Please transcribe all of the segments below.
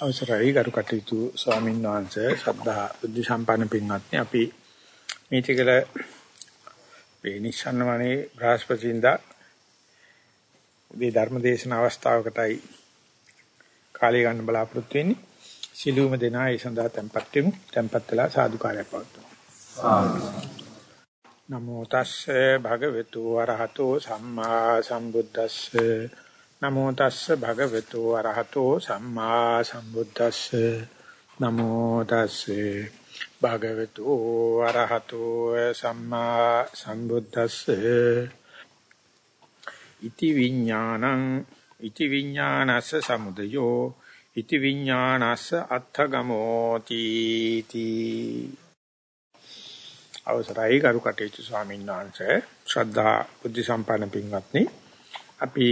අවසරයි ගරු කටයුතු ස්වාමීන් වහන්සේ. ශ්‍රද්ධා බුද්ධ සම්පන්න පින්වත්නි අපි මේ තිකල මේ නිසන්නවනේ බ්‍රහස්පතින්දා උදේ ධර්ම දේශන අවස්ථාවකටයි කාලය ගන්න බලාපොරොත්තු වෙන්නේ. සිළුම දෙනා ඒ සඳහා tempත් වෙමු. tempත් වෙලා සාදුකාරයක් පවත්වමු. නමෝ තස්සේ භගවතු වරහතෝ සම්මා සම්බුද්දස්සේ නමෝ තස්ස භගවතු අරහතෝ සම්මා සම්බුද්දස්ස. නමෝ තස්සේ භගවතු අරහතෝ සම්මා සම්බුද්දස්ස. ඉති විඥානං ඉති විඥානස්ස සමුදයෝ ඉති විඥානස්ස අත්ථගමෝති තී. අවසරයි කරු කටේචු ස්වාමීන් වහන්සේ. ශ්‍රද්ධා බුද්ධ සම්පන්න පින්වත්නි. අපි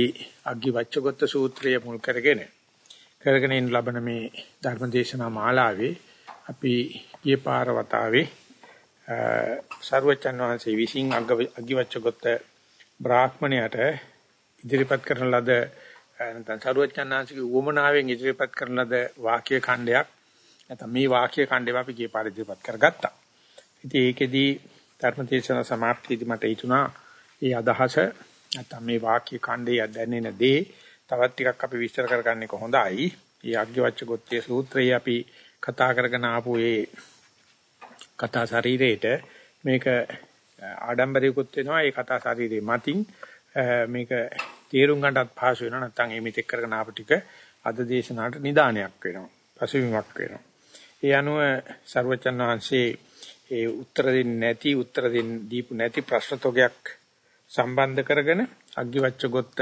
අග්ගිවච්ඡගොත්ත සූත්‍රය මුල් කරගෙන කරගෙන යන ලබන මේ ධර්මදේශනා මාලාවේ අපි ගිය පාර වතාවේ සර්වචන් වහන්සේ විසින් අග්ගිවච්ඡගොත්ත බ්‍රාහ්මණයට ඉදිරිපත් කරන ලද නැත්නම් සර්වචන් වහන්සේගේ උවමනාවෙන් ඉදිරිපත් කරන ලද වාක්‍ය ඛණ්ඩයක් නැත්නම් මේ වාක්‍ය ඛණ්ඩය අපි ගිය පාර ඉදිරිපත් කරගත්තා. ඉතින් ඒකෙදී ධර්මදේශනා සමාප්තියදී මට හිතුණා මේ අදහස නැත්නම් මේ වාක්‍ය ඛණ්ඩය දැනෙන දේ තවත් ටිකක් අපි විස්තර කරගන්න එක හොඳයි. මේ අග්ගවච්ඡ ගොත්තේ සූත්‍රයේ අපි කතා කරගෙන ආපු ඒ කතා ශරීරේට මේක ආඩම්බරයකුත් වෙනවා. ඒ කතා ශරීරේ මතින් මේක තේරුම් ගන්නත් පහසු වෙනවා. නැත්නම් මේ මෙතෙක් කරගෙන ආපු ටික අද දේශනාවට නිදානයක් වෙනවා. පසුබිමක් වෙනවා. ඒ අනුව ਸਰවචන් වහන්සේ ඒ උත්තර දෙන්නේ නැති උත්තර දෙන්න දීපු නැති ප්‍රශ්න තොගයක් සම්බන්ධ කරගෙන අග්ගිවච්ඡගොත්ත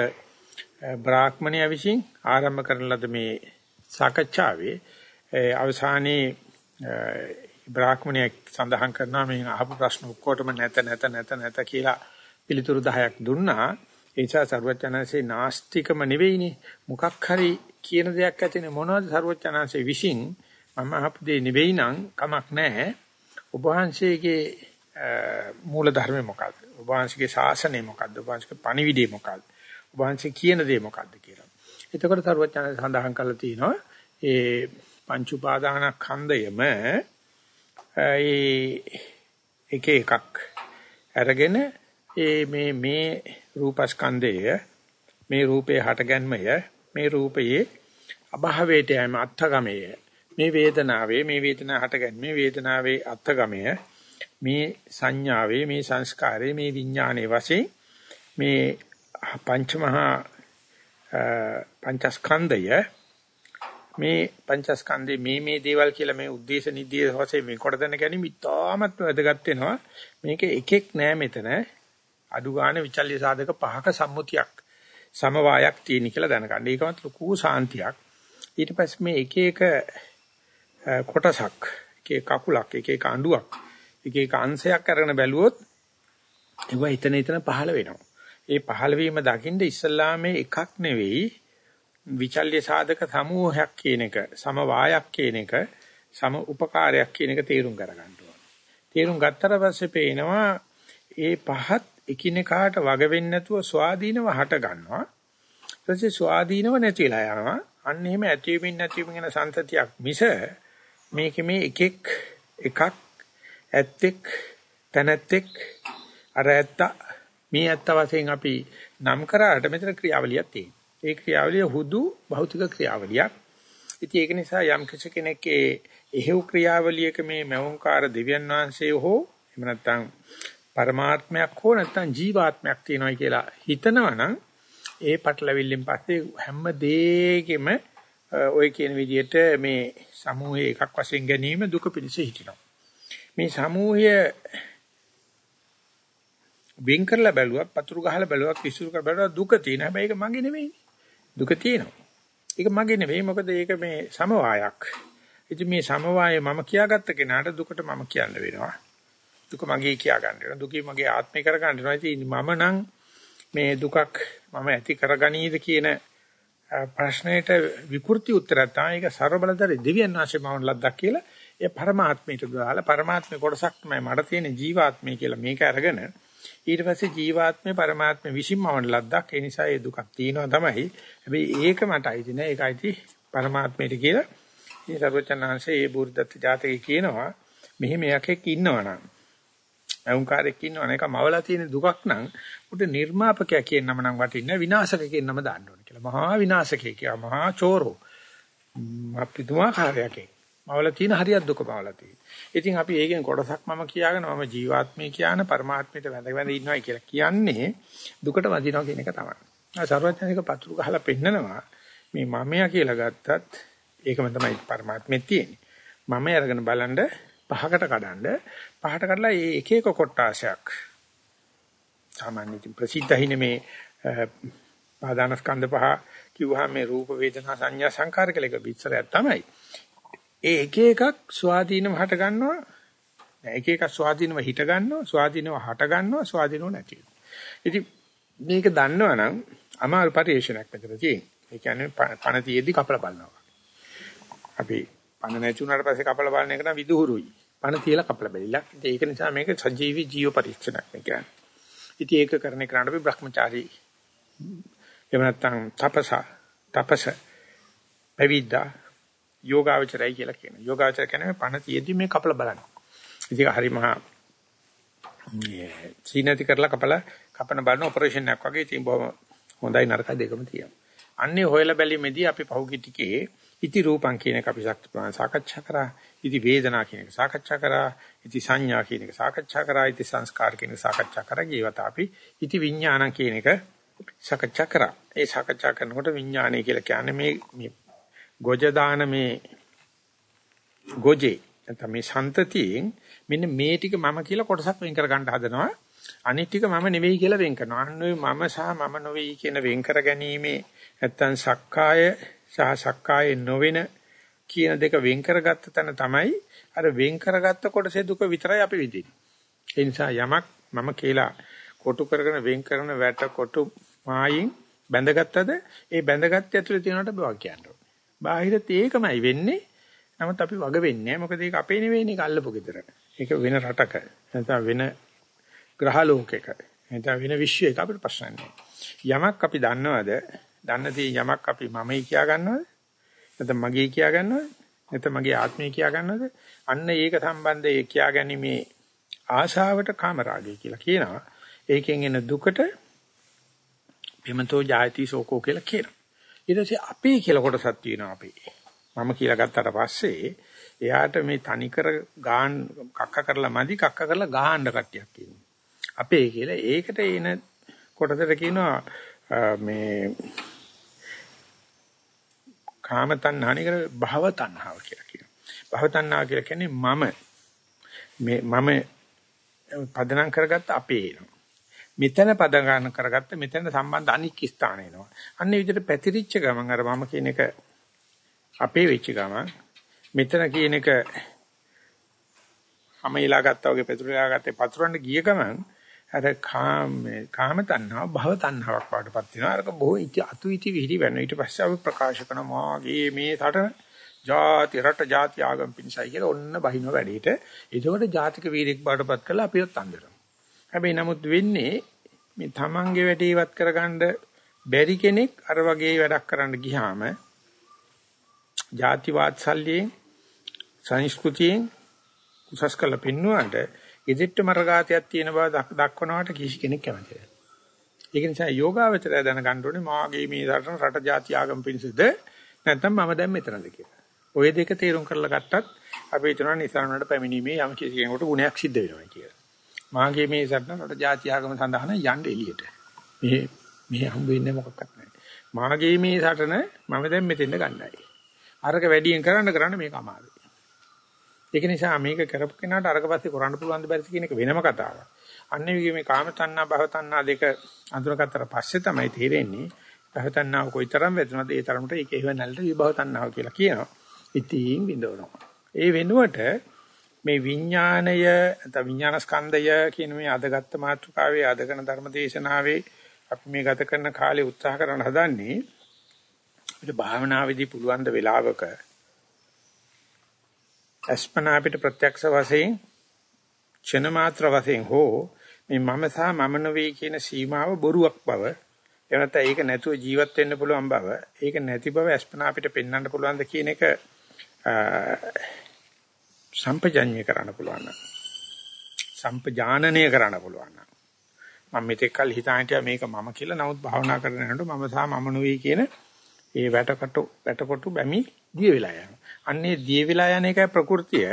බ්‍රාහ්මණය විසින් ආරම්භ කරන ලද මේ සාකච්ඡාවේ අවසානයේ බ්‍රාහ්මණය සඳහන් කරනවා මේ අහපු ප්‍රශ්න ඔක්කොටම නැත නැත නැත නැත කියලා පිළිතුරු 10ක් දුන්නා. ඒ නිසා ਸਰවඥාන්සේ නාස්තිකම නෙවෙයිනේ. මොකක් හරි කියන දෙයක් ඇතිනේ මොනවද ਸਰවඥාන්සේ විසින්? මම අහපු දෙය නෙවෙයි නම් කමක් නැහැ. ඔබ වහන්සේගේ මූල ධර්ම මොකක්ද? වහන්සේගේ ශාසනය මොකද්ද? ඔබ වහන්සේගේ පණිවිඩය මොකද්ද? ඔබ වහන්සේ කියන දේ මොකද්ද කියලා. එතකොට තරුවචන සඳහන් කරලා තියෙනවා ඒ පංච උපාදානස්කන්ධයම ඒ එක එකක් අරගෙන ඒ මේ මේ රූපස්කන්ධය මේ රූපේ හටගන්මය මේ රූපයේ අභාවයට යෑම අත්ථගමය මේ වේදනාවේ මේ වේදනාව හටගන්නේ වේදනාවේ අත්ථගමය මේ සංඥාවේ මේ සංස්කාරයේ මේ විඥානයේ වශයෙන් මේ පංචමහා පංචස්කන්ධය මේ පංචස්කන්ධේ මේ මේ දේවල් කියලා මේ ಉದ್ದೇಶ නිදී වශයෙන් මේ කොට දැන ගැනීම ඉතාමත් වැදගත් වෙනවා මේක එකෙක් නෑ මෙතන අඩු ගන්න විචල්්‍ය සාධක පහක සම්මුතියක් සමவாயක් තියෙන කියලා දැනගන්න. ඒකමත් ලකූ සාන්තියක්. ඊට පස්සේ මේ එක එක කොටසක් එක එක කකුලක් එක එක අඬුවක් එක එක අංශයක් අරගෙන බැලුවොත් ඒවා එතන එතන පහළ වෙනවා. ඒ පහළ වීම දකින්න ඉස්සල්ලාමේ එකක් නෙවෙයි විචල්්‍ය සාධක සමූහයක් කියන එක සමவாயක් කියන එක සම උපකාරයක් කියන එක තේරුම් ගන්න තේරුම් ගත්තට පස්සේ පේනවා ඒ පහත් එකිනෙකාට වග වෙන්නේ නැතුව ස්වාධීනව හට ගන්නවා. ඊටසේ ස්වාධීනව නැති වෙලා යනවා. අන්න එහෙම ඇතිවීමින් නැතිවීම යන සංතතියක් මිස මේකේ මේ එකෙක් එකක් ඇත්තෙක් තැනැත්තෙක් අර ඇත්ත මේ ඇත්ත වශයෙන් අපි නම් කරාට මෙතන ක්‍රියාවලියක් තියෙනවා. ඒ ක්‍රියාවලිය හුදු භෞතික ක්‍රියාවලියක්. ඉතින් ඒක නිසා යම් කෙනෙක් ඒ එහෙව් ක්‍රියාවලියක මේ මෞංකාර දෙවියන් වහන්සේ හෝ එහෙම නැත්නම් පරමාත්මයක් හෝ නැත්නම් ජීවාත්මයක් තියෙනවා කියලා හිතනවනම් ඒ පටලවිල්ලෙන් පස්සේ හැම දෙයකම ඔය කියන විදිහට මේ සමූහයේ එකක් වශයෙන් ගැනීම දුක පිණිස හිටිනවා. මේ සමූහය වෙන් කරලා බැලුවා, පතුරු ගහලා බැලුවා, කිසුරු කර බැලුවා දුක තියෙන හැබැයි ඒක මගේ නෙමෙයි. දුක තියෙනවා. ඒක මගේ නෙමෙයි. මොකද ඒක මේ සමவாயක්. ඉතින් මේ සමவாயය මම කියාගත්ත කෙනාට දුකට මම කියන්න වෙනවා. දුක මගේ කියා ගන්න වෙනවා. දුකේ මගේ ආත්මේ කර ගන්න වෙනවා. ඉතින් මම නම් මේ දුකක් මම ඇති කරගනීද කියන ප්‍රශ්නයට විකෘති උත්තරයක් තමයි ඒක ਸਰබලදරි දෙවියන් වහන්සේ මම ලද්දක් කියලා ඒ પરමාත්මයට දාලා પરමාත්මේ කොටසක් තමයි මට තියෙන ජීවාත්මය කියලා මේක අරගෙන ඊට පස්සේ ජීවාත්මේ પરමාත්මේ විසින්මවන ලද්දක් ඒ නිසා ඒ දුකක් තියෙනවා තමයි. හැබැයි ඒක මට අයිති නෑ. ඒක අයිති પરමාත්මයට කියලා. ඉතින් සර්වචනාංශයේ ඒ බුද්ධත් ජාතකයේ කියනවා මෙහෙම යකෙක් ඉන්නවනම් අහුන්කාරයක් ඉන්නවනම් ඒක මවලා තියෙන දුකක් නම් උට නිර්මාපකයා කියන නම නම් වටින්නේ විනාශක කියන නම දාන්න ඕනේ කියලා. මහා විනාශකේ කියවා මහා චෝරෝ. අපිටුමා කාර්යයක්. මවලා තියෙන හරියක් දුක මවලා තියෙන. ඉතින් අපි ඒකෙන් කොටසක් මම කියාගෙන මම ජීවාත්මය කියන පරමාත්මයට වැඳ වැඳ ඉන්නවා කියලා කියන්නේ දුකට වදිනවා කියන එක තමයි. ආ සර්වඥනික පතුරු ගහලා පෙන්නනවා මේ මමයා කියලා ගත්තත් ඒකම තමයි පරමාත්මෙත් තියෙන්නේ. මම අරගෙන බලන්න පහකට කඩන්න පහට කඩලා ඒ එක එක කොටාශයක් සාමාන්‍යයෙන් ප්‍රසිද්ධහිනේ මේ පාදානස්කන්ධ පහ කිව්වහම මේ රූප වේදනා සංඥා සංකාර කියලා එක විස්තරයක් තමයි. ඒ එක එකක් ස්වාධීනව හට ගන්නවා. එක එකක් ස්වාධීනව හිට ගන්නවා, ස්වාධීනව හට ගන්නවා, ස්වාධීනව නැති වෙනවා. ඉතින් මේක දන්නවනම් අමාරු පරිශ්‍රණයක් මෙතන තියෙන්නේ. ඒ කියන්නේ පණ තියේදී කපලා බලනවා. අපි පණ නැති වුණාට පස්සේ කපලා බලන එක නම් විදුහුරුයි. පණ තියලා කපලා බැලිලා. ඉතින් ඒක නිසා මේක සජීවී ජීව පරීක්ෂණයක් නේ කියන්නේ. ඉතින් ඒක කරන එකට අපි Brahmachari එහෙම නැත්නම් තපස තපස පැවිද්දා යෝගාවචරයි කියලා කියනවා. යෝගාවචර කියන්නේ පණ තියේදී මේ කපලා බලන්න. ඉතින් හරි මහා මේ සීනති කරලා කපලා කපන බලන ඔපරේෂන් එකක් වගේ ඉතින් බොහොම හොඳයි නරකයි දෙකම තියෙනවා. අන්නේ හොයලා බැලීමේදී අපි පහුගිය ටිකේ ඉති රූපං කියන එක අපි සාකච්ඡා කරා. ඉති වේදනා කියන එක සාකච්ඡා කරා. ඉති සංඥා කියන එක සාකච්ඡා කරා. ඉති සංස්කාර කියන එක සාකච්ඡා කරා. ඊවත අපි ඉති විඥානං කියන එක සාකච්ඡා කරා. ඒ සාකච්ඡා කරනකොට විඥානය කියලා කියන්නේ මේ මේ ගොජ දාන මේ ගොජේ නැත්නම් මේ සන්තතියෙන් මෙන්න මේ ටික මම කියලා කොටසක් වෙන් කර ගන්න හදනවා. අනිත් ටික මම නෙවෙයි කියලා වෙන් කරනවා. අන්න මම සහ මම නොවේයි කියන වෙන් කර ගැනීමේ නැත්තම් සක්කාය සහ සක්කාය නොවන කියන දෙක වෙන් කරගත්ත තැන තමයි අර වෙන් කරගත්ත කොටසේ දුක විතරයි අපි විඳින්නේ. ඒ නිසා යමක් මම කියලා කොටු කරගෙන වෙන් කරන වැට කොටු මායින් බැඳගත්තද ඒ බැඳගත්ත ඇතුලේ තියෙනවට බවක් කියනවා. බාහිරත් ඒකමයි වෙන්නේ. නමුත් අපි වග වෙන්නේ මොකද ඒක අපේ නෙවෙයිනේ ඒක අල්ලපු ගෙදර. ඒක වෙන රටක. නැත්නම් වෙන ග්‍රහ ලෝකයක. නැත්නම් වෙන විශ්වයක අපිට ප්‍රශ්න යමක් අපි දන්නවද? දන්න දේ යමක් අපි මමයි කියා ගන්නවද? නැත්නම් මගේ කියා ගන්නවද? නැත්නම් මගේ ආත්මය කියා ගන්නවද? අන්න ඒක සම්බන්ධයේ කියා ගැනීමේ ආශාවට කාමරාගය කියලා කියනවා. ඒකෙන් එන දුකට විමතෝ ජායති සෝකෝ කියලා කියනවා. ඊට පස්සේ අපේ කියලා කොටසක් තියෙනවා අපේ. මම කියලා ගත්තට පස්සේ එයාට මේ තනිකර ගාන් කක්ක කරලා මදි කක්ක කරලා ගහන්න කට්ටියක් කියනවා. අපේ කියලා ඒකට එන කොටසට කියනවා මේ කාම තණ්හානිකර භව තණ්හාව කියලා කියනවා. භව තණ්හාව කියලා කියන්නේ මම මේ මම පදනම් කරගත්ත අපේ එනවා. මෙතන පදගාන කරගත්ත මෙතන සම්බන්ධ අනික් ස්ථාන එනවා. අන්නේ විදිහට පැතිරිච්ච ගමන් අර මම කියන එක අපේ වෙච්ච ගමන් මෙතන කියන එක හැමයිලා ගත්තා වගේ පෙතුරලා ගත්තේ පතුරන්න ගිය ගමන් අර කාම කාම තණ්හාව භව තණ්හාවක් වඩපත් වෙනවා. අරක බොහෝ ඉති අතු ඉති විහිදි වෙනවා. ඊට පස්සේ අපි ප්‍රකාශ කරන මාගේ මේ සටන ಜಾති රට ಜಾති ආගම් පිණිසයි කියලා ඔන්න බහිනව වැඩේට. ඒකෝට ජාතික වීරෙක් බාටපත් කරලා අපිවත් අඳිනවා. හැබැයි නමුත් වෙන්නේ මේ තමන්ගේ වැඩේ ඉවත් කරගන්න බැරි කෙනෙක් අර වගේ වැඩක් කරන්න ගියාම ಜಾති වාත්සල්‍යයෙන් සංස්කෘතියෙන් උසස් කළ පින්නුවාට ඉදිට මර්ගාතයක් තියෙන බව දක්වනවට කිසි කෙනෙක් කැමති නැහැ. ඒක නිසා යෝගාවචරය දැනගන්න ඕනේ මාගේ මේ රටන රට ජාති ආගම පිණිසද නැත්නම් මම දැන් මෙතනද කියලා. ওই දෙක තීරුම් කරලා ගත්තත් අපි හිතනවා නිසාරණට පැමිණීමේ යම් කිසි කෙනෙකුට ගුණයක් සිද්ධ වෙනවා කියලා. මාගේ මේ සටන රට ಜಾති ආගම සඳහන යන්න එළියට. මේ මේ හම්බ වෙන්නේ මොකක්වත් නැහැ. මාගේ මේ සටන මම දැන් මෙතෙන්ද ගන්නයි. අරක වැඩියෙන් කරන්න කරන්න මේක අමාරුයි. ඒක නිසා මේක කරපු කෙනාට අරක පස්සේ කරන්න පුළුවන් ද බැරිද කියන එක වෙනම කතාවක්. අන්නේ විගේ මේ කාම තණ්හා භව තණ්හා දෙක අඳුරගත්තට පස්සේ තමයි තේරෙන්නේ භව තණ්හාව කොයිතරම් වැදුනද ඒ තරමට ඒක හේව නැල්ට විභව තණ්හාව කියලා කියනවා. ඉතින් බින්දවනවා. ඒ වෙනුවට මේ විඥාණය නැත්නම් විඥාන ස්කන්ධය කියන මේ අදගත්ත මාතෘකාවේ අදගෙන ධර්ම දේශනාවේ අපි මේ ගත කරන කාලේ උත්සාහ කරන හදන්නේ අපිට භාවනාවේදී පුළුවන් ද වෙලාවක අස්පනා අපිට ප්‍රත්‍යක්ෂ වශයෙන් ක්ෂණ මාත්‍ර වශයෙන් හෝ මේ මම සහ මම නොවේ කියන සීමාව බොරුවක් බව එනත ඒක නැතුව ජීවත් වෙන්න පුළුවන් බව ඒක නැති බව අස්පනා අපිට පෙන්වන්න පුළුවන්ද කියන එක සම්පජඤ්ඤය කරන්න පුළුවන් නම් සම්පජානනය කරන්න පුළුවන් නම් මම මෙතෙක් කල් හිතාහිටියා මේක මම කියලා නමුත් භාවනා කරන යනකොට මම සහ මම නෙවෙයි කියන ඒ වැටකට වැටකොටු බැමි දිය වෙලා යනවා. අන්නේ දිය වෙලා යන එකයි ප්‍රകൃතිය.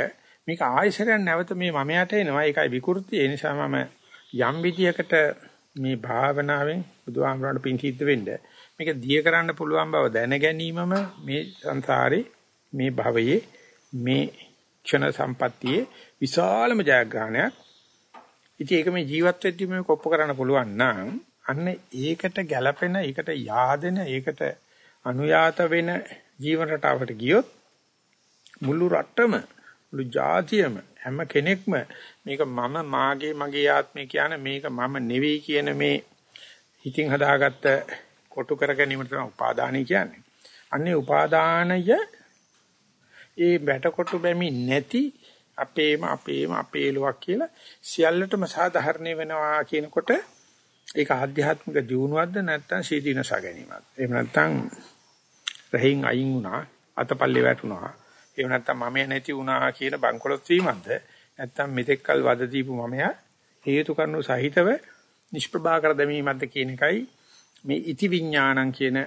මේක ආයශරයක් නැවත මේ මමයට එනවා. ඒකයි විකෘතිය. ඒ නිසා මම යම් විදියකට මේ භාවනාවෙන් බුදුහාමරණ පිං සිද්ධ වෙන්න මේක දිය කරන්න පුළුවන් බව දැන ගැනීමම මේ සංසාරේ මේ භවයේ මේ ක්ෂණ සම්පත්තියේ විශාලම ජයග්‍රහණයක්. ඉතින් ඒක මේ ජීවත් වෙද්දි මේ කොප්ප කරන්න පුළුවන් නම් අන්න ඒකට ගැළපෙන, ඒකට yaadෙන, ඒකට අනුයාත වෙන ජීවන රටාවකට ගියොත් මුළු රටම මුළු ජාතියම හැම කෙනෙක්ම මේක මම මාගේ මගේ ආත්මය කියන මේක මම නෙවෙයි කියන මේ හිතින් හදාගත්ත කොටු කර ගැනීම තමයි උපාදානයි කියන්නේ. අන්නේ උපාදානය ඒ බැටකොටු බැමි නැති අපේම අපේම අපේලුවක් කියලා සියල්ලටම සාධාරණ වෙනවා කියනකොට ඒක ආධ්‍යාත්මික දියුණුවක්ද නැත්නම් සීදීනසා ගැනීමක්ද? එහෙම නැත්නම් රහින් අයින් වුණා අතපල්ලේ වැටුණා. එහෙම නැත්නම් මම නැති වුණා කියන බංකොලොත් වීමක්ද? නැත්නම් මෙතෙක්කල් වද දීපු මමයා හේතු කරුණු සහිතව නිෂ්ප්‍රභා කර දැමීමක්ද කියන එකයි මේ ඉති විඥානං කියන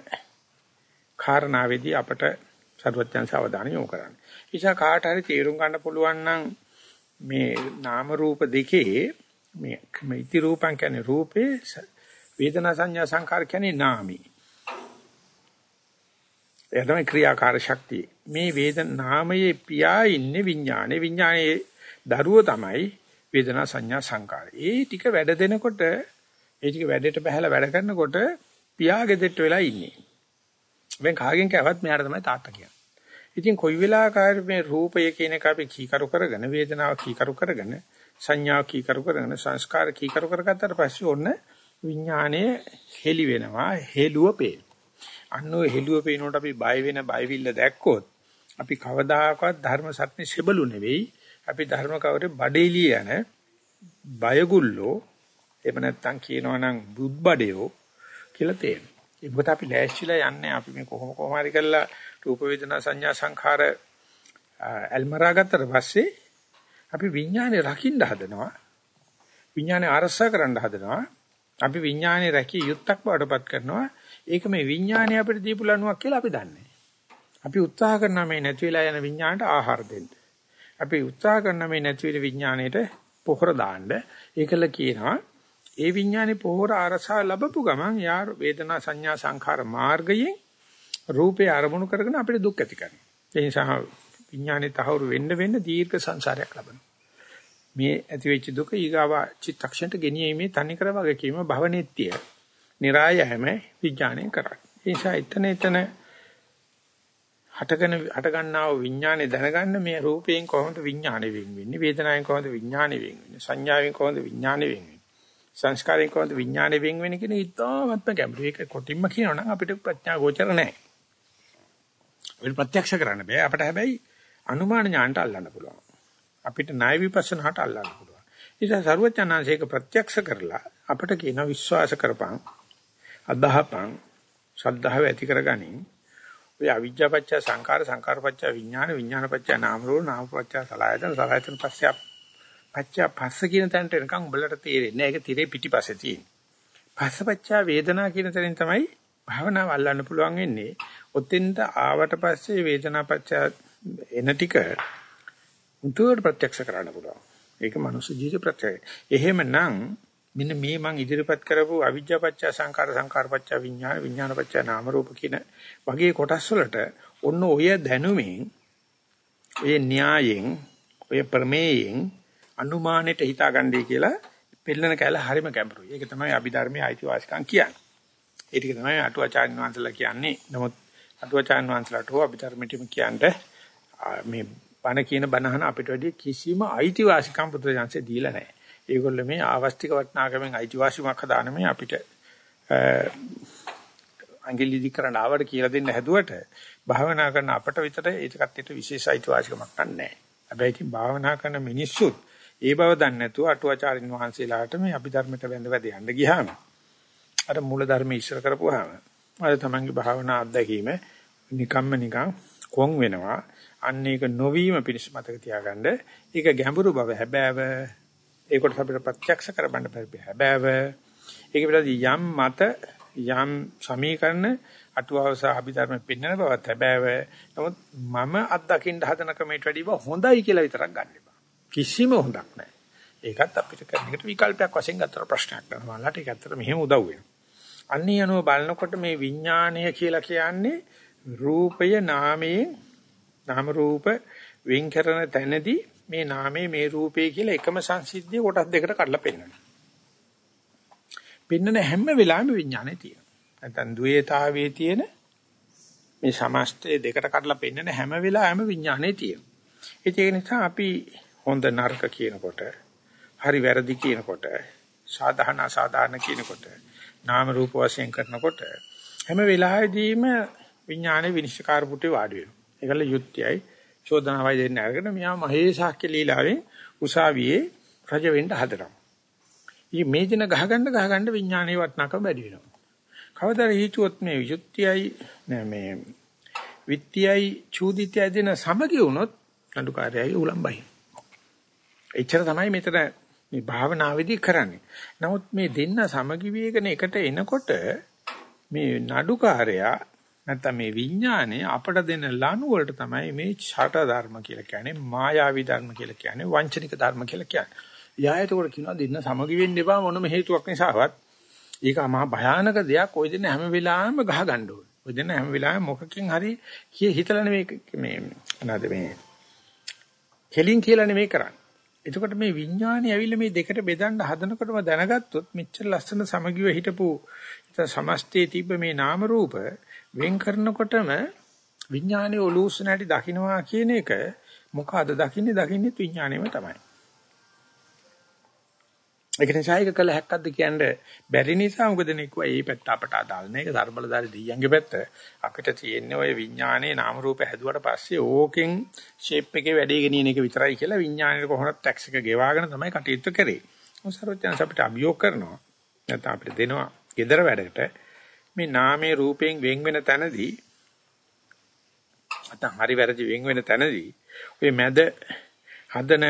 කාරණාවේදී අපට සරුවත්යන් සාවධානය යොමු කරන්නේ. නිසා කාට හරි තේරුම් ගන්න පුළුවන් නම් මේ නාම රූප දෙකේ මේ මේ ඉති රූපං කියන්නේ රූපේ වේදනා සංඥා සංකාර කියන්නේ නාමී. ඒ තමයි ක්‍රියාකාර ශක්තිය. මේ වේදන නාමයේ පියා ඉන්නේ විඥානේ විඥානේ දරුව තමයි වේදනා සංඥා සංකාර. ඒ ටික වැඩ දෙනකොට ඒ ටික වැඩේට බහැලා වැඩ කරනකොට පියා ගෙදෙට්ට වෙලා ඉන්නේ. මම කාගෙන් කෑවත් මෙයාට තමයි තාත්තා කියන්නේ. ඉතින් කොයි වෙලාවකරි මේ රූපය කියන එක අපි කීකරු කරගෙන වේදනාව කීකරු කරගෙන සංඥාව කීකරු කරගෙන සංස්කාර කීකරු කරගත්තට පස්සේ ඔන්න විඥානයේ හෙලි වෙනවා හෙළුව පේන. අන්න ඔය හෙළුව පේනකොට අපි බය වෙන බයවිල්ල දැක්කොත් අපි කවදාකවත් ධර්ම සත්‍ය සෙබළු නෙවෙයි අපි ධර්ම කවරේ බඩේලිය යන බයගුල්ලෝ එහෙම නැත්නම් කියනවා නම් බුද්බඩයෝ කියලා තේරෙනවා. ඒ මොකද අපි ලෑස්තිලා යන්නේ අපි මේ කොහොම කොහොම හරි කරලා රූප වේදනා සංඥා සංඛාර ඇල්මරා ගත්තට පස්සේ අපි විඥානේ රකින්න හදනවා. විඥානේ අරසා කරන්න හදනවා. අපි විඥානේ රැකී යුත්තක් බවටපත් කරනවා. ඒක මේ විඥානේ අපිට දීපු ලණුවක් කියලා අපි දන්නේ. අපි උත්සාහ කරනවා මේ නැති වෙලා යන විඥාණයට ආහාර දෙන්න. අපි උත්සාහ කරනවා මේ නැති වෙන විඥාණයට පොහොර දාන්න. ඒකල කියනවා ඒ විඥානේ පොහොර අරසා ලැබපු ගමන් යා වේදනා සංඥා සංඛාර මාර්ගයෙන් රූපේ අරමුණු කරගෙන අපිට දුක් ඇති කරනවා. ඒ නිසා විඥානේ තහවුරු වෙන්න වෙන්න දීර්ඝ සංසාරයක් ලබනවා. මේ ඇති වෙච්ච දුක ඊගාව චිත්තක්ෂණයට ගෙනියීමේ තනිකර වගකීම භවනෙත්‍ය. નિરાයයම විඥාණයෙන් කරන්නේ. ඒ නිසා එතන එතන හටගෙන හට ගන්නා වූ විඥානේ දැනගන්න මේ රූපයෙන් කොහොමද විඥානේ වෙන් වෙන්නේ වේදනාවෙන් කොහොමද විඥානේ වෙන් වෙන්නේ සංඥාවෙන් කොහොමද විඥානේ වෙන් වෙන්නේ සංස්කාරයෙන් කොහොමද විඥානේ වෙන් වෙන්නේ කියන ඉතාමත්ම ගැඹුරු. ඒක කොටින්ම කියනවනම් අපිට ප්‍රඥා ගෝචර නැහැ. ඔය ප්‍රත්‍යක්ෂ කරන්න බෑ. අපිට හැබැයි අනුමාන ඥානට අල්ලන්න පුළුවන්. අපිට ණය විපස්සනාට අල්ලන්න පුළුවන්. ඉතින් සරුවචනාංශයක ප්‍රත්‍යක්ෂ කරලා අපිට කියන විශ්වාස කරපන් අදහපන් ශ්‍රද්ධාව ඇති කරගනින්. ඔය අවිජ්ජාපච්ච සංකාර සංකාරපච්ච විඥාන විඥානපච්ච නාම රූප නාමපච්ච සලආයතන සලආයතන පස්ස පච්ච පස්ස කියන තැනට එනකන් උඹලට තේරෙන්නේ නැහැ ඒක tire පිටිපස්සේ තියෙන. පස්සපච්ච වේදනා කියන තැනින් තමයි භාවනාව අල්ලන්න පුළුවන් වෙන්නේ. ඔතෙන්ට ආවට පස්සේ වේදනාපච්ච එන ටික උතුවට ප්‍රත්‍යක්ෂ කරන්න පුළුවන්. ඒක මනුස්ස ජීවිත ප්‍රත්‍යක්ෂ. එහෙමනම් මෙන්න මේ මං ඉදිරිපත් කරපු අවිජ්ජාපච්ච සංකාර සංකාරපච්ච විඥාන විඥානපච්ච නාම රූප කියන වගේ කොටස් වලට ඔන්න ඔය දැනුමින් ඔය න්‍යායෙන් ඔය ප්‍රමේයෙන් අනුමානෙට හිතාගන්නයි කියලා පෙළන කැල හරිම ගැඹුරුයි. ඒක තමයි අභිධර්මයේ අයිතිවාසිකම් කියන්නේ. ඒ ටික තමයි අටුවාචාර්ය වංශලා කියන්නේ. නමුත් අටුවාචාර්ය වංශලාට හෝ අභිධර්මෙටම කියන්නේ මේ බණ කියන බණහන අපිට වැඩි කිසිම අයිතිවාසිකම් පුදුජාන්සේ දීලා නැහැ. ඒගොල්ලෝ මේ ආවස්තික වටනාකමෙන් අයිතිවාසිකමක් හදාන මේ අපිට අංගලි දි කරන්න ආවට කියලා දෙන්න හැදුවට භාවනා කරන අපට විතර ඒකත් විශේෂ අයිතිවාසිකමක් නැහැ. හැබැයි ඉතින් භාවනා කරන මිනිස්සුත් ඒ බව දන්නේ නැතුව අටුවාචාරින් වහන්සේලාට මේ අභිධර්මයට වැඳ වැද යන්න ගියාම අර මූල ධර්ම ඉස්සර කරපුවාම අර තමන්ගේ භාවනා අත්දැකීම නිකම්ම නිකන් කොන් වෙනවා. අන්න ඒක නොවීම පිණිස මතක තියාගන්න. ඒක ගැඹුරු බව හැබෑව. ඒකට අපිට ප්‍රත්‍යක්ෂ කරබන්න බැරි හැබෑව. ඒක පිළිබඳ යම් මත යම් සමීකරණ අටුවාවස අභිධර්ම පෙන්වන බවත් හැබෑව. නමුත් මම අත්දකින්න හදන ක්‍රමයට වැඩිව හොඳයි කියලා විතරක් ගන්න එපා. කිසිම හොඳක් නැහැ. ඒකත් අපිට කරන එකට විකල්පයක් වශයෙන් ගත්තට ප්‍රශ්නයක් නෑ. මලට ඒක ඇත්තට මෙහෙම උදව් වෙනවා. අන්නේ අනුව බලනකොට මේ විඥාණය කියලා කියන්නේ රූපය නාමයෙන් නාම රූප වෙන් කරන තැනදී මේ නාමයේ මේ රූපේ කියලා එකම සංසිද්ධිය කොටස් දෙකට කඩලා පෙන්නනවා. පෙන්නන හැම වෙලාවෙම විඥානය තියෙනවා. නැත්නම් ද්වේතාවයේ තියෙන මේ සමස්තය දෙකට කඩලා පෙන්නන හැම වෙලාවෙම විඥානය තියෙනවා. ඒක නිසා අපි හොඳ නරක කියනකොට හරි වැරදි කියනකොට සාධාන අසාධාන කියනකොට නාම රූප වශයෙන් කරනකොට හැම වෙලාවෙදීම විඥානයේ විනිශ්චයකාර පුටේ වාඩි වෙනවා. ඒකල යුක්තියයි චෝදනාවයි දෙන්න අරගෙන මියා මහේසාක්‍ය ලීලාවෙන් උසාවියේ රජ වෙන්න හදනවා. ඉතින් මේ දින ගහගන්න ගහගන්න විඥානයේ වටනකම වැඩි වෙනවා. කවදාද හිතුවොත් මේ යුක්තියයි නෑ මේ විත්‍යයි චූදිතයයි දෙන සමගි වුණොත් නඩුකාරයයි උලම්බයි. එච්චර තමයි මෙතන මේ භාවනාවේදී කරන්නේ. නමුත් මේ දෙන්න සමගි වේගන එකට එනකොට මේ නඩුකාරයා නැත්නම් මේ විඥානේ අපට දෙන ලනු වලට තමයි මේ ඡට ධර්ම කියලා කියන්නේ මායාවී ධර්ම කියලා කියන්නේ වංචනික ධර්ම කියලා කියන්නේ. යායට උඩ කියනවා දෙන්න සමගි වෙන්න එපා මොනම හේතුවක් නිසාවත්. ඒක මහා භයානක දෙයක්. ওই දෙන හැම වෙලාවෙම ගහ ගන්න ඕනේ. ඔය දෙන හැම වෙලාවෙම මොකකින් හරි කිය හිතලා නෙමෙයි මේ නැද මේ කෙලින් කියලා නෙමෙයි කරන්නේ. එතකොට මේ විඥානය ඇවිල්ලා මේ දෙකට බෙදන්න හදනකොටම දැනගත්තොත් මෙච්චර ලස්සන සමගිව හිටපු සමස්තයේ තිබ්බ මේ නාම රූප වෙන් කරනකොටම විඥානයේ ඔලූසන හැටි දකින්නවා කියන එක මොකද දකින්නේ දකින්නේ විඥාණයම තමයි. ඒක නිසා ඒක කළ හැක්කක්ද කියන්නේ බැරි නිසා මොකද නෙකුවා මේ පැත්ත අපට අදාළ නැහැ. ඒක ධර්මලදාරි දෙයියන්ගේ පැත්ත. අපිට තියෙන්නේ ওই විඥානයේ නාම රූප හැදුවට පස්සේ ඕකෙන් ෂේප් එකේ වැඩේ ගෙනියන එක විතරයි කියලා විඥානයේ කොහොමද ටැක්ස් එක ගෙවාගෙන තමයි කටයුතු කරේ. මොසරොච්චන්ස අපිට අභියෝග කරනවා. නැත්නම් අපිට දෙනවා gedara වැඩකට මේ නාමයේ රූපයෙන් වෙන් වෙන තැනදී නැත්නම් හරි වැරදි වෙන් වෙන තැනදී ඔය මැද හදන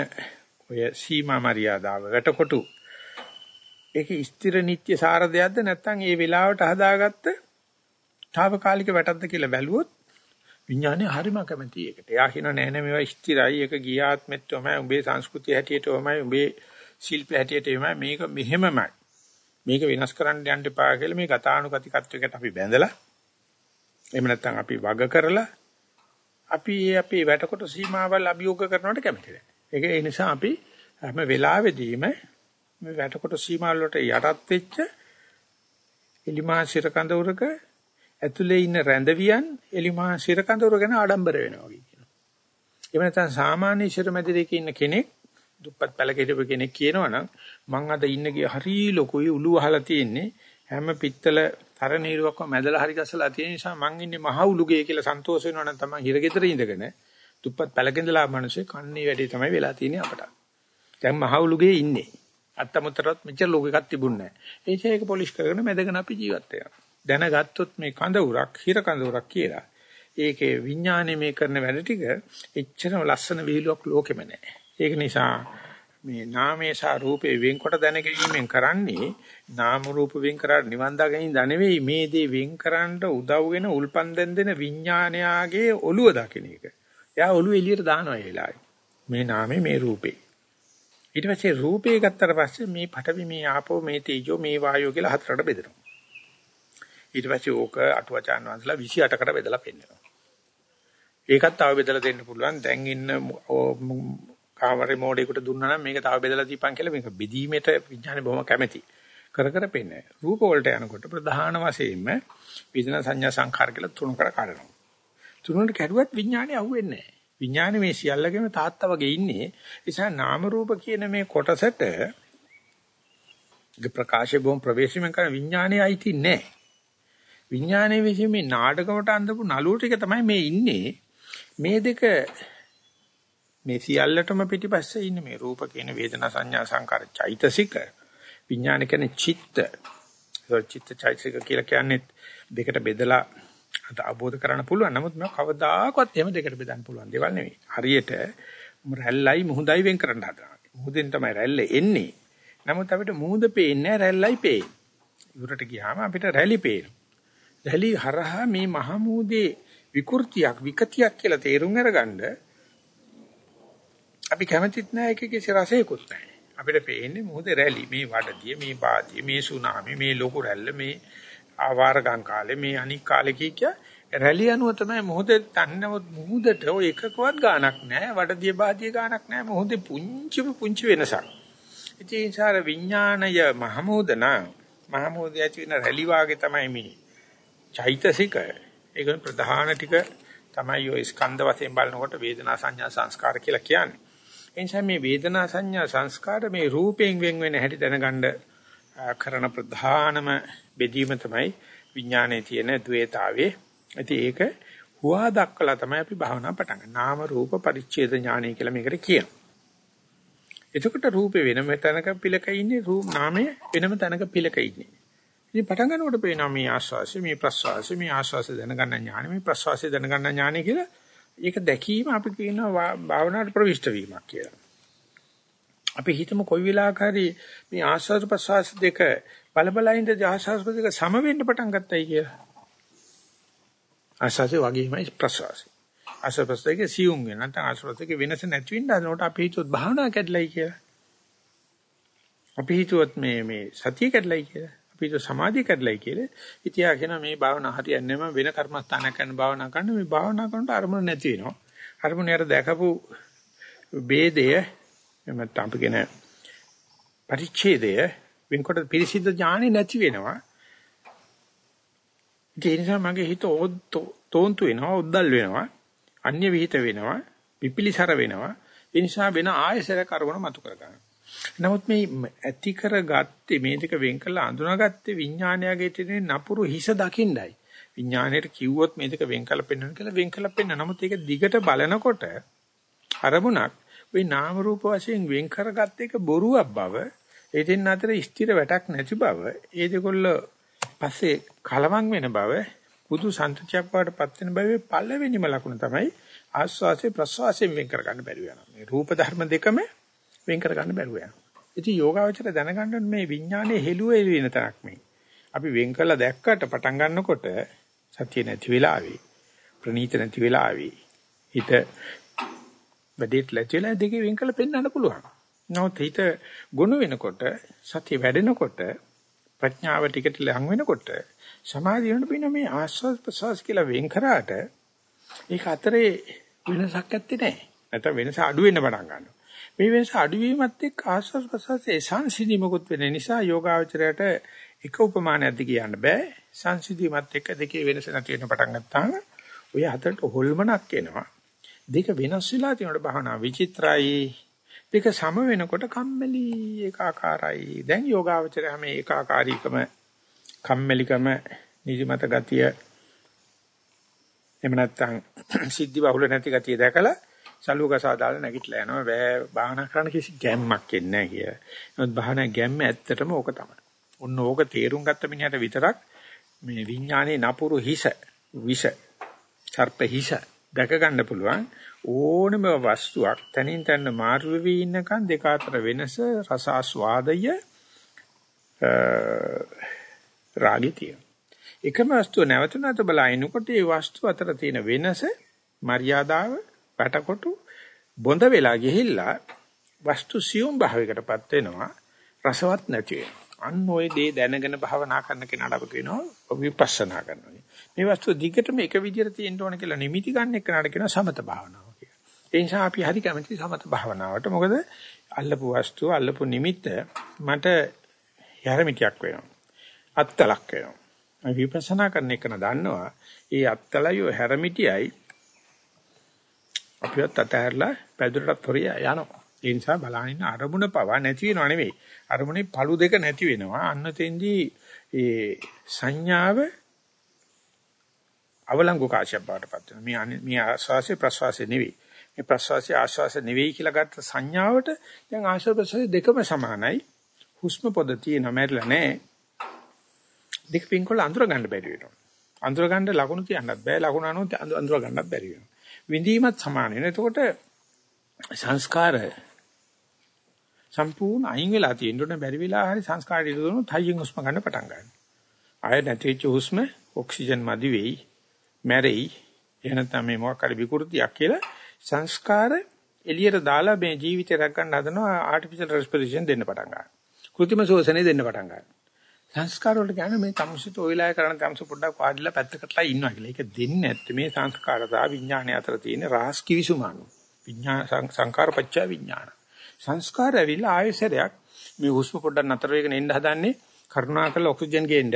ඔය සීමා මරියාදාව වැටකොටු ඒක ස්ථිර නිට්‍ය සාර දෙයක්ද නැත්නම් ඒ වෙලාවට හදාගත්ත తాවකාලික වැටක්ද කියලා බැලුවොත් විඥානේ හරිම කැමති ඒකට. එයා කියන නෑ නෑ මේවා ස්ථිරයි. ඒක ගියාත්මෙත් තමයි උඹේ සංස්කෘතිය හැටියට තමයි උඹේ ශිල්ප හැටියට තමයි මේක මෙහෙමමයි. මේක වෙනස් කරන්න යන්න එපා කියලා මේ ගතානුගතිකත්වයකට අපි බැඳලා එහෙම නැත්නම් අපි වග කරලා අපි අපේ වැටකොට සීමාවල් අභියෝග කරනවට කැමති නැහැ. ඒක ඒ නිසා අපි හැම වෙලාවෙදීම මේ වැටකොට සීමාවල් වලට යටත් වෙච්ච එලිමා සිර කඳවුරක ඇතුලේ ඉන්න රැඳවියන් එලිමා සිර කඳවුර ගැන ආඩම්බර වෙනවා වගේ කියනවා. එහෙම නැත්නම් සාමාන්‍ය ඉෂර මැදිරියක ඉන්න කෙනෙක් දුප්පත් පැලකෙදපු කෙනෙක් කියනවනම් මං අද ඉන්න ගිය හරි ලොකුයි උළු වහලා තියෙන්නේ හැම පිත්තල තර නීරුවක්ම මැදලා හරි ගසලා තියෙන නිසා මං ඉන්නේ මහ උළුගේ කියලා සන්තෝෂ වෙනවනම් තමයි හිරගෙදර ඉඳගෙන දුප්පත් පැලකෙන්දලා මිනිස්සේ කන්නේ වැඩි තමයි වෙලා තියෙන්නේ අපට. දැන් මහ උළුගේ ඉන්නේ. අත්තමුතරත් මෙච්චර ලෝක එකක් තිබුණේ නැහැ. ඒ ඒක පොලිෂ් කරගෙන මැදගෙන අපි ජීවත් වෙනවා. දැනගත්තොත් මේ කඳ උරක්, හිර කඳ උරක් කියලා. ඒකේ විඥානයේ මේ කරන වැඩ ටික එච්චරම ලස්සන විහිළුවක් ලෝකෙම නැහැ. ඒක නිසා මේ නාමයේ සහ රූපේ වෙන්කොට දැන ගැනීමෙන් කරන්නේ නාම රූප වෙන් කරා නිවන් දකින්න දනෙවෙයි මේ දේ වෙන් කරන්න උදව් වෙන උල්පන්දෙන් දෙන විඥානයාගේ ඔළුව දකින්න එක. එයා ඔළුව එළියට දානවා ඒ වෙලාවේ. මේ නාමේ මේ රූපේ. ඊට පස්සේ රූපේ ගත්තට පස්සේ මේ පඨවි මේ ආපෝ මේ තේජෝ මේ වායෝ කියලා හතරට බෙදෙනවා. ඊට පස්සේ ඕක අටුවචාන් වහන්සලා 28කට බෙදලා පෙන්නනවා. ඒකත් තව බෙදලා දෙන්න පුළුවන්. දැන් ඉන්න කාමරේ මෝඩේකට දුන්නා නම් මේක තව බෙදලා දීපන් කියලා මේක බෙදීමේට විඥානේ බොහොම කැමැති. කර කර පෙන්නේ. රූප වලට යනකොට ප්‍රධාන වශයෙන්ම විඥාන සංඥා සංඛාර කියලා තුනකට කඩනවා. තුනකට කැඩුවත් විඥානේ අහුවෙන්නේ නැහැ. විඥානේ මේ සියල්ලගෙම තාත්තා වගේ ඉන්නේ. ඒ නිසා නාම රූප කියන මේ කොටසට ප්‍රකාශය බොම් ප්‍රවේශයෙන් කරන විඥානේ අයිති නැහැ. විඥානයේ විසින් මේ නාටකමට අඳපු නළුව ටික තමයි මේ ඉන්නේ. මේ දෙක මේ සියල්ලටම පිටිපස්සේ ඉන්නේ මේ රූප කියන වේදනා සංඥා සංකාර චෛතසික විඥාන කියන්නේ චිත්ත. ඒ චිත්ත චෛතසික කියලා කියන්නේ දෙකට බෙදලා අත අවබෝධ කරගන්න පුළුවන්. නමුත් මම කවදාකවත් එහෙම දෙකට බෙදන්න පුළුවන් දේවල් නෙවෙයි. හරියට රැල්ලයි මුහුදයි වෙන් කරන්න හදනවා. මුහුදෙන් තමයි රැල්ල එන්නේ. නමුත් අපිට මුහුද පේන්නේ රැල්ලයි පේන්නේ. ඉවරට ගියාම අපිට රැලි පේනවා. රැලි හරහා මේ මහ මුහුදේ විකෘතියක් විකතියක් කියලා තේරුම් අරගන්න අපි කැමතිත් නෑ එකකේ කිසි රසයකුත් නෑ. අපිට පේන්නේ මුහුදේ රැලි මේ වඩදිය මේ බාදිය මේ සුනාමි මේ ලොකු රැල්ල මේ ආවාරගම් කාලේ මේ අනික් කාලේ කිය රැලි අනුව තමයි මුහුදේ තන්නවත් මුහුදට ඔය එකකවත් ගාණක් නෑ වඩදිය බාදිය ගාණක් නෑ මුහුදේ පුංචිම පුංචි වෙනසක්. ඉතින් සාර විඥාණය මහමෝදන මහමෝදය ඇති වෙන රැලි වාගේ තමයි මේ චෛතසික ඒක ප්‍රධාන ටික තමයි ඔය ස්කන්ධ වශයෙන් බලනකොට වේදනා සංඥා සංස්කාර කියලා කියන්නේ. එනිසා මේ වේදනා සංඥා සංස්කාර මේ රූපයෙන් වෙන් වෙන හැටි දැනගන්න කරන ප්‍රධානම බෙදීම තමයි විඥානයේ තියෙන ද්වේතාවේ. ඉතින් ඒක හුවා දක්වලා තමයි අපි භාවනා පටන් ගන්න. නාම රූප පරිච්ඡේද ඥානය කියලා මේකට කියනවා. එතකොට රූපේ වෙනම තැනක පිලක ඉන්නේ රූප නාමයේ වෙනම තැනක පිලක ඉන්නේ. ඉතින් පටන් ගන්නකොට පේනවා මේ ආස්වාසය මේ ප්‍රස්වාසය මේ ආස්වාසය දැනගන්න ඥානෙ මේ ප්‍රස්වාසය දැනගන්න ඥානෙ කියලා ඒක දැකීම අපි කියනවා භාවනාවට ප්‍රවිෂ්ඨ වීමක් කියලා. අපි හිතමු කොයි වෙලාවක හරි මේ ආස්වාද ප්‍රස්වාස දෙක බලබලින්ද ආස්වාද දෙක සම වෙන්න පටන් ගත්තයි කියලා. ආස්වාදේ වගේමයි ප්‍රස්වාසය. ආස්වාද ප්‍රස්වාසයේ සියුම් වෙන නැත්නම් ආස්වාදයේ වෙනස නැති වෙන්න නෝට අපි හිතුවොත් භාවනා කැඩලයි කියලා. අපි හිතුවොත් මේ මේ සතිය කැඩලයි කියලා. අපි හිතුව සමාධිය කැඩලයි කියලා. ඉතියා කියන මේ භාවනා හරියන්නේ නැම වෙන කර්මස්ථානයක් කරන භාවනා කරන මේ භාවනා කරනට අරමුණ නැති වෙනවා. අරමුණ යට දැකපු ભેදය එමත් අපි කියන පරිච්ඡේදය වෙනකොට පිරිසිදු ඥානෙ නැති වෙනවා. ඒ නිසා මගේ හිත තෝන්තු වෙනවා, උද්දල් වෙනවා, අන්‍ය විහිිත වෙනවා, පිපිලිසර වෙනවා. ඒ නිසා වෙන ආයසර කරුණ මතු කර ගන්නවා. නමුත් මේ ඇති කරගත්තේ මේ දෙක වෙන් කළා අඳුනාගත්තේ විඥානයගේ තියෙන නපුරු හිස දකින්නයි. විඥාණයට කිව්වොත් මේ දෙක වෙන් කළ පෙන්වන්න කියලා වෙන් කළ පෙන්න. නමුත් ඒක දිගට බලනකොට අරමුණක් ওই නාම රූප වශයෙන් වෙන් කරගත්ත එක බොරුවක් බව, ඒ දෙන්න අතර ස්ථිර වැටක් නැති බව, ඒ දෙකොල්ල පස්සේ කලවම් වෙන බව, බුදු සන්තතියක් බවට පත් වෙන බවේ පළවෙනිම ලකුණ තමයි ආස්වාසේ ප්‍රස්වාසයෙන් වෙන් කරගන්න බැරි වෙනවා. මේ රූප ධර්ම දෙකම වෙන් කරගන්න බැරුව යනවා. ඉතින් යෝගාවචර දැනගන්න මේ විඥානයේ හෙළුව එළි වෙන තරක් මේ. අපි වෙන් කළා දැක්කට පටන් ගන්නකොට සතිය නැති වෙලාවේ ප්‍රනීත නැති වෙලාවේ හිත වැඩිට ලැජිලා දෙකේ වෙන් කළ පෙන්වන්න පුළුවන්. නමුත් හිත ගොනු වෙනකොට සතිය වැඩෙනකොට ප්‍රඥාව ටිකට ලඟ වෙනකොට සමාධිය වෙන පින මේ ආස්වාද ප්‍රසවාස කියලා වෙන් කරාට ඒක අතරේ වෙනසක් ඇත්තේ නැහැ. නැත්නම් වෙනස අඩු වෙන්න පටන් ගන්නවා. මේ වෙනස අඩුවීමත් එක්ක ආස්වාද ප්‍රසවාසයේ සංසිඳීමකුත් වෙන නිසා යෝගාවචරයට එක උපමානයක්ද කියන්න බෑ. සංසිඳීමත් එක්ක දෙකේ වෙනස නැති වෙන පටන් ගත්තාම ඔය හතරට හොල්මනක් එනවා. දෙක වෙනස් වෙලා තියෙනකොට භාවනා විචිත්‍රයි. දෙක සම වෙනකොට කම්මැලි ඒකාකාරයි. දැන් යෝගාවචරය හැම ඒකාකාරීකම කම්මැලිකම නිදිමත ගතිය එහෙම නැත්නම් සිද්ධි බහුල නැති ගතිය දැකලා සලුවකසා දාලා නැගිටලා යනවා බෑ භාවනා කරන්න කිසි ගැම්මක් එන්නේ නැහැ කිය. නමුත් භාවනා ගැම්ම ඇත්තටම ඕක තමයි. ඔන්න ඕක තේරුම් ගත්ත මිනිහට විතරක් මේ විඥානේ නපුරු හිස විෂ සර්ප හිස දැක ගන්න පුළුවන්. ඕනම වස්තුවක් තනින් තන මාරු වෙවි ඉන්නකන් දෙක අතර වෙනස රස ආස්වාදය රාගිතිය එකම වස්තුව නැවත නැවත බලනකොට ඒ වස්තුව අතර තියෙන වෙනස මර්යාදාව පැටකොටු බොඳ වෙලා ගිහිල්ලා වස්තු සියුම් භාවයකටපත් වෙනවා රසවත් නැති අන්න ওই දේ දැනගෙන භාවනා කරන කෙනාට අපි කියනවා විපස්සනා කරනවා. මේ වස්තු දිගටම එක විදිහට තියෙන්න ඕන කියලා නිමිති ගන්න එක්කනට කියනවා සමත භාවනාව කියලා. ඒ නිසා අපි හරි කැමති සමත භාවනාවට. මොකද අල්ලපු වස්තු අල්ලපු නිමිත්ත මට යරමිටියක් වෙනවා. අත්තලක් වෙනවා. විපස්සනා කරන එකන දන්නවා. ඒ අත්තලයි හැරමිටියයි අපිවත් අතහැරලා පැදුරටත් හොරිය යනවා. ඒ නිසා බලහින්න අරමුණ පවා නැති වෙනව නෙවෙයි. අරමුණේ පළු දෙක නැති වෙනවා. අන්න තෙන්දී ඒ සංඥාව අවලංගු කාශ්‍යප බාටපත් වෙනවා. මේ මේ ආස්වාසේ ප්‍රස්වාසේ නෙවෙයි. මේ ප්‍රස්වාසේ ආස්වාසේ නෙවෙයි කියලා ගත්ත සංඥාවට දැන් ආශ්වාස ප්‍රස්වාසේ දෙකම සමානයි. හුස්ම පොද තියෙන මැරිලා නැහැ. දෙක පින්කොල අඳුර ගන්න බැරි වෙනවා. අඳුර ගන්න ලකුණු තියන්නත් බෑ. ලකුණු අනුව අඳුර ගන්නත් බැරි වෙනවා. විඳීමත් සමාන වෙනවා. එතකොට සංස්කාර සම්පූර්ණ අයින් වෙලා තියෙන්න බැරි වෙලා හරි සංස්කාර ඉද දුන්නොත් හයියෙන් හුස්ම ගන්න පටන් ගන්නවා. ආය නැතිවෙච්ච හුස්ම ඔක්සිජන් මදි වෙයි, මැරෙයි. එහෙනම් තමයි මොකක් හරි විකෘතියක් කියලා සංස්කාර එළියට දාලා මේ ජීවිතය රැක ගන්න හදනවා ආටිෆිෂල් රෙස්පිරේෂන් දෙන්න පටන් ගන්නවා. કૃත්‍රිම ශ්වසනය දෙන්න පටන් ගන්නවා. සංස්කාර වලට කියන්නේ මේ තමුසිත ඔයලාය කරන තමුස පොඩ්ඩක් වාඩිලා පැත්තකටලා ඉන්නවා කියලා. ඒක දෙන්නේ නැත්te මේ සංස්කාර සහ විඥානය අතර තියෙන රහස් කිවිසුමන. විඥාන සංකාර පච්චය විඥාන. සංස්කාර ඇවිල්ලා ආයසරයක් මේ හුස්ම පොඩ්ඩක් නතර වෙගෙන එන්න හදන්නේ කරුණාකරලා ඔක්සිජන් ගේන්න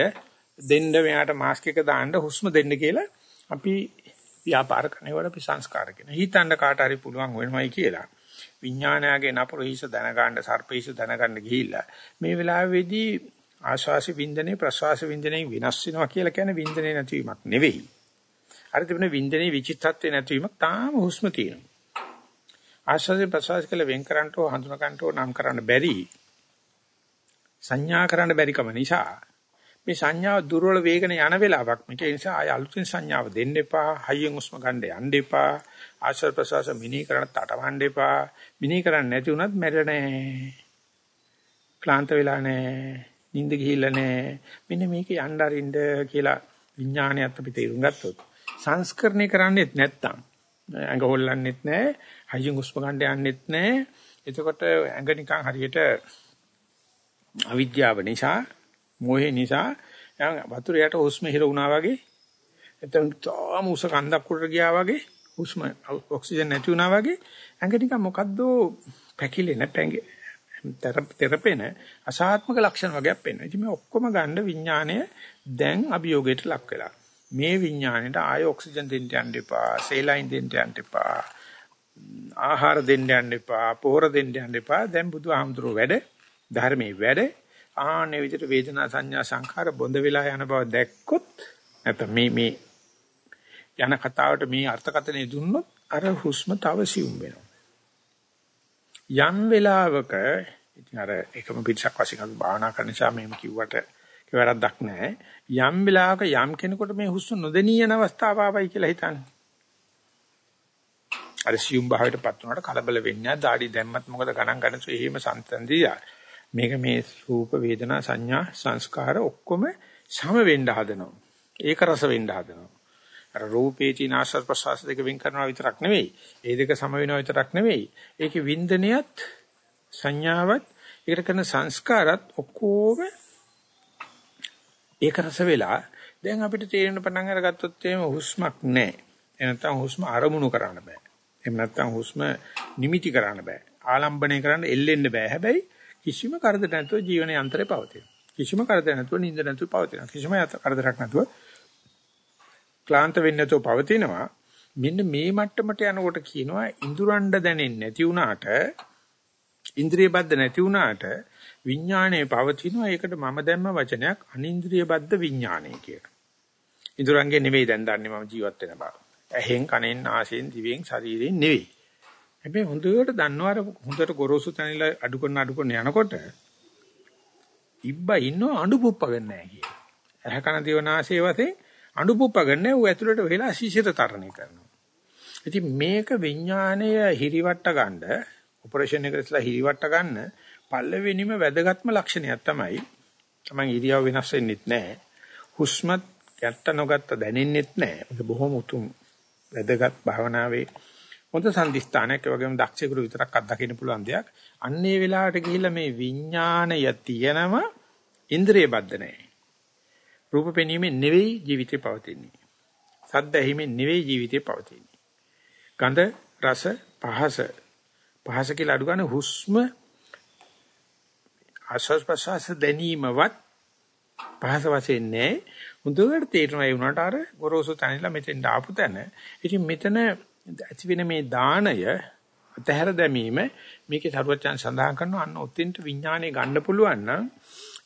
දෙන්න මෙයාට මාස්ක් එක දාන්න හුස්ම දෙන්න කියලා අපි ව්‍යාපාර කරනකොට අපි සංස්කාර කියන. හිතන්න කාට හරි පුළුවන් වෙනවයි කියලා. විඥානයගේ නපුරු හිස දැනගන්න සර්පහිස දැනගන්න ගිහිල්ලා මේ වෙලාවේදී ආශ්වාස වින්දනේ ප්‍රශ්වාස වින්දනේ විනාශ වෙනවා කියලා කියන්නේ වින්දනේ නැතිවීමක් නෙවෙයි. අර තිබෙන වින්දනේ විචිත්තත්වේ නැතිවීමක් තාම හුස්ම තියෙනවා. ආශ්වාස ප්‍රශ්වාස කියලා වෙන් කරන්නට හඳුනා ගන්නට නම් කරන්න බැරි සංඥා කරන්න බැරි කම නිසා මේ සංඥාව දුර්වල වේගන යන වෙලාවක් මේක. ඒ නිසා ආය අලුතින් සංඥාව දෙන්න එපා. හයියෙන් උස්ම ගන්න යන්න එපා. ආශ්වාස ප්‍රශ්වාස මිනී කරන්න තටවන්න එපා. මිනී කරන්නේ නැති වුණත් මැරෙන්නේ ක්ලාන්ත වෙලා නැහැ. නිින්ද ගිහිල්ලා නැහැ. මෙන්න මේක යන්න අරින්න කියලා විඥානයත් අපි තේරුම් ගත්තොත් සංස්කරණය කරන්නේත් නැත්තම් ඇඟ හොල්ලන්නෙත් නැහැ. හයියෙන් උස්ම ගන්න යන්නෙත් නැහැ. එතකොට ඇඟ නිකන් හරියට අවිද්‍යාව නිසා මොහේ නිසා වතුර යට හුස්ම හිර වුණා වගේ එතන තාම උස කන්දක් උඩට ගියා වගේ හුස්ම ඔක්සිජන් නැති වුණා වගේ ඇඟ නිකන් මොකද්ද පැකිලෙන පැංගේ තෙරපෙන අසාත්මක ලක්ෂණ වගේක් පෙන්වනවා. ඉතින් මේ ඔක්කොම ගන්න විඥාණය දැන් අභියෝගයට ලක් වෙලා. මේ විඥාණයට ආය ඔක්සිජන් දෙන්න යන්න එපා, සේලයින් දෙන්න යන්න එපා, ආහාර දෙන්න යන්න එපා, පොහොර දෙන්න යන්න එපා. දැන් බුදුහාමුදුරුවෝ වැඩ, ධර්මයේ වැඩ ආන්නේ විදිහට වේදනා සංඥා සංඛාර බොඳ වෙලා යන බව දැක්කොත් නැත්නම් මේ මේ යන කතාවට මේ අර්ථකථනය දුන්නොත් අර හුස්ම තව සියුම් වෙනවා. යම් වෙලාවක ඉතින් අර එකම පිටසක් වශයෙන් අපි භාවනා කරන නිසා මේම කිව්වට කෙවරක්ක් නැහැ. යම් වෙලාවක යම් කෙනෙකුට මේ හුස්ම නොදෙනී යන අවස්ථාව ආවයි කියලා හිතන්නේ. අර සියුම් භාවයටපත් වුණාට කලබල වෙන්නේ නැහැ. দাঁඩි දැම්මත් මොකද ගණන් ගන්නසො එහෙම සංතන්දියා. මේක මේ රූප වේදනා සංඥා සංස්කාර ඔක්කොම සම වෙන්න හදනවා. ඒක රස වෙන්න හදනවා. අර රූපේ තියෙන ආස්වාද ප්‍රසවාස දෙක වෙන් කරනවා විතරක් නෙවෙයි. ඒ දෙක සම වෙනවා විතරක් නෙවෙයි. ඒකේ වින්දනයත් සංඥාවත් ඒකට කරන සංස්කාරත් ඔක්කොම ඒක රස වෙලා දැන් අපිට තේරෙන පටන් අරගත්තොත් එහෙම හුස්මක් නැහැ. එහෙනම් හුස්ම අරමුණු කරන්න බෑ. එහෙම නැත්නම් හුස්ම නිමිටි කරන්න බෑ. ආලම්බණය කරන්න එල්ලෙන්න බෑ. හැබැයි කිසිම කරදර නැතුව ජීවන යන්ත්‍රය පවතින. කිසිම කරදර නැතුව නිින්ද නැතුව පවතින. කිසිම කරදරයක් නැතුව ක්ලාන්ත වෙන්නේ නැතුව පවතිනවා. මෙන්න මේ මට්ටමට යනකොට කියනවා ඉඳුරණ්ඩ දැනෙන්නේ නැති වුණාට ඉන්ද්‍රිය බද්ධ නැති වුණාට විඥානයේ පවතිනවා. ඒකට මම දැම්ම වචනයක් අනින්ද්‍රිය බද්ධ විඥානය කියලා. ඉඳුරංගේ නෙවෙයි දැන් දන්නේ මම ජීවත් වෙන බව. ඇහෙන් කනෙන් නාසයෙන් දිවෙන් ශරීරයෙන් නෙවෙයි. හැබැයි හොඳට දන්නවර හොඳට ගොරෝසු තැනිලා අඩු කරන අඩු කරන යනකොට ඉබ්බා ඉන්නව අඬු පුප්පගෙන නැහැ කියලා. ඇහ කන දිවනාසයේ වශයෙන් අඬු පුප්පගෙන ඌ ඇතුළට වෙලා ශිෂ්‍යත තරණය කරනවා. ඉතින් මේක විඥාණය හිරිවට්ට ගන්න ඔපරේෂන් එකකට ඉස්සලා හිරිවට්ට ගන්න පළවෙනිම වැදගත්ම ලක්ෂණයක් තමයි තමන් ඉරියව් වෙනස් වෙන්නෙත් නැහැ. හුස්මත් ගැට්ට නොගත්ත දැනෙන්නෙත් නැහැ. ඒක බොහොම උතුම් වැදගත් භාවනාවේ හොඳ සම්දිස්ථානයක් ඒ වගේම දක්ෂයෙකුට විතරක් අත්දකින්න පුළුවන් දෙයක්. අන්නේ වෙලාවට ගිහිල්ලා මේ විඥාණය තියෙනම ඉන්ද්‍රිය බද්ධ නැහැ. රූප පෙනීමෙන් නෙවෙයි ජීවිතේ පවතින්නේ. සද්ද ඇහිමෙන් නෙවෙයි ජීවිතේ පවතින්නේ. ගන්ධ රස පහස පහස කියලා අඩු ගන්න හුස්ම ආශ්වාස ප්‍රශ්වාස දැනීමවත් පහස වශයෙන් නෑ. හොඳට තේරෙනවා ඒ වුණාට අර ගොරෝසු තැනilla මෙතෙන් ආපු තැන. ඉතින් මෙතන ඇති වෙන මේ දාණය අතහැර දැමීම මේකේ සරුවචන් සඳහන් කරනවා අන්න ඔතෙන්ට විඥානය ගන්න පුළුවන් නම්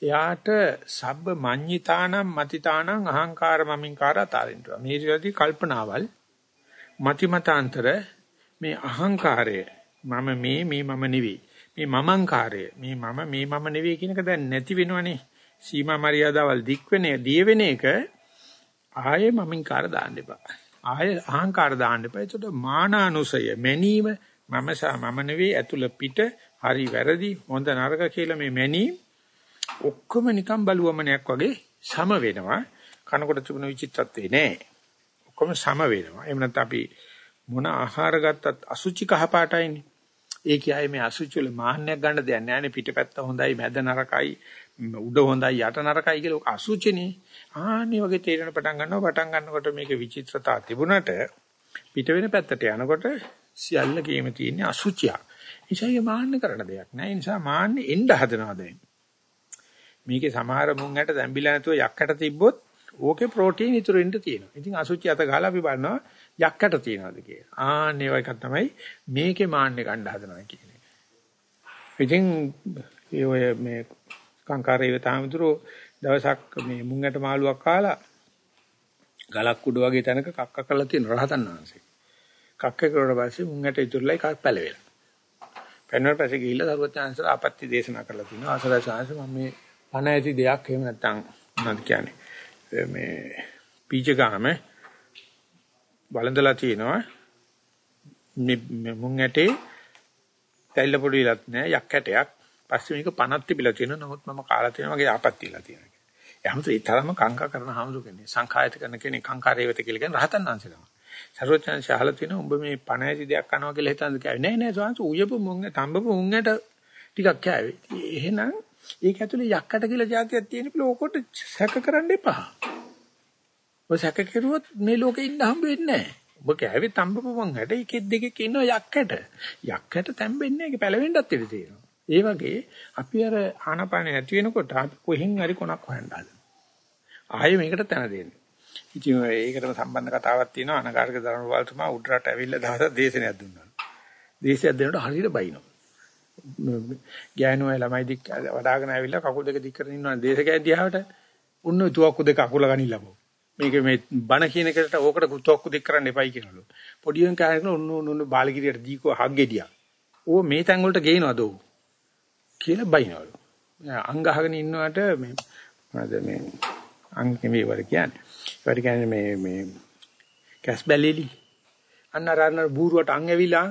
එයාට සබ්බ මඤ්ඤිතානම් මතිතානම් අහංකාර මමින්කාර අතාරින්නවා මේ විදිහට කල්පනාවල් මතිමතාන්තර මේ අහංකාරය මම මේ මේ මම නෙවෙයි. මේ මමංකාරය මේ මම මේ මම නෙවෙයි කියන එක දැන් නැති වෙනවනේ. සීමා මරියාදාවල් දික් වෙන දිය වෙන එක ආයේ මමින්කාර දාන්න එපා. ආයේ අහංකාර දාන්න එපා. ඒකට මානානුසය මැනීම මම සා මම නෙවෙයි ඇතුළ පිට හරි වැරදි හොඳ නරක කියලා මේ මැනීම ඔක්කොම නිකන් බලුවමනයක් වගේ සම වෙනවා. කනකොට තිබුණ විචිත්තත්වේ නෑ. ඔක්කොම සම වෙනවා. එහෙම නැත්නම් අපි මොන ආහාර ගත්තත් අසුචි කහ පාටයිනේ. ඒ කියයි මේ අසුචි වල මාන්නයක් ගන්න දෙයක් නෑනේ පිටපැත්ත හොඳයි මැද නරකයි උඩ හොඳයි යට නරකයි කියලා ඔක අසුචිනේ. ආන්නේ වගේ තේරෙන පටන් ගන්නවා පටන් ගන්නකොට මේක විචිත්‍රතාව තිබුණට පිට වෙන පැත්තට යනකොට සියල්ල කීම තියෙන්නේ අසුචියක්. ඒසයි මාන්න කරන දෙයක් නෑ. ඒ නිසා මාන්නේ එන්න හදනවා දැන්. මේකේ සමහර මුං ඇට දැම්බිලා නැතුව යක්කට තිබ්බොත් ඕකේ ප්‍රෝටීන් ඉතුරු වෙන්න තියෙනවා. ඉතින් අසුචි අත ගහලා අපි බලනවා යක්කට තියනවාද කියලා. ආන්නේ වගේ එකක් තමයි මේකේ මාන්නේ ගන්න හදනවා කියන්නේ. ඉතින් ඒ ඔය මේ කාංකාරේව තාමතුරු දවසක් මේ මුංගට මාළුවක් කාලා ගලක් උඩ වගේ තැනක කක්ක කරලා තියෙන රහතන් වහන්සේ. කක්ක කරුවට පස්සේ මුංගට ඉතුරුලා එකක් පැලවෙලා. පැනවල පස්සේ ගිහිල්ලා සරුවචාන්සලා ආපත්‍ය දේශනා කරලා තිනවා. අසරයි සාංශ මම මේ පණ ඇති දෙයක් එහෙම නැත්තම් මොනවද කියන්නේ. මේ පීජගාම බලඳලා තිනවා. මේ මුං ඇටේ තැල්ල පොඩිලත් නෑ යක් ඇටයක් පස්සේ මේක පණක් තිබිලා තියෙනවා. නමුත් මම කාලා තියෙනවා මගේ ආපත්තිලා තියෙනවා. ඒ හැමෝටම ඒ තරම කංකා කරන හැමෝටම කියන්නේ සංඛායත කරන කෙනෙක් කංකාරේවත කියලා කියන රහතන් වහන්සේ තමයි. සර්වඥයන් ශාල තියෙනවා උඹ මේ පණ ඇති දෙයක් කනවා කියලා හිතන්ද කියාවේ. නෑ නෑ සෝන්ස උයපු මුංග තඹපු මුංගට ටිකක් කෑවේ. එහෙනම් ඒක ඇතුලේ යක්කට කියලා જાතියක් තියෙන බල ඕකට සැක කරන්න එපා. ඔය සැක කෙරුවොත් මේ ලෝකෙ ඉන්න හම්බ වෙන්නේ නැහැ. ඔබ කෑවේ තඹපු මුංගට එකෙක් දෙකෙක් ඉන්නවා යක්කට. යක්කට තැම්බෙන්නේ නැහැ. ඒක පැලවෙන්නත් ඉඩ තියෙනවා. ඒ වගේ අපි අර ආනපාන නැති වෙනකොට අපි කොහෙන් හරි කොනක් හොයන්න හදනවා. ආයෙ මේකට තැන දෙන්නේ. ඉතින් ඒකටම සම්බන්ධ කතාවක් තියෙනවා අනගාരിക ධර්මපාලතුමා උඩරට ඇවිල්ලා දවසක් දේශනයක් දුන්නා. දේශයක් දෙනකොට හරියට බයිනවා. ගෑනුවයි ළමයි දික් වඩාගෙන ඇවිල්ලා කකුල් දෙක දික් කරගෙන ඉන්නවා දේශකයන් දිහාට උන්න තුවක්කු දෙක අකුල ගනින්නලමු. මේක මේ බණ කියන එකට ඕකට තුවක්කු දික් කරන්න එපයි කියනලු. පොඩියෙන් කාගෙන උන්න උන්න බාලගිරියට දීකෝ හග්ගෙඩියක්. ඕ මේ තැන් වලට ගේනවද ඕ? කියලා බයිනවලු. අංග අහගෙන ඉන්නවට මේ මොනවද මේ අංග නෙමෙයි වල කියන්නේ. ඒවට කියන්නේ මේ මේ කැස් බැලෙලි. අන්න අරන බූරුවට අං ඇවිලා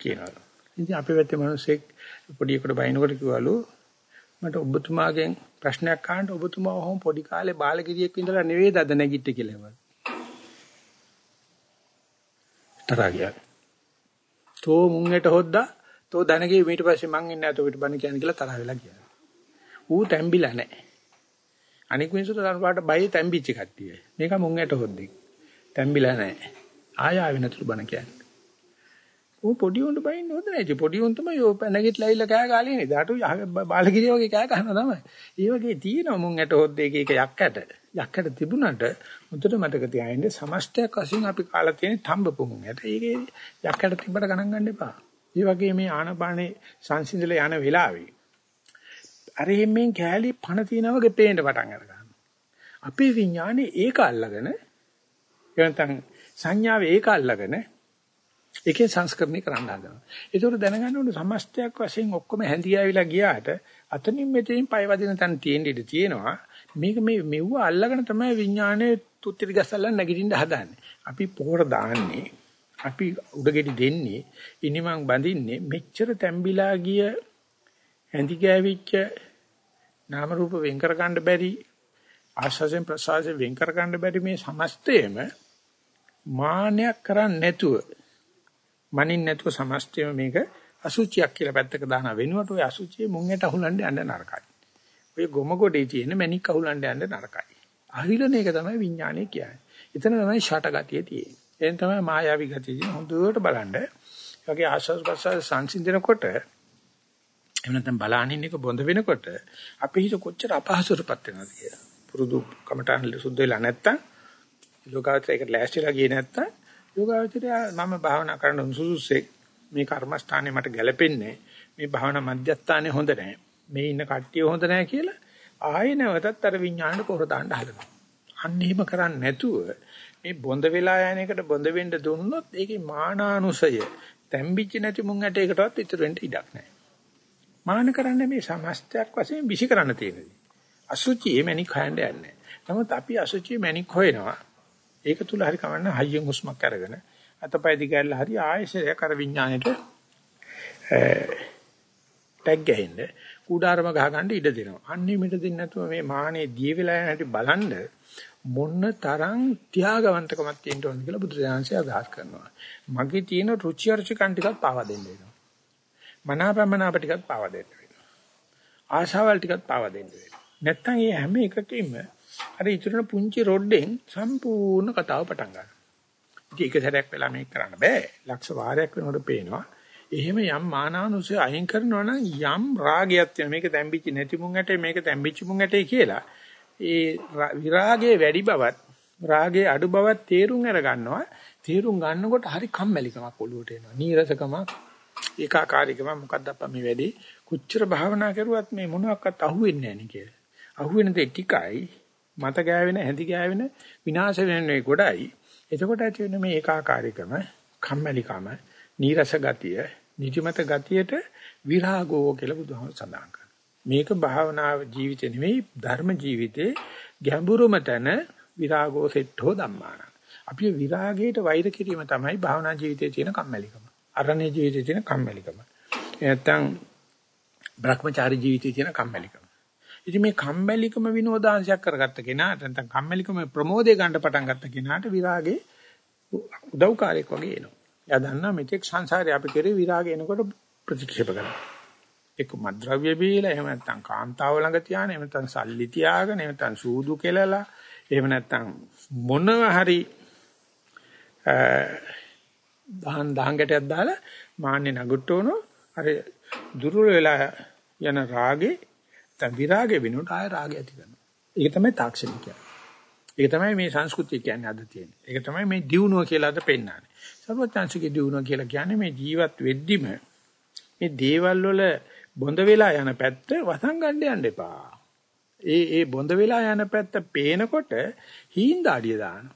කියනවා. ඉතින් අපේ පැත්තේ මිනිස්සෙක් පොඩි එකට බයිනකොට කිව්වලු මට ඔබතුමාගෙන් ප්‍රශ්නයක් අහන්න ඔබතුමා ඔහොම පොඩි කාලේ බාලගිරියෙක් ඉඳලා නෙවෙයි දද නැගිට්ටේ කියලා ඒවා. තරගියා. තෝ මුංගෙට හොද්දා තෝ දැනගේ ඊට පස්සේ මං ඉන්නේ නැතෝ ඊට බණ කියන්නේ කියලා තරහ වෙලා ගියා. ඌ තැම්බිලා නැහැ. අනික මිනිස්සුන්ට තරපාට බය තැම්බිච්ච කට්ටිය. මේක මුංගෙට හොද්දෙක්. තැම්බිලා නැහැ. ආය ආවෙ නැතුළු බණ කියන්නේ. ඌ පොඩි උන්ට බයින්න හොඳ නැහැ. පොඩි උන් තමයි ඔය නැගිටලා ඉල්ල කෑ ගාලා ඉන්නේ. දාට බාලගිරිය වගේ කෑ ගහනවා තමයි. ඒ වගේ තියෙනවා මුංගෙට හොද්දේ එක එක යක්කට. යක්කට තිබුණාට මුදට මතක තියාගන්න සමස්තයක් වශයෙන් අපි කාලා තියෙන තඹපු මුංගෙට. ඒකේ යක්කට තිබ්බට ගණන් ගන්න එපා. ඒ වගේ මේ ආනපානේ සංසිඳලා යන වෙලාවේ අර එම්මෙන් කෑලි පණ තියනා වගේ පේන්න පටන් අර ගන්නවා. අපේ විඥානේ ඒක අල්ලගෙන එවන්තන් සංඥාව ඒක අල්ලගෙන ඒකේ සංස්කරණය කරන්න හදනවා. ඒතකොට දැනගන්න ඕනේ සමස්තයක් වශයෙන් ඔක්කොම හැඳියාවිලා ගියාට අතනින් මෙතනින් පය වදින තැන තියෙන්න ඉඩ තියෙනවා. මේක මේ මෙව්ව අල්ලගෙන තමයි විඥානේ තුත්තිරි ගස්සල්ලා නැගිටින්න හදන්නේ. අපි පොහොර දාන්නේ අපි උඩගෙඩි දෙන්නේ ඉනිමන් බඳින්නේ මෙච්චර තැම්බිලා ගිය ඇඳි ගෑවිච්ච නාම රූප වෙන් කර ගන්න බැරි ආශාසෙන් ප්‍රසාසෙන් වෙන් කර ගන්න බැරි මේ සමස්තයම මානයක් කරන්නේ නැතුව මනින් නැතුව සමස්තයම මේක අසුචියක් කියලා පැත්තක දාන වෙනුවට ඔය අසුචියේ මුංගට අහුලන්න යන්න නරකයි. ඔය ගොම ගොඩේ තියෙන මණික් අහුලන්න යන්න නරකයි. අහිලන එක තමයි විඥානය කියන්නේ. එතන තමයි ෂට ගතිය තියෙන්නේ. එතන තමයි මායාවී ගතිය තියෙන්නේ. හොඳට බලන්න. ඒ වගේ ආශාස ප්‍රසාස සංසිඳනකොට එහෙම නැත්නම් බලානින් එක බොඳ වෙනකොට අපේ හිත කොච්චර අපහසුටපත් වෙනවද කියලා. පුරුදු කමටහන් සුද්ධ වෙලා නැත්තම් යෝගාවචරයකට ලෑස්තිලා ගියේ නැත්තම් යෝගාවචරය මම භාවනා කරන්න සුසුසෙක් මේ කර්මස්ථානේ මට ගැලපෙන්නේ මේ භාවනා මධ්‍යස්ථානේ හොඳ නැහැ. මේ ඉන්න කට්ටිය හොඳ නැහැ කියලා ආයෙ නැවතත් අර විඥාණයට පොර දාන්න හදනවා. අන්න එහෙම කරන්නේ නැතුව මේ බොඳ වෙලා යන එකට බොඳ වෙන්න දුන්නොත් ඒකේ මානානුසය තැම්බිච්ච නැති මුං ඇටයකටවත් ඉතුරු වෙන්න ඉඩක් නැහැ. මාන කරන්නේ මේ සමස්තයක් වශයෙන් විසි කරන්න තියෙනදී. අසුචි මැනික් හොයන්න යන්නේ. නමුත් අපි අසුචි මැනික් හොයනවා. ඒක තුල හරි කමන්න හයියෙන් හුස්මක් අරගෙන අතපය දිගැල්ලා හරි ආයෙසරයක් අර විඥාණයට ටැග් ගහින්ද කුඩාරම ගහ ගන්න ඉඩ දෙනවා. අන්නේ මිට දෙන්නේ නැතුව මේ මානේ දිය වෙලා යන හැටි බලන්න මොන්න තරම් ත්‍යාගවන්තකමක් තියෙන්න ඕනද කියලා බුදුරජාණන්සේ අදහස් කරනවා. මගේ තියෙන රුචි අරුචිකන් ටිකක් පාවා දෙන්න වෙනවා. මනාපමනාප ටිකක් පාවා දෙන්න වෙනවා. ආශාවල් ටිකක් පාවා දෙන්න වෙනවා. නැත්තම් මේ හැම එකකින්ම අර ඉතුරුන පුංචි රොඩ්ඩෙන් සම්පූර්ණ කතාව පටන් ගන්නවා. ඉතින් එක සැරයක් වෙලා මේක කරන්න බෑ. ලක්ෂ වාරයක් වෙනකොට පේනවා. එහෙම යම් මානානුසය අයින් කරනවා නම් යම් රාගයක් තියෙන මේක තැම්බිච්ච නැති මුං ඇටේ මේක තැම්බිච්ච මුං ඇටේ කියලා ඒ විරාගයේ වැඩි බවත් රාගයේ අඩු බවත් තේරුම් අර ගන්නවා තේරුම් ගන්නකොට හරි කම්මැලිකමක් ඔළුවට එනවා නීරසකමක් ඒකාකාරීකම මොකක්ද අප්පා මේ වැඩි කොච්චර භාවනා කරුවත් මේ මොනවාක්වත් අහුවෙන්නේ නැහැ නේ කියලා අහුවෙන දේ ටිකයි මත ගෑවෙන හැඳි ගෑවෙන විනාශ වෙන්නේ ගොඩයි එතකොට ඇති වෙන මේ ඒකාකාරීකම කම්මැලිකම නීරස ගතිය නිදිමත ගතියට විරාගෝ කියලා බුදුහාම සඳහන් කරනවා. මේක භාවනා ජීවිතේ නෙවෙයි ධර්ම ජීවිතේ ගැඹුරුම තැන විරාගෝ සෙට්ඨෝ ධම්මාන. අපි විරාගයට වෛර කිරීම තමයි භාවනා ජීවිතයේ තියෙන කම්මැලිකම. අරණ්‍ය ජීවිතයේ තියෙන කම්මැලිකම. නැත්තම් භ්‍රමචාරී ජීවිතයේ තියෙන කම්මැලිකම. ඉතින් මේ කම්මැලිකම විනෝදාංශයක් කරගත්ත කෙනාට නැත්නම් කම්මැලිකම ප්‍රමෝදේ ගන්න පටන් ගත්ත කෙනාට විරාගේ උදව්කාරයක් වගේ එනවා. එයා දන්නා මෙතෙක් සංසාරේ අපි කරේ විරාගය එනකොට ප්‍රතික්ෂේප කරනවා. එක්ක මද්ද්‍රව්‍ය බීලා එහෙම නැත්නම් කාන්තාව ළඟ තියාන එහෙම නැත්නම් සල්ලි තියාගෙන එහෙම නැත්නම් සූදු කෙලලා එහෙම නැත්නම් මොනව හරි දහන් දහංගටයක් දාලා මාන්නේ නගුට්ටවන අර දුර්වල වෙලා යන රාගේ දැන් විරාගේ වෙනුවට ආය රාගය ඇති කරනවා. ඒක තමයි තාක්ෂණිකය. ඒක තමයි මේ සංස්කෘතිය කියන්නේ අද තියෙන්නේ. ඒක තමයි මේ දියුණුව කියලා අද පෙන්නන්නේ. සර්වඥාන්සේගේ දිනුවා කියලා කියන්නේ මේ ජීවත් වෙද්දිම මේ දේවල් වල බොඳ වෙලා යන පැත්ත වසන් ගන්න යන්න එපා. ඒ ඒ බොඳ වෙලා යන පැත්ත පේනකොට හීන්දාඩිය දාන.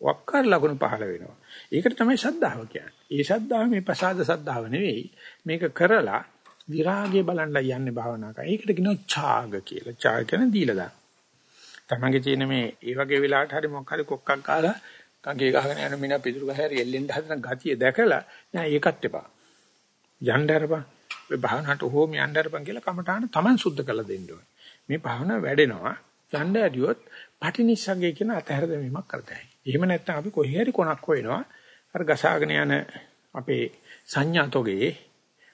වක්කර ලකුණු පහළ වෙනවා. ඒකට තමයි ශද්ධාව කියන්නේ. ඒ ශද්ධාව මේ ප්‍රසාද ශද්ධාව නෙවෙයි. මේක කරලා විරාගය බලන්න යන්නේ භාවනා කරා. ඒකට කියනවා ඡාග කියලා. ඡාග කියන්නේ දීලා දාන. තමන්ගේ තියෙන මේ ඒ වගේ වෙලාවට හරි මොකක් හරි කොක්කක් කාලා කංගේ ගහගෙන යන මිනා පිටුරු ගහරි එල්ලෙන්න හදන ගතිය දැකලා නෑ ඒකත් එපා. යන්න අරපන්. මේ භාවනාවට ඕම යන්න අරපන් කියලා කමඨාන Taman සුද්ධ කරලා දෙන්න ඕනේ. මේ භාවනාව වැඩෙනවා. යන්න ඇරියොත් පටිනිස්සග්ගේ කියන අතහැර දැමීමක් කරතයි. එහෙම නැත්නම් අපි කොහේ හරි කොනක් හොයනවා. අර ගසාගෙන යන අපේ සංඥාතෝගේ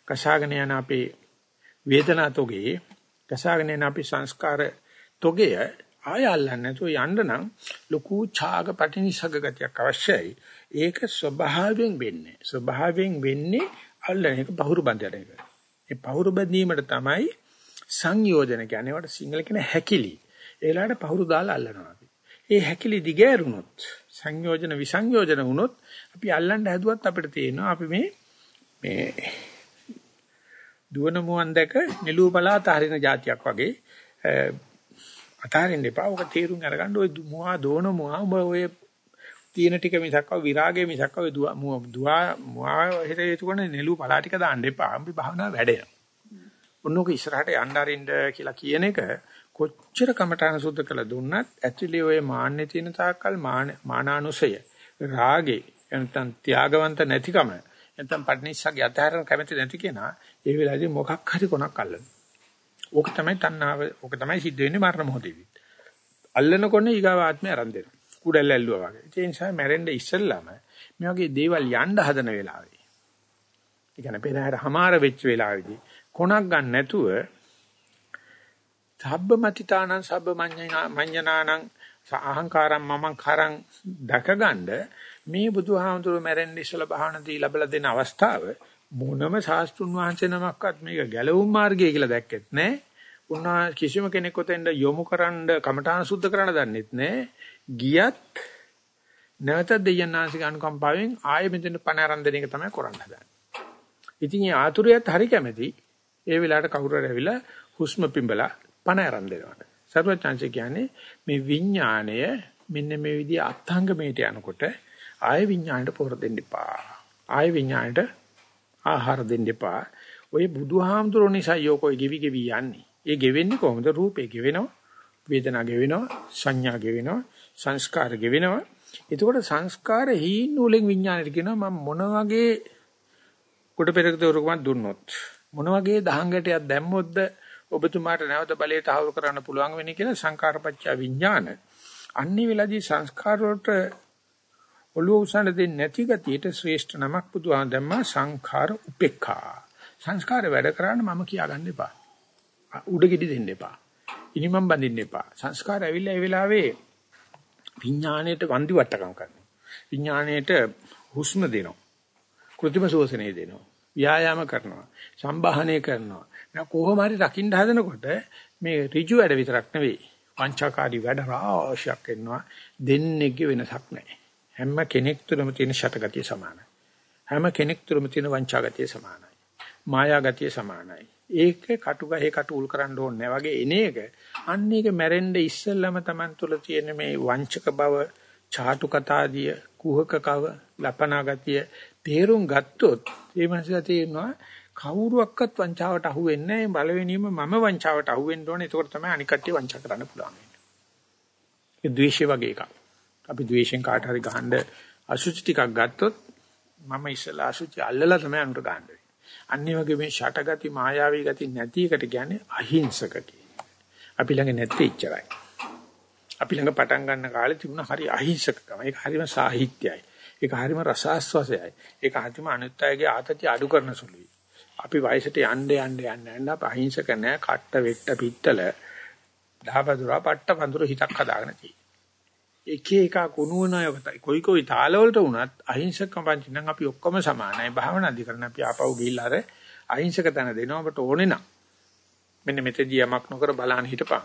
ගසාගෙන යන අපේ වේදනාතෝගේ ගසාගෙන යන අපේ සංස්කාර තොගය ආය අල්ලන්නේ නැතුව යන්න නම් ලොකු ඡාග පටිනිසග ගතියක් අවශ්‍යයි. ඒක ස්වභාවයෙන් වෙන්නේ. ස්වභාවයෙන් වෙන්නේ අල්ලන එක පහුරු බඳන එක. ඒ පහුරු බැඳීමට තමයි සංයෝජන කියන්නේ. ඒවට සිංහල කියන හැකිලි. ඒලාට පහුරු දාලා අල්ලනවා අපි. ඒ හැකිලි දිගෑරුණොත් සංයෝජන විසංයෝජන වුණොත් අපි අල්ලන්න හැදුවත් අපිට තේරෙනවා අපි මේ මේ දුවන මුවන් දැක නිලුව බලා තහරින જાතියක් වගේ අතාරින්න එපා. ඔක තේරුම් අරගන්න ඔය මොහා දෝන මොහා ඔබ ඔය තියෙන ටික මිසක්ව විරාගයේ මිසක්ව ඔය දුවා දුවා මොහා හිත හේතු කරන නෙළු පලා ටික දාන්න එපා. අපි භාවනාව වැඩෙනවා. ඔන්නෝක ඉස්සරහට යන්න අරින්න කියලා කියන එක කොච්චර කමඨාන සුද්ධ කළ දුන්නත් ඇක්චුලි ඔය මාන්නේ තියෙන තාක්කල් මානානුසය රාගේ නැත්නම් ත්‍යාගවන්ත නැතිකම නැත්නම් පට්නිස්සගේ අතහැරන කැමැති නැති කෙනා ඒ වෙලාවේදී මොකක් හරි කොනක් අල්ලනවා. ඕක තමයි තණ්හාව. ඕක තමයි සිද්ධ වෙන්නේ මරණ මොහොතේදී. අල්ලනකොනේ ඊගාව ආත්මය අරන් දෙනවා. කුඩැල්ල ඇල්ලුවා වගේ. ඒ නිසා මැරෙන්න ඉස්සෙල්ලාම මේ වගේ දේවල් යන්න හදන වෙලාවේ. ඒ කියන්නේ පෙරහැර හමාර වෙච්ච වෙලාවේදී කොනක් ගන්න නැතුව සබ්බ මතිතානං සබ්බ මඤ්ඤනානං අහංකාරම් මමං කරං දකගන්න මේ බුදුහාමුදුරුව මැරෙන්න ඉස්සලා බහනදී ලැබලා දෙන අවස්ථාව මොනම ශාස්ත්‍රුන් වහන්සේ නමක්වත් මේක ගැලවුම් මාර්ගය කියලා දැක්කෙත් නැහැ. උන්වා කිසිම කෙනෙක් උතෙන්ද යොමු කරන්න කමඨාන සුද්ධ කරන්න දන්නෙත් නැහැ. ගියත් නැවත දෙයන්නාසික අනුකම්පාවෙන් ආයෙ මෙතන පණ ආරම්භ දෙන එක තමයි කරන්න හදන්නේ. ඉතින් මේ ආතුරියත් හරි කැමැති. ඒ වෙලාවට කවුරු හරි ඇවිල්ලා හුස්ම පිඹලා පණ ආරම්භ දෙනවා. සර්වචාන්සේ කියන්නේ මේ විඥාණය මෙන්න මේ විදිහ අත්ංගමයට යනකොට ආය විඥාණයට පොර දෙන්න එපා. ආය විඥාණයට ආහාර දෙන්න එපා. ඔය බුදුහාමුදුරුවෝ නිසා යෝකෝ ගෙවි ගෙවි යන්නේ. ඒ ගෙවෙන්නේ කොහොමද? රූපේ ගෙවෙනවා, වේදනා ගෙවෙනවා, සංඥා ගෙවෙනවා, සංස්කාර ගෙවෙනවා. එතකොට සංස්කාර හීන නූලෙන් විඥාණයට කියනවා මම මොන වගේ කොට පෙරක දොරකමක් දුන්නොත් මොන වගේ දහංගටයක් දැම්මොත්ද ඔබතුමාට නැවත බලයට ආවුරු කරන්න පුළුවන් වෙන්නේ කියලා සංකාරපච්ච විඥාන. අන්නේ වෙලාදී සංස්කාර වලට ඔළුව උසන්න දෙන්නේ නැති ගතියට ශ්‍රේෂ්ඨ නමක් බුදුහාම දැම්මා සංඛාර උපේක්ඛා. සංස්කාර වැඩ කරන්න මම කියාගන්න එපා. උඩගෙඩි දෙන්න එපා. ඉනිමම් බඳින්න එපා. සංස්කාර ඇවිල්ලා ඒ වෙලාවේ විඥාණයට වන්දි වට්ටකම් කරනවා. විඥාණයට හුස්ම දෙනවා. කෘත්‍රිම ශෝෂණය දෙනවා. ව්‍යායාම කරනවා. සම්බාහනය කරනවා. දැන් කොහොම හරි රකින්න හදනකොට මේ ඍජු වැඩ විතරක් නෙවෙයි. පංචාකාරී වැඩ රාශියක් එනවා. දෙන්නේගේ වෙනසක් නැහැ. හැම කෙනෙක් තුළම තියෙන ෂටගතිය සමානයි. හැම කෙනෙක් තුළම තියෙන වංචාගතිය සමානයි. මායාගතිය සමානයි. ඒක කටුගහේ කටු උල් කරන්න ඕනේ වගේ එන එක අන්න ඒක මැරෙන්න ඉස්සෙල්ලම Taman තුල තියෙන මේ වංචක බව, ചാටු කතාදිය, කුහක කව, ලපනා ගතිය තේරුම් ගත්තොත් ඒ මනසට තේරෙනවා කවුරුවක්වත් වංචාවට අහු වෙන්නේ නැහැ. බලවෙනීම මම වංචාවට අහු වෙන්න ඕනේ. ඒකෝර තමයි අනික් කට්ටිය වංචා කරන්න පුළුවන්. ඒ ද්වේෂය වගේ එකක්. අපි ද්වේෂෙන් කාට හරි ගහන්න අසුචි ටිකක් ගත්තොත් මම ඉස්සලා අසුචි අල්ලලා තමයි අනුර ගහන්නේ. අනිත් වගේ මේ ෂටගති මායාවී ගති නැති එකට කියන්නේ අහිංසක අපි ළඟ නැත්තේ ඉච්චරයි. අපි ළඟ පටන් ගන්න කාලේ තිබුණ හරි අහිංසකකම. ඒක හරිම සාහිත්‍යයි. ඒක හරිම රසාස්වාසයයි. ඒක හරිම අනිත්‍යයේ ආතතිය අඩු කරන සුළුයි. අපි වයසට යන්න යන්න යන්න යන්න අප අහිංසක නැහැ කට්ට වෙට්ට පිටතල දහබදුරා පට්ට පඳුර හිතක් හදාගෙන තියෙන්නේ. එක එක කුණුවන අයකටයි කොයි කොයි තාලවලට වුණත් අහිංසක පංච නම් අපි ඔක්කොම සමානයි. භාවනාදි කරන අපි ආපහු ගිහිල්ලා අර අහිංසක තැන දෙනවා අපට ඕනේ නම්. මෙන්න මෙතෙදී යමක් නොකර බලන්න හිටපන්.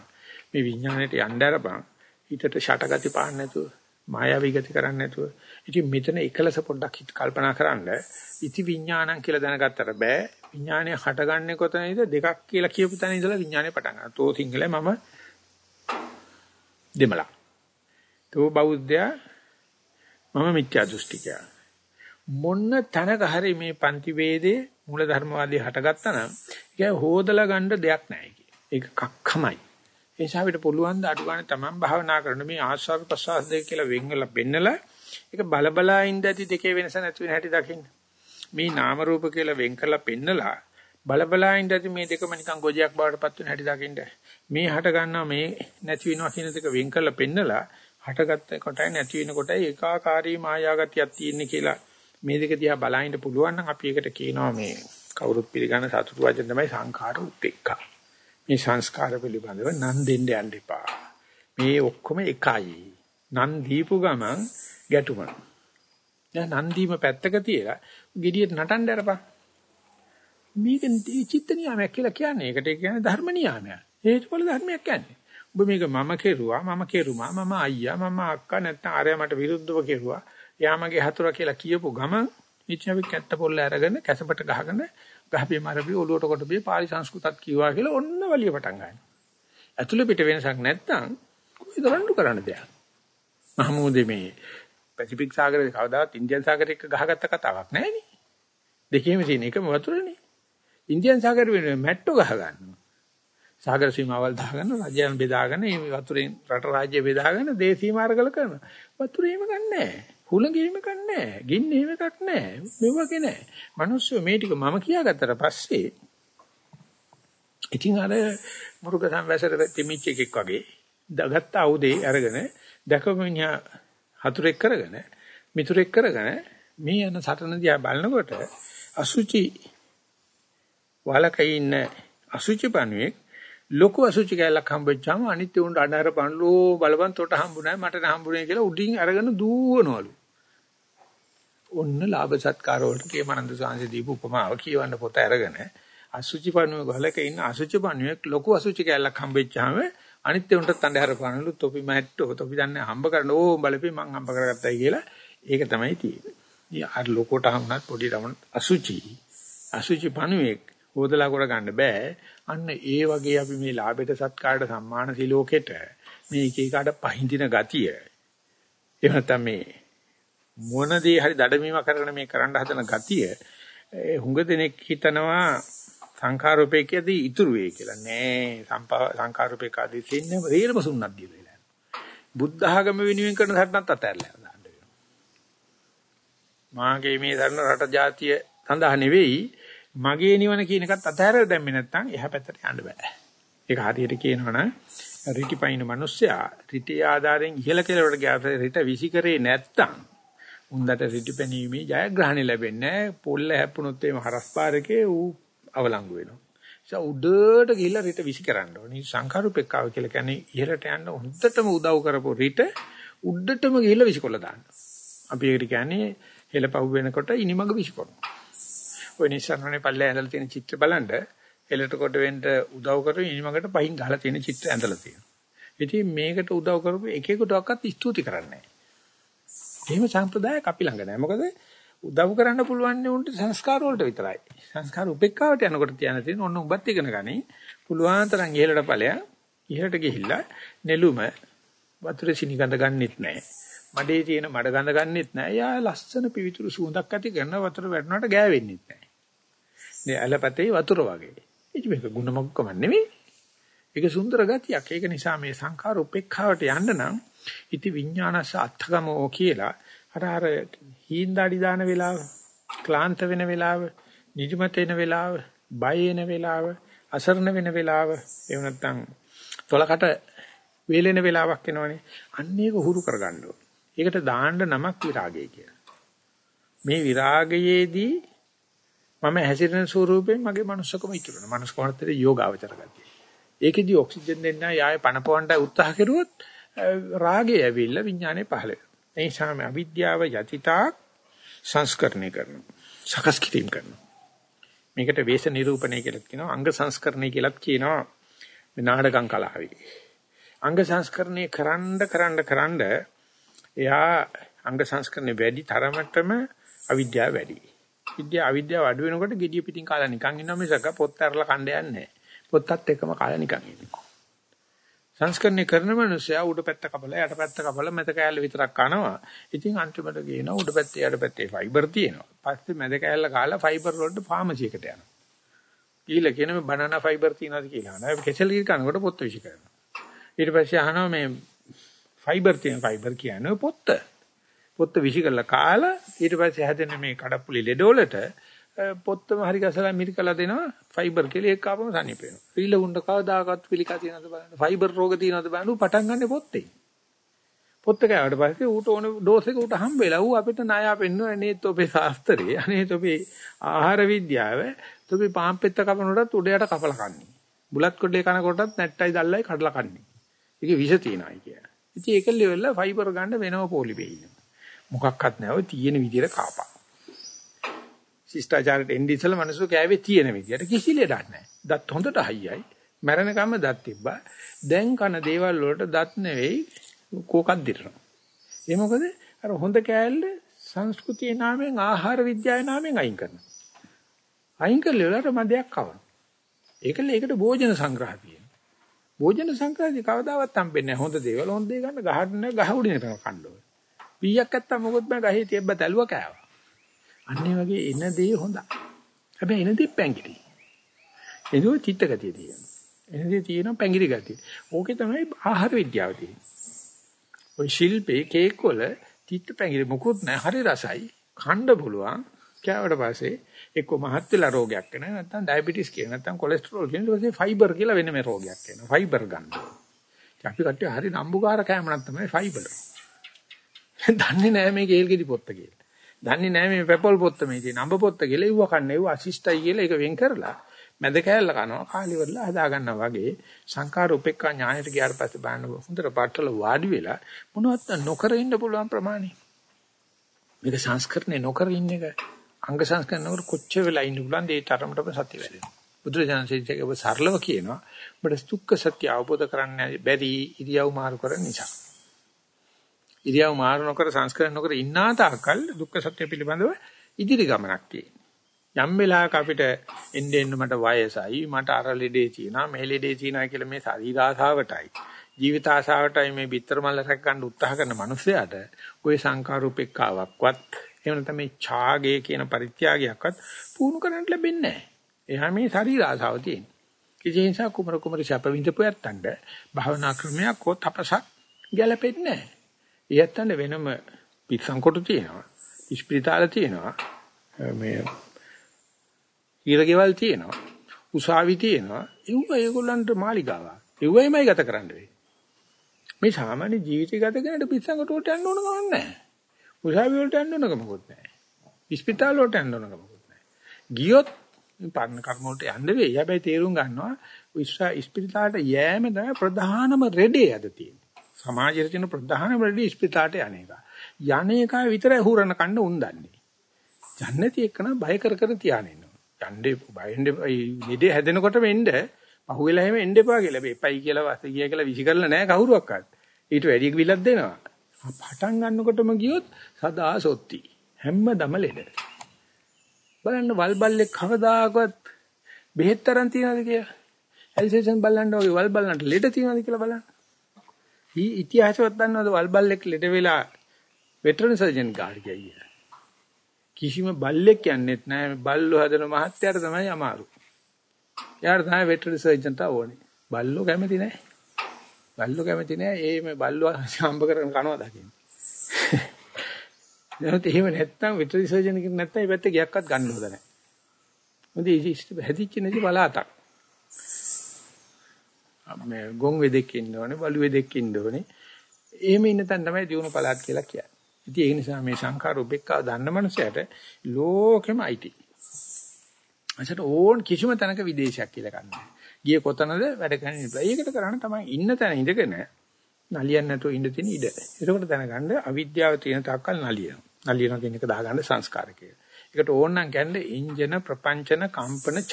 මේ විඥාණයට යන්න අරපන් හිතට ෂටගති පාන්න නැතුව මායාවී ගති කරන්නේ නැතුව. ඉතින් මෙතන එකලස පොඩ්ඩක් හිත කල්පනා කරන්න. ඉති විඥානං කියලා දැනගත්තට බෑ. විඥානය හටගන්නේ කොතනද දෙකක් කියලා කියපු තැන ඉඳලා විඥානය පටන් ගන්නවා. තෝ සිංහලයි මම දෙමළා. තෝ බෞද්ධයා මම මිත්‍යා දෘෂ්ටිකයා. මොන්න තැනක හරි මේ පන්ති වේදේ මූල ධර්මවාදී හටගත්තා නම් ඒක හොදලා ගන්න දෙයක් නැහැ ඒක කක්කමයි. ඒ නිසා අපිට පුළුවන් ද අඩුවානේ තමන් භාවනා කරන මේ ආස්වාද ප්‍රසවාස දෙක කියලා වෙන්වලා පෙන්නලා ඒක බලබලා ඉඳදී දෙකේ වෙනස නැති වෙන හැටි දකින්න. මේ නාම රූප කියලා වෙන් කරලා පෙන්නලා බලබලා ඉඳදී මේ දෙකම නිකන් ගොජයක් බවට පත් වෙන හැටි දකින්න. මේ හට ගන්නවා මේ නැති වෙනවා කියන දෙක වෙන් කරලා පෙන්නලා හටගත්ත කොටයි නැති වෙන කොටයි ඒකාකාරී මායාගතියක් තියෙන්නේ කියලා මේ දෙක දිහා බලහින්න පුළුවන් නම් අපි ඒකට කියනවා මේ කවුරුත් පිළිගන්න සතුටු වචන තමයි සංඛාර උපේක්ඛා. මේ සංස්කාර පිළිබඳව නන් දෙන්න යන්න එපා. මේ ඔක්කොම එකයි. නන් දීපු ගමන් ගැටුම. දැන් නන් දීම පැත්තක තියලා gediයට නටන්න අරපන්. මේක චිත්ත නියාමයක් කියලා කියන්නේ. ඒකට කියන්නේ ධර්ම නියාමයක්. හේතුඵල ධර්මයක් කියන්නේ. ඔබ මේක මම කෙරුවා, මම කෙරුමා, මම අයියා, මම අක්කා නැත්නම් අරයා මට විරුද්ධව කෙරුවා. යාමගේ හතුරා කියලා කියපු ගමන් ඉතින් අපි කැත්ත පොල්ල අරගෙන කැසපට ගහගෙන ගහපේ මරපේ ඔලුවට කොටපේ පාලි සංස්කෘතත් කිව්වා කියලා ඔන්න වලිය පටන් ගන්නවා. ඇතුළේ පිට වෙනසක් නැත්තම් කොයිද රණ්ඩු කරන්න දෙයක්. මහමූදේ මේ පැසිෆික් සාගරේ කවදාවත් ඉන්දියන් සාගරේ එක්ක ගහගත්ත කතාවක් නැහැ නේ. දෙකේම තියෙන එකම වතුරනේ. ඉන්දියන් සාගරේ වෙන මැට්ටෝ ගහ ගන්නවා. සාගර සීමාවල් දාගෙන රජයන් බෙදාගෙන මේ වතුරෙන් රට රාජ්‍ය බෙදාගෙන දේශීය මාර්ගල කරනවා. වතුරේ එහෙම ගන්නෑ. හුලඟ එහෙම එකක් නැහැ. ගින්න එහෙම එකක් නැහැ. මෙවගේ නැහැ. මිනිස්සු මේ ටික මම කියාගත්තට පස්සේ ඉතින් අර මුරුක සංවැසට තිමිච්ච එකෙක් වගේ දගත්ත අවුදේ අරගෙන දැකමිනියා හතුරෙක් කරගෙන මිතුරෙක් කරගෙන මේ යන සටන දිහා බලනකොට අසුචි වලකේ ඉන්න අසුචි පණුවෙක් ලොකු අසුචි කැලක් හම්බෙච්චාම අනිත් උන්ට අඬාර පණ්ඩෝ බලපන් තොට හම්බුනායි මට හම්බුනේ කියලා උඩින් අරගෙන දුවනවලු. ඔන්න ලාභ සත්කාර වලට කේමනන්ද සාංශ දීපු උපමාව කියවන්න පොත අරගෙන අසුචි පණුවේ ගලක ඉන්න අසුචි පණුවෙක් ලොකු අසුචි කැලක් හම්බෙච්චාම අනිත් උන්ට අඬාර පණ්ඩලු තොපි මැට්ටෝ තොපි දන්නේ හම්බ කරන ඕ බලපි මං හම්බ කරගත්තයි කියලා ඒක තමයි තියෙන්නේ. අර ලොකෝට හම්නත් පොඩි රමණ අසුචි අසුචි පණුවෙක් හොදලා කර ගන්න බෑ. අන්න ඒ වගේ අපි මේ ලාභයට සත්කාරයට සම්මාන සිලෝකෙට මේ එක එකට පහඳින ගතිය. එහෙම නැත්නම් මේ මොන දේ හරි දඩමීම කරගෙන මේ කරන්න හදන ගතිය හුඟ දෙනෙක් හිතනවා සංඛාරෝපේකයේදී ඉතුරු වෙයි කියලා. නෑ සංඛාරෝපේකාදී තින්නේ රේරම සුන්නක් දීලා. බුද්ධ ආගම වෙනුවෙන් කරන සටනත් අතහැරලා දාන්න. මාගේ මේ ධර්ම රට ජාතිය සඳහා නෙවෙයි මගේ නිවන කියන එකත් අතහැරලා දැම්මේ නැත්නම් එහා පැත්තට යන්න බෑ. ඒක හරියට කියනවනම් රිටිපයින් මිනිස්සයා රිටි ආධාරයෙන් ඉහළ කෙළවරට ගියාට රිට විසි කරේ නැත්තම් උන්දට රිටිපැනීමේ ජයග්‍රහණය ලැබෙන්නේ නැහැ. පොල්ල හැප්පුණොත් එimhe හරස්පාරකේ ඌ අවලංගු වෙනවා. ඒ උඩට ගිහිල්ලා රිට විසි කරන්න ඕනේ. සංඛාරුපෙක්කාව කියලා කියන්නේ ඉහළට යන්න හොඳටම උදව් කරපු රිට උඩටම ගිහිල්ලා විසිකොල්ල දාන්න. අපි ඒකට කියන්නේ හෙලපව් වෙනකොට ඉනිමග විසිකොනවා. ඔය නිසරණේ පල්ලේ ඇඳලා තියෙන චිත්‍ර බලන්න හෙලට කොට වෙන්න උදව් කරපු ඉනිමගට පහින් ගහලා තියෙන චිත්‍ර ඇඳලා තියෙනවා. ඉතින් මේකට උදව් කරපු එකෙකුටවත් ස්තුති කරන්නේ නැහැ. එහෙම සම්ප්‍රදායක් අපි ළඟ නැහැ. මොකද උදව් කරන්න පුළුවන් නේ උන්ට සංස්කාර වලට විතරයි. සංස්කාර උපේක්ඛාවට යනකොට තියන තියෙන ඔන්න උඹත් ඉගෙන ගනි. පුළුවන් තරම් ඉහළට ඵලයක් ඉහළට ගිහිල්ලා නෙළුම වතුරේ සිනිගඳ ගන්නෙත් නැහැ. මඩේ තියෙන මඩ ගඳ ගන්නෙත් නැහැ. යා ලස්සන පිවිතුරු සුවඳක් ඇති කරන වතුර වැටුණාට ගෑවෙන්නෙත් නැහැ. මේ ඇලපතේ වතුර වගේ. ඒක මේක ಗುಣමග්ගම නෙමෙයි. ඒක සුන්දර ගතියක්. ඒක නිසා මේ සංඛාර උපේක්ඛාවට යන්න නම් ඉති විඥානස අත්ථගමෝ කියලා අර අර හීන්දාඩි දාන වෙලාව, ක්ලාන්ත වෙන වෙලාව, නිදිමත වෙන වෙලාව, බය වෙන වෙලාව, අසරණ වෙන වෙලාව, එහෙම නැත්නම් තොලකට වේලෙන වෙලාවක් එනවනේ. අන්න ඒක හුරු කරගන්න ඕනේ. ඒකට දාන්න නමක් විරාගය කියලා. මේ විරාගයේදී මම හැසිරෙන ස්වරූපයෙන් මගේ මනුස්සකම ඉතුරු වෙනවා. මනුස්සකමත් යෝගාවචර ගතිය. ඒකෙදි ඔක්සිජන් දෙන්න යායේ පණ පොවන්න උත්සාහ කරුවොත් රාගය ඇවිල්ලා විඥානේ පහළ වෙනවා. ඒ නිසා මේ අවිද්‍යාව යතිතා සංස්කරණය කරනවා. සකස් කිරීම කරනවා. මේකට වේශ නිරූපණය කියලා කියනවා. අංග සංස්කරණය කියලාත් කියනවා. මේ නාටකම් කලාවේ. අංග සංස්කරණය කරන්න කරන්න කරන්න එයා අංග සංස්කරණය වැඩි තරමටම අවිද්‍යාව වැඩි. විද්‍යාව අවිද්‍යාව අඩු වෙනකොට gediya පිටින් කාලා නිකන් ඉන්නවා මිසක පොත් ඇරලා කණ්ඩ යන්නේ නැහැ. පොත්තත් එක්කම කාලා නිකන් ඉන්නවා. සංස්කරණය කරන මනුස්සයා උඩ පැත්ත කපලා යට පැත්ත කපලා මැද කෑල්ල විතරක් කනවා. ඉතින් අන්තිමට ගේනවා උඩ පැත්තේ යට පැත්තේ ෆයිබර් තියෙනවා. පස්සේ මැද කෑල්ල කාලා ෆයිබර් වලට ෆාමසි එකට යනවා. කීලා කියන මේ බනනා ෆයිබර් තියනවාද කියලා. නෑ කෙසෙල් ගිර කනකොට පොත් විශ් කරනවා. ඊට පස්සේ අහනවා මේ ෆයිබර් තියෙන ෆයිබර් කියන්නේ පොත්ත. පොත්ත විශ් කරලා කාලා ඊට පස්සේ හැදෙන මේ කඩප්පුලි ලෙඩ වලට පොත්තම හරි ගසලා මිරිකලා දෙනවා ෆයිබර් කියලා ඒක ආපම සනීප වෙනවා. රීල උණ්ඩ කවදාකවත් පිළිකා තියනවද බලන්න. ෆයිබර් රෝග තියනවද බලන්න ඌ පටන් ගන්න පොත්තේ. පොත්ත කෑවට පස්සේ ඌට ඕන ඩෝස් එක ඌට හම්බ වෙලා ඌ අපිට ණය පෙන්නුවා නේත් ඔබේ ශාස්ත්‍රයේ අනේත් ඔබේ ආහාර විද්‍යාව ඔබේ පාම්පෙත්ත කපනකොටත් උඩයට කපලා කන්නේ. බුලත් කොඩේ කනකොටත් නැට්ටයි දැල්ලයි කඩලා කන්නේ. ඒකේ විෂ තියෙනයි කිය. ඉතින් ඒක ලෙවල් ෆයිබර් ගන්න වෙනම පොලි වෙයි. මොකක්වත් නැව තියෙන විදිහට කාපා. ශිෂ්ටාචාරයට එන්නේ ඉස්සෙල්ලා මිනිස්සු කෑවේ තියෙන විදියට කිසි ලෙඩක් නැහැ. දත් හොඳට හයියයි. මැරෙනකම්ම දත් තිබ්බා. දැන් කන දේවල් වලට දත් නෙවෙයි කෝකක් දිරනවා. ඒ මොකද අර හොඳ කෑල්ල සංස්කෘතියේ නාමයෙන් ආහාර විද්‍යාවේ නාමයෙන් අයින් කරනවා. අයින් කළේලට මදයක් කවනවා. ඒකල ඒකට භෝජන සංග්‍රහ තියෙනවා. භෝජන සංග්‍රහදී කවදාවත් හම්බෙන්නේ නැහැ. හොඳ දේවල් හොඳ දේ ගන්න ගහන්න ගහ උඩින් කන්න ඕනේ. පීයක් නැත්තම් මොකොත් බෑ ගහේ තියබ්බ තැලුව කෑවා. අන්නේ වගේ එන දේ හොඳයි. හැබැයි එන දේ පැංගිරි. ඒක චිත්ත ගතිය තියෙනවා. එන දේ තියෙනවා පැංගිරි ගතිය. ඕකේ තමයි ආහාර විද්‍යාව තියෙන්නේ. ওই ශිල්පේ කේක් වල චිත්ත පැංගිරි මොකුත් නැහැ. හරි රසයි. කන්න පුළුවන්. කෑවට පස්සේ එක්ක මහත් වෙලා රෝගයක් වෙනවා. නැත්නම් ඩයබටිස් කියන නැත්නම් කොලෙස්ටරෝල් කියන ඊට පස්සේ ෆයිබර් කියලා වෙන මේ රෝගයක් එනවා. ෆයිබර් ගන්න. අපි කට්ටිය හරි නම්බුකාර කෑමක් තමයි ෆයිබර්. දන්නේ නැහැ මේ කේල් ගෙඩි පොත්ත කියලා. දන්නේ නැහැ මේ පෙපල් පොත්ත මේ තියෙන අඹ පොත්ත කියලා ඉව්ව කන්නේ ඉව්ව අසිස්ටයි කියලා ඒක වෙන් කරලා මැද කෑල්ල කනවා කාලිවරලා හදා ගන්නවා වගේ සංකාර උපේක්ඛා ඥාණයට ගියාට පස්සේ බලන්න හොඳට පාටල වාඩි වෙලා මොනවත් නොකර ඉන්න පුළුවන් ප්‍රමාණය. මේක සංස්කරණය නොකර ඉන්න එක අංග සංස්කරණ නොකර කොච්චර වෙලා ඉන්න පුළුවන්ද? ඒ තරමටම සත්‍ය වැඩෙනවා බුදුරජාණන්සේගේ ඔබ සරලව කියනවා ඔබට දුක්ඛ සත්‍ය අවබෝධ කරන්න බැරි ඉරියව් මාරු කරන නිසා. ඉරියව් මාරු නොකර සංස්කරණ නොකර ඉන්නා තාකල් දුක්ඛ සත්‍ය පිළිබඳව ඉදිරි ගමනක් තියෙනවා. යම් වෙලාවක අපිට එන්නේ එන්න මට වයසයි මට අර ලෙඩේ තියෙනවා මේ ලෙඩේ තියෙනවා කියලා මේ ශරීර ආසාවටයි ජීවිත ආසාවටයි මේ bitter මල්ල රැක ගන්න උත්සාහ කරන මිනිසයාට ওই සංකාරූපෙක්කාවක්වත් එහෙම නැත්නම් මේ ඡාගය කියන පරිත්‍යාගයක්වත් පුහුණු කරන්න ලැබෙන්නේ නැහැ. එහා මේ ශරීර ආසාව තියෙනවා. ඒ නිසා කුමර කුමරි ශප විඳපු යත්තන්ට භවනා ක්‍රමයක් හෝ තපසක් ගැලපෙන්නේ නැහැ. ඊයත්තන්ට වෙනම පිටසම් කොටු තියෙනවා. ඉස්පිරිතාල තියෙනවා. මේ ඊරගෙවල් තියෙනවා. උසාවි තියෙනවා. ඒව ඒගොල්ලන්ට මාලිගාවක්. ඒවයිමයි ගත කරන්න වෙන්නේ. මේ සාමාන්‍ය ජීවිතය ගත කරනට පිස්සංගට වලට යන්න ඕන ගමන් නැහැ. උසාවි වලට යන්න ඕන ගමකුත් නැහැ. ඉස්පිරිතාල වලට යන්න ඕන ගමකුත් නැහැ. ගියොත් පරණ කර්ම වලට යන්න වෙයි. හැබැයි තේරුම් ගන්නවා ඉස්පිරිතාලට යෑම තමයි ප්‍රධානම රෙඩේ අද තියෙන්නේ. සමාජයේ තියෙන ප්‍රධානම රෙඩේ ඉස්පිරිතාලට යන්නේක. යන්නේක විතරයි හුරන කන්න උන් දන්නේ. යන්නේ නැති එක්කන බය කර කර තියාගෙන ඉන්නවා. යන්නේ බයෙන්ද ලෙඩේ හැදෙනකොටම එන්න පහුවෙලා එහෙම එන්න එපා කියලා. එපයි කියලා වාසේ ගියා කියලා විසි කරලා නැහැ කවුරුවක්වත්. ඊට වැඩි විලක් දෙනවා. පටන් ගන්නකොටම ගියොත් සදා සොත්ති. හැමදම ලෙඩ. බලන්න වල්බල්ලේ කවදාකවත් බෙහෙත් තරම් තියනවද කියලා. ඇල්සේෂන් බලන්න වගේ වල්බල්ලන්ට ලෙඩ තියනවද කියලා බලන්න. ඊ ඉතිහාසවත් දන්නවද වල්බල්ලෙක් ලෙඩ වෙලා වෙටරන් සර්ජන් ගාඩ ගියා. කිසිම බල්ලෙක් යන්නේත් නැහැ බල්ලෝ හදන මහත්තයාට තමයි අමාරු. යාර තමයි වෙටරනරි සර්ජන්ට ඕනේ. බල්ලෝ කැමති නැහැ. බල්ලෝ කැමති නැහැ. ඒ මේ බල්ලෝ හම්බ කරගෙන කනවා දකින්න. නැත්නම් එහෙම නැත්නම් වෙටරනරි සර්ජන් කෙනෙක් නැත්නම් මේ පැත්තේ ගියක්වත් ගන්න හොඳ නැහැ. මොකද ඉතින් හැදිච්ච නැති පළාතක්. මේ ගොන් වෙදෙක් ඉන්න ඕනේ, බලු වෙදෙක් ඉන්න ඕනේ. එහෙම ඉන්න තැන තමයි දියුණු පළාත් කියලා කියන්නේ. ඉතින් ඒ නිසා මේ සංඛාර උපේක්ඛා දන්න මනුස්සයට ලෝකෙම අයිති. අසට ඕන් කිසිම තැනක විදේශයක් කියලා ගන්න. ගියේ කොතනද වැඩ කරන්නේ ඉබ්ලා. ඒකට කරන්න තමයි ඉන්න තැන ඉඳගෙන නලියන්න නැතුව ඉන්න තියෙන ඉඩ. ඒකට දැනගන්න අවිද්‍යාව තියෙන තාක්කල් නලියන. නලියන කියන එක දාගන්න සංස්කාර කියලා. ඒකට ඕන නම් කියන්නේ ඉන්ජන ප්‍රපංචන කම්පන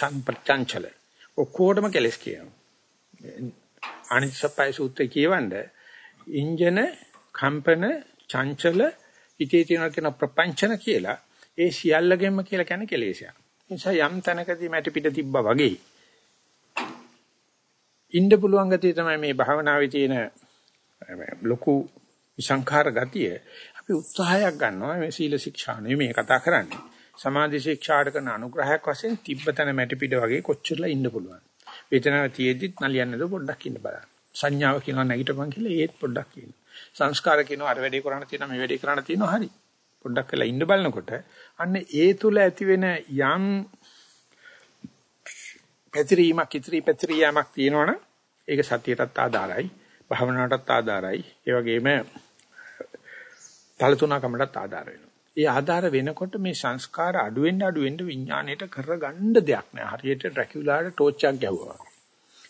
චංචල. ඔක්කොටම කෙලස් කියනවා. අනිත්‍යපය සූත්‍රය කියවන්නේ ඉන්ජන කම්පන චංචල ඉතේ තියෙනවා කියන ප්‍රපංචන කියලා ඒ සියල්ලගෙම කියලා කියන්නේ කෙලෙසයක්. නිසා යම් තැනකදී මැටි පිට තිබ්බා වගේ ඉන්න පුළුවන් ගතිය තමයි මේ භාවනාවේ තියෙන ලොකු විසංඛාර ගතිය. අපි උත්සාහයක් ගන්නවා මේ සීල ශික්ෂා නෙමෙයි කතා කරන්නේ. සමාධි ශික්ෂාට කරන අනුග්‍රහයක් වශයෙන් තිබ්බතන මැටි පිට වගේ කොච්චරලා ඉන්න පුළුවන්. වේදනාව තියෙද්දිත් නලියන්නද පොඩ්ඩක් ඉන්න බලන්න. සංඥාව කියනවා නැගිටපන් කියලා ඒත් පොඩ්ඩක් කියනවා. සංස්කාර කියනවා අර වැඩේ කරන්න තියෙනවා මේ වැඩේ කරන්න තියෙනවා හරි. පොඩ්ඩක් වෙලා ඉන්න බලනකොට අන්න ඒ තුල ඇති වෙන යම් පැතිරීමක් ඉතිරි පැතිරියාමක් තියෙනවනම් ඒක සතියටත් ආදාරයි භාවනාවටත් ආදාරයි ඒ වගේම තලතුණකමටත් ආදාර වෙනවා. ඒ ආදාර වෙනකොට මේ සංස්කාර අඩු වෙන්න අඩු වෙන්න විඥාණයට කරගන්න දෙයක් නෑ. හරියට ඩ්‍රැකියුලාට ටෝච් එකක් ගැහුවා.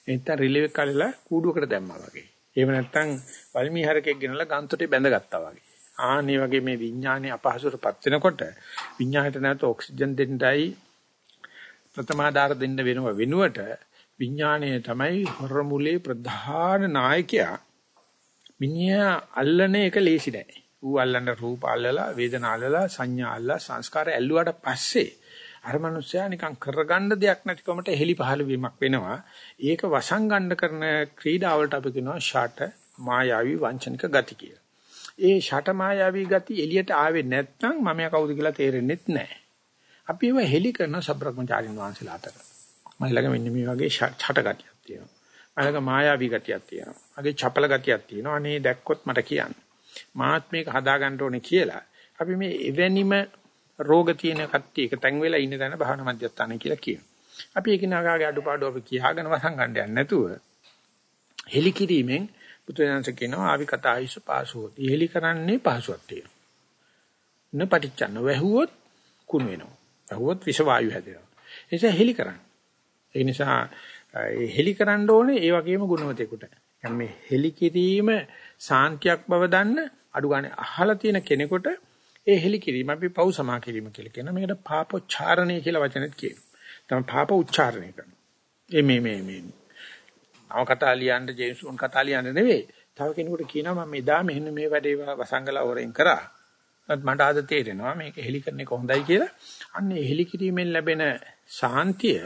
එතන රිලෙව් එක කලලා කූඩුවකට දැම්මා වගේ. එහෙම නැත්නම් වල්මීහරකෙක් ගෙනලා ගන්තොටේ බැඳගත්තා වගේ. ආන්නේ වගේ මේ විඥානේ අපහසුටපත් වෙනකොට විඥාණයට නැවත ඔක්සිජන් දෙන්නයි ප්‍රථමාදාර දෙන්න වෙනව වෙනුවට විඥාණය තමයි හොරමුලේ ප්‍රධාන නායකයා. මිනිහා අල්ලන එක ලේසි නෑ. ඌ අල්ලන රූප අල්ලලා වේදනා අල්ලලා සංඥා අල්ලලා සංස්කාර ඇල්ලුවාට පස්සේ අර මනුස්සයා නිකන් කරගන්න දෙයක් නැතිකමට හෙලි පහළ වීමක් වෙනවා. ඒක වසංගණ්ඩ කරන ක්‍රීඩාවලට අපි කියනවා ෂට මායාවී වංචනික ගති කියලා. ඒ ෂට මායාවී ගති එළියට ආවේ නැත්නම් මම කවුද කියලා තේරෙන්නේ නැහැ. අපි ඒව හෙලි කරන සබ්‍රක්‍මචාරින් වහන්සේලා අතර. මම ළඟ මෙන්න මේ වගේ ෂට ගතියක් තියෙනවා. අලක මායාවී ගතියක් තියෙනවා. අගේ චපල ගතියක් තියෙනවා. අනේ දැක්කොත් මට කියන්න. මාත් මේක හදා ගන්න ඕනේ කියලා. අපි මේ එවැනිම රෝග තියෙන කට්ටිය එක තැන් වෙලා ඉන්න තැන භාවනා මධ්‍යස්ථානයි කියලා කියනවා. අපි එකිනෙකාගේ අඩුපාඩු අපි කියාගෙන වසන් ගන්න යන්නේ නැතුව හෙලි කිරීමෙන් පුත්‍රයන්ස කියනවා ආවි කතායිස පාසුවොත්. හෙලි කරන්නේ පහසුවක් තියෙනවා. න පටිච්චන්න වැහුවොත් කුණු වෙනවා. වැහුවොත් විෂ වායු හැදෙනවා. ඒ නිසා හෙලි කරන්න. ඒ නිසා හෙලි කරන්න ඕනේ ඒ වගේම ගුණවතෙකුට. මේ හෙලි කිරීම සාන්තියක් බව දන්න අඩු ගන්න අහලා තියෙන කෙනෙකුට ඒ හෙලි කිරීම අපි පව් සමා කිරීම කියලා කියනවා. මේකට පාපෝච්චාරණය කියලා වචනෙත් කියනවා. තමයි පාප උච්චාරණය කරනවා. ඒ මේ මේ මේ නව කතා ලියන්න ජේම්ස් බොන්ඩ් කතා ලියන්න නෙවෙයි. තව කෙනෙකුට කියනවා මම එදා මෙන්න මේ වැඩේ වසංගලා වරෙන් කරා. මට අද තේරෙනවා මේක හෙලි කරන එක හොඳයි කියලා. අන්න ඒ හෙලි කිරීමෙන් ලැබෙන සාන්තිය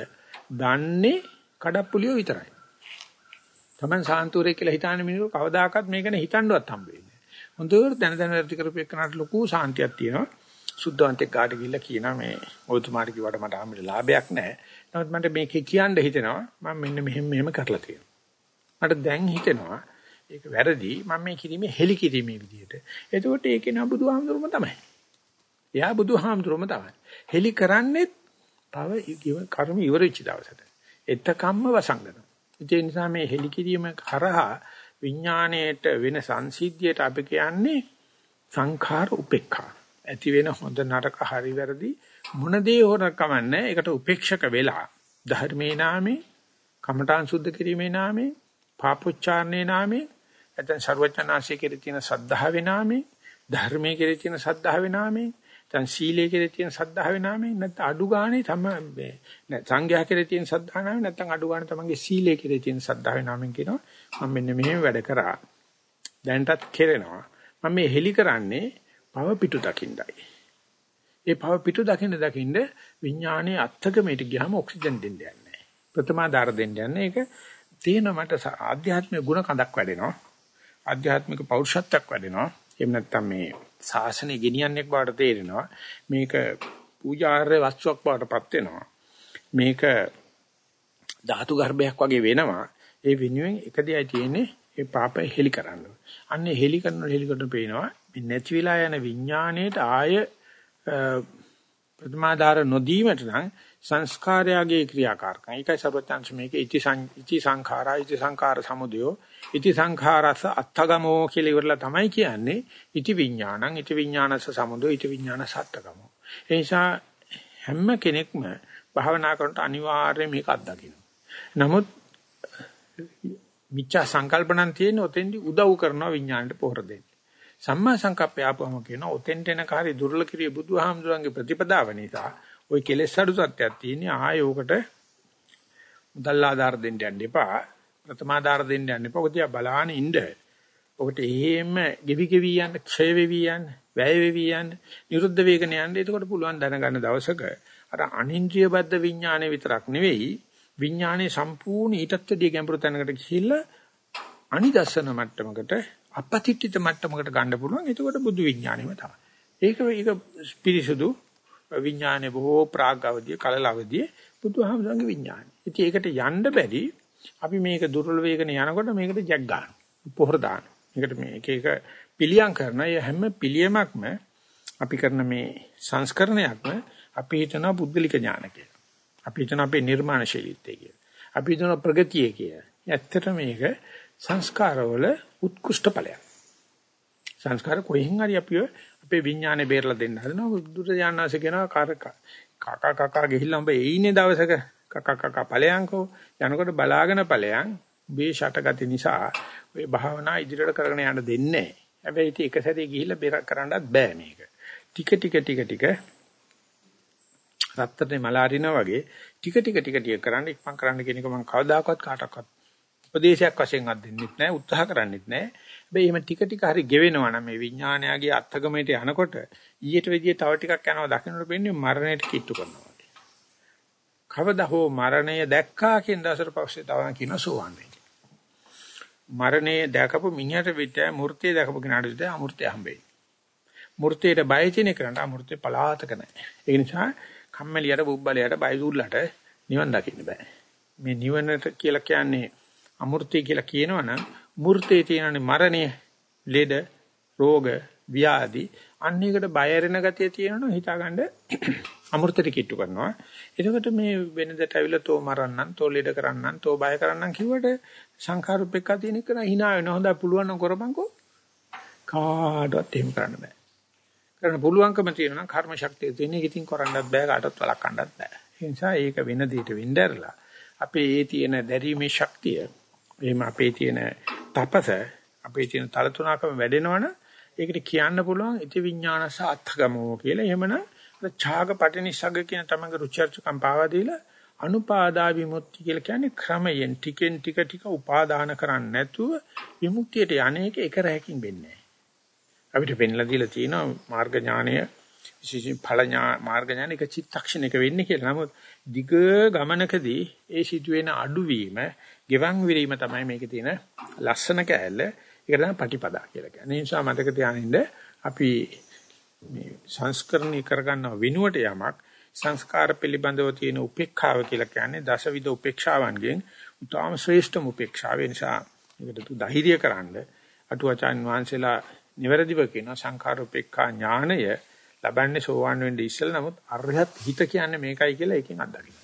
දන්නේ කඩප්පුලියෝ විතරයි. Taman සාන්තුරේ කියලා හිතාන මිනිහෝ කවදාකවත් මේකන හිතන්නවත් හම්බ වෙන්නේ හොඳට දැන දැන වැඩි කරපු එකනට ලොකු සාන්තියක් තියෙනවා. සුද්ධවන්තෙක් කාට ගිහිල්ලා කියනවා මේ ඔයතුමාට කිව්වට මට ආමිට ලාභයක් නැහැ. නමුත් මට මේක කියන්න හිතෙනවා මම මෙන්න මෙහෙම මෙහෙම කරලා තියෙනවා. මට දැන් හිතෙනවා ඒක වැරදි මම මේ කිරීමේ හෙලි කිරීමේ විදියට. එතකොට ඒකේ නා බුදුහාමුදුරුම තමයි. එයා බුදුහාමුදුරුවම තමයි. හෙලි කරන්නේ තව කර්ම ඉවරෙච්ච දවසට. එතකම්ම වසංගන. ඒ නිසා මේ හෙලි කිරීම කරහා විඥාණයට වෙන සංසිද්ධියට අපි කියන්නේ සංඛාර උපේක්ඛා. ඇති වෙන හොඳ නරක හරි වැරදි මොන දේ හොර කමන්නේ ඒකට උපේක්ෂක වෙලා ධර්මේ නාමේ කමඨාන් සුද්ධ කිරීමේ නාමේ පාපොච්චාරණේ නාමේ නැත්නම් ਸਰවඥාන්සේ කෙරේ තියෙන සද්ධාවේ නාමේ ධර්මයේ කෙරේ තියෙන සද්ධාවේ නාමේ දැන් සීලයේ කෙරේ තියෙන සද්ධාවේ නාමේ නැත්නම් අඩු ගානේ තම සංඝයා කෙරේ තියෙන සද්ධා නාමේ නැත්නම් අඩු ගානේ තමන්ගේ සීලයේ කෙරේ තියෙන සද්ධාවේ නාමෙන් කියනවා. මම මෙන්න මෙහෙම වැඩ කරා. දැන්ටත් කෙරෙනවා. මම මේ හෙලි කරන්නේ පව පිටු දකින්නයි ඒ පව පිටු දකින්න දකින්න විඥානයේ අත්කමයට ගියාම ඔක්සිජන් දෙන්න යන්නේ ප්‍රථමාදාර දෙන්න යන්නේ ඒක. තියෙන මට ආධ්‍යාත්මික ගුණ කඳක් වැඩෙනවා. ආධ්‍යාත්මික පෞරුෂත්වයක් වැඩෙනවා. එහෙම නැත්නම් මේ ශාසනය ගෙනියන්නේ බවට තේරෙනවා. මේක පූජාර්ය වස්තුවක් බවටපත් වෙනවා. මේක ධාතු ගර්භයක් වගේ වෙනවා. ඒ වෙනුවෙන් එක දෙයයි තියෙන්නේ ඒ පාපය හෙලි කරන්න. අන්නේ හෙලි කරන හෙලි කරන පේනවා මේ නැති වෙලා යන විඥාණයට ආය ප්‍රතිමාදාර නොදීමට නම් සංස්කාරයගේ ක්‍රියාකාරකම්. ඒකයි සර්වඥාන්ස මේකේ ඉති ඉති සංඛාරා ඉති සංඛාර සමුදයෝ ඉති සංඛාරස අත්තගමෝ කියලා ඉවරලා තමයි කියන්නේ ඉති විඥානං ඉති විඥානස සමුදෝ ඉති විඥානස අත්තගමෝ. ඒ නිසා හැම කෙනෙක්ම භාවනා කරනට අනිවාර්යයෙන් මේක අත්දකින්න. නමුත් මිච්ඡා සංකල්පණන් තියෙන ඔතෙන්දි උදව් කරනවා විඥාණයට පොහොර දෙන්න. සම්මා සංකප්පය ආපුවම කියනවා ඔතෙන්ට එන කාර්ය දුර්ල කිරිය බුදුහාමුදුරන්ගේ ප්‍රතිපදාව නිසා ওই කෙලෙස් අඩු සත්‍යයක් තියෙන්නේ ආය ඕකට මුදල් ආධාර දෙන්න යන්න එපා ප්‍රථමාධාර දෙන්න යන්න එපා ඔක දිහා බලාන ඉන්න ඔකට එහෙම ගෙවි ගෙවි යන්න ක්ෂය වෙවි යන්න වැය වෙවි යන්න නිරුද්ධ වේගන යන්න එතකොට පුළුවන් දැනගන්න දවසක අර අනින්ද්‍රිය බද්ධ විඥානය විතරක් නෙවෙයි විඥානයේ සම්පූර්ණ ඊටත් වැඩිය ගැඹුරු තැනකට ගිහිල්ලා අනිදස්සන මට්ටමකට අපතිත්‍ිත මට්ටමකට ගන්න පුළුවන් එතකොට බුදු විඥානෙම තමයි. ඒක ඒක පිරිසුදු විඥානේ බොහෝ ප්‍රාග්ගවදී කලලවදී බුදුහාමුදුරන්ගේ විඥානයි. ඉතින් ඒකට යන්න බැරි අපි මේක දුර්වල වේගන යනකොට මේකට ජැක් ගන්න. පොහොර දාන. මේකට මේක එක පිළියම් කරන හැම පිළියමක්ම අපි කරන මේ සංස්කරණයක්ම අපි හිතන පුද්ගලික ඥාන කියලා. අපි හිතන අපේ නිර්මාණශීලීත්වය කියලා. අපි හිතන ප්‍රගතිය කියලා. ඇත්තට මේක සංස්කාරවල උත්කෘෂ්ඨ ඵලයක්. සංස්කාර කොහෙන් හරි අපිව අපේ විඥානේ බේරලා දෙන්න හදනවා බුදුර ඥානase කියනවා කකා කකා ගිහිල්ලා උඹ එයිනේ දවසක කකා කකා ඵලයන්කෝ යනකොට බලාගෙන ඵලයන් මේ ෂටගති නිසා ඔය භාවනා ඉදිරියට කරගෙන යන්න දෙන්නේ නැහැ. හැබැයි ඉතින් එක සැරේ ගිහිල්ලා බේර කරන්නත් බෑ මේක. ටික ටික ටික ටික රත්තරනේ මල අරිනා වගේ ටික ටික ටික ටික කරන්න ඉක්මන් කරන්න කියන එක මම කවදාකවත් කාටවත් උපදේශයක් වශයෙන් අත් දෙන්නෙත් නැහැ උත්සාහ කරන්නෙත් නැහැ හැබැයි එහෙම ටික ටික හරි ගෙවෙනවා නම් මේ විඥානයගේ අත්ගමයට යනකොට ඊට වෙදියේ තව ටිකක් යනවා දකින්නට වෙන්නේ මරණයට කිට්ටු කරනවා වගේ. කවදා හෝ මරණය දැක්කා කියන දවසට පස්සේ තව කියන සෝවන් වෙන්නේ. මරණය දැකපු මිනිහට විතර මූර්තිය දැකපු කෙනාට විතර අමූර්තිය හම්බෙයි. මූර්තියට බය තියෙන කෙනාට අමූර්තිය පලාතක නැහැ. ඒ නිසා කම්මැලියට බුබ්බලයට බය දුල්ලට නිවන් දකින්න බෑ. මේ නිවනට කියලා කියන්නේ අමූර්තිය කියලා කියනවනම් මූර්තේ තියෙනනේ මරණය, ලෙඩ, රෝග, ව්‍යාධි අන්න එකට බය ඇරෙන ගතිය තියෙනවා හිතාගන්න අමෘතට කිට්ටු කරනවා. එතකොට මේ වෙනදට ඇවිල්ලා තෝ මරන්නම්, තෝ ලෙඩ කරන්නම්, තෝ බය කරන්නම් කිව්වට සංඛාරුපෙක්ක තියෙන එක නහිනා වෙන හොඳයි පුළුවන් නම් කරපන්කෝ. කාටවත් එහෙම කරන්න බෑ. කරන්න පුළුවන්කම තියෙනවා නම් කර්ම ශක්තිය තියෙන එක ඉතින් කරන්නත් බෑ කාටවත් වළක්වන්නත් බෑ. ඒ නිසා ඒක වෙන දෙයකට වෙnderලා අපේ ඒ තියෙන දැරීමේ ශක්තිය එහෙම අපේ තියෙන තපස අපේ තියෙන තලතුණකම වැඩෙනවනම් ඒකට කියන්න පුළුවන් ඉති විඥානස අත්ථගමෝ කියලා. එහෙමනම් ඡාග පටිනිස්සග්ග කියන තමගේ රුචර්චකම් පාවා දීලා අනුපාදා විමුක්ති කියලා කියන්නේ ක්‍රමයෙන් ටිකෙන් ටික ටික උපාදාන කරන්නේ නැතුව විමුක්තියට යන්නේක එක රැයකින් වෙන්නේ අපිට පෙන්ලා දීලා තියෙනවා මාර්ග ඥානය විශේෂයෙන් ඵල ඥාන මාර්ග ඥාන එක චිත්තක්ෂණයක වෙන්නේ කියලා. නමුත් දිග ගමනකදී ඒ සිදුවෙන අඩුවීම ගෙවන් විරීම තමයි මේකේ තියෙන ලස්සන කෑල්ල. ඒක තමයි පටිපදා කියලා කියන්නේ. ඒ නිසා මතක තියාගන්න අපි මේ සංස්කරණී කරගන්නව වෙනුවට යමක් සංස්කාර පිළිබඳව තියෙන උපේක්ෂාව කියලා කියන්නේ දසවිධ උපේක්ෂාවන්ගෙන් උතාම ශ්‍රේෂ්ඨම උපේක්ෂාව නිසා ඒකට ධෛර්ය කරන්න අටුවචාන් වහන්සේලා නිවැරදිව කියන සංඛාර උපේක්ඛා ඥාණය ලබන්නේ සෝවන් වෙන්න ඉස්සෙල්ලා නමුත් අරහත් හිත කියන්නේ මේකයි කියලා එකෙන් අත්දකින්න.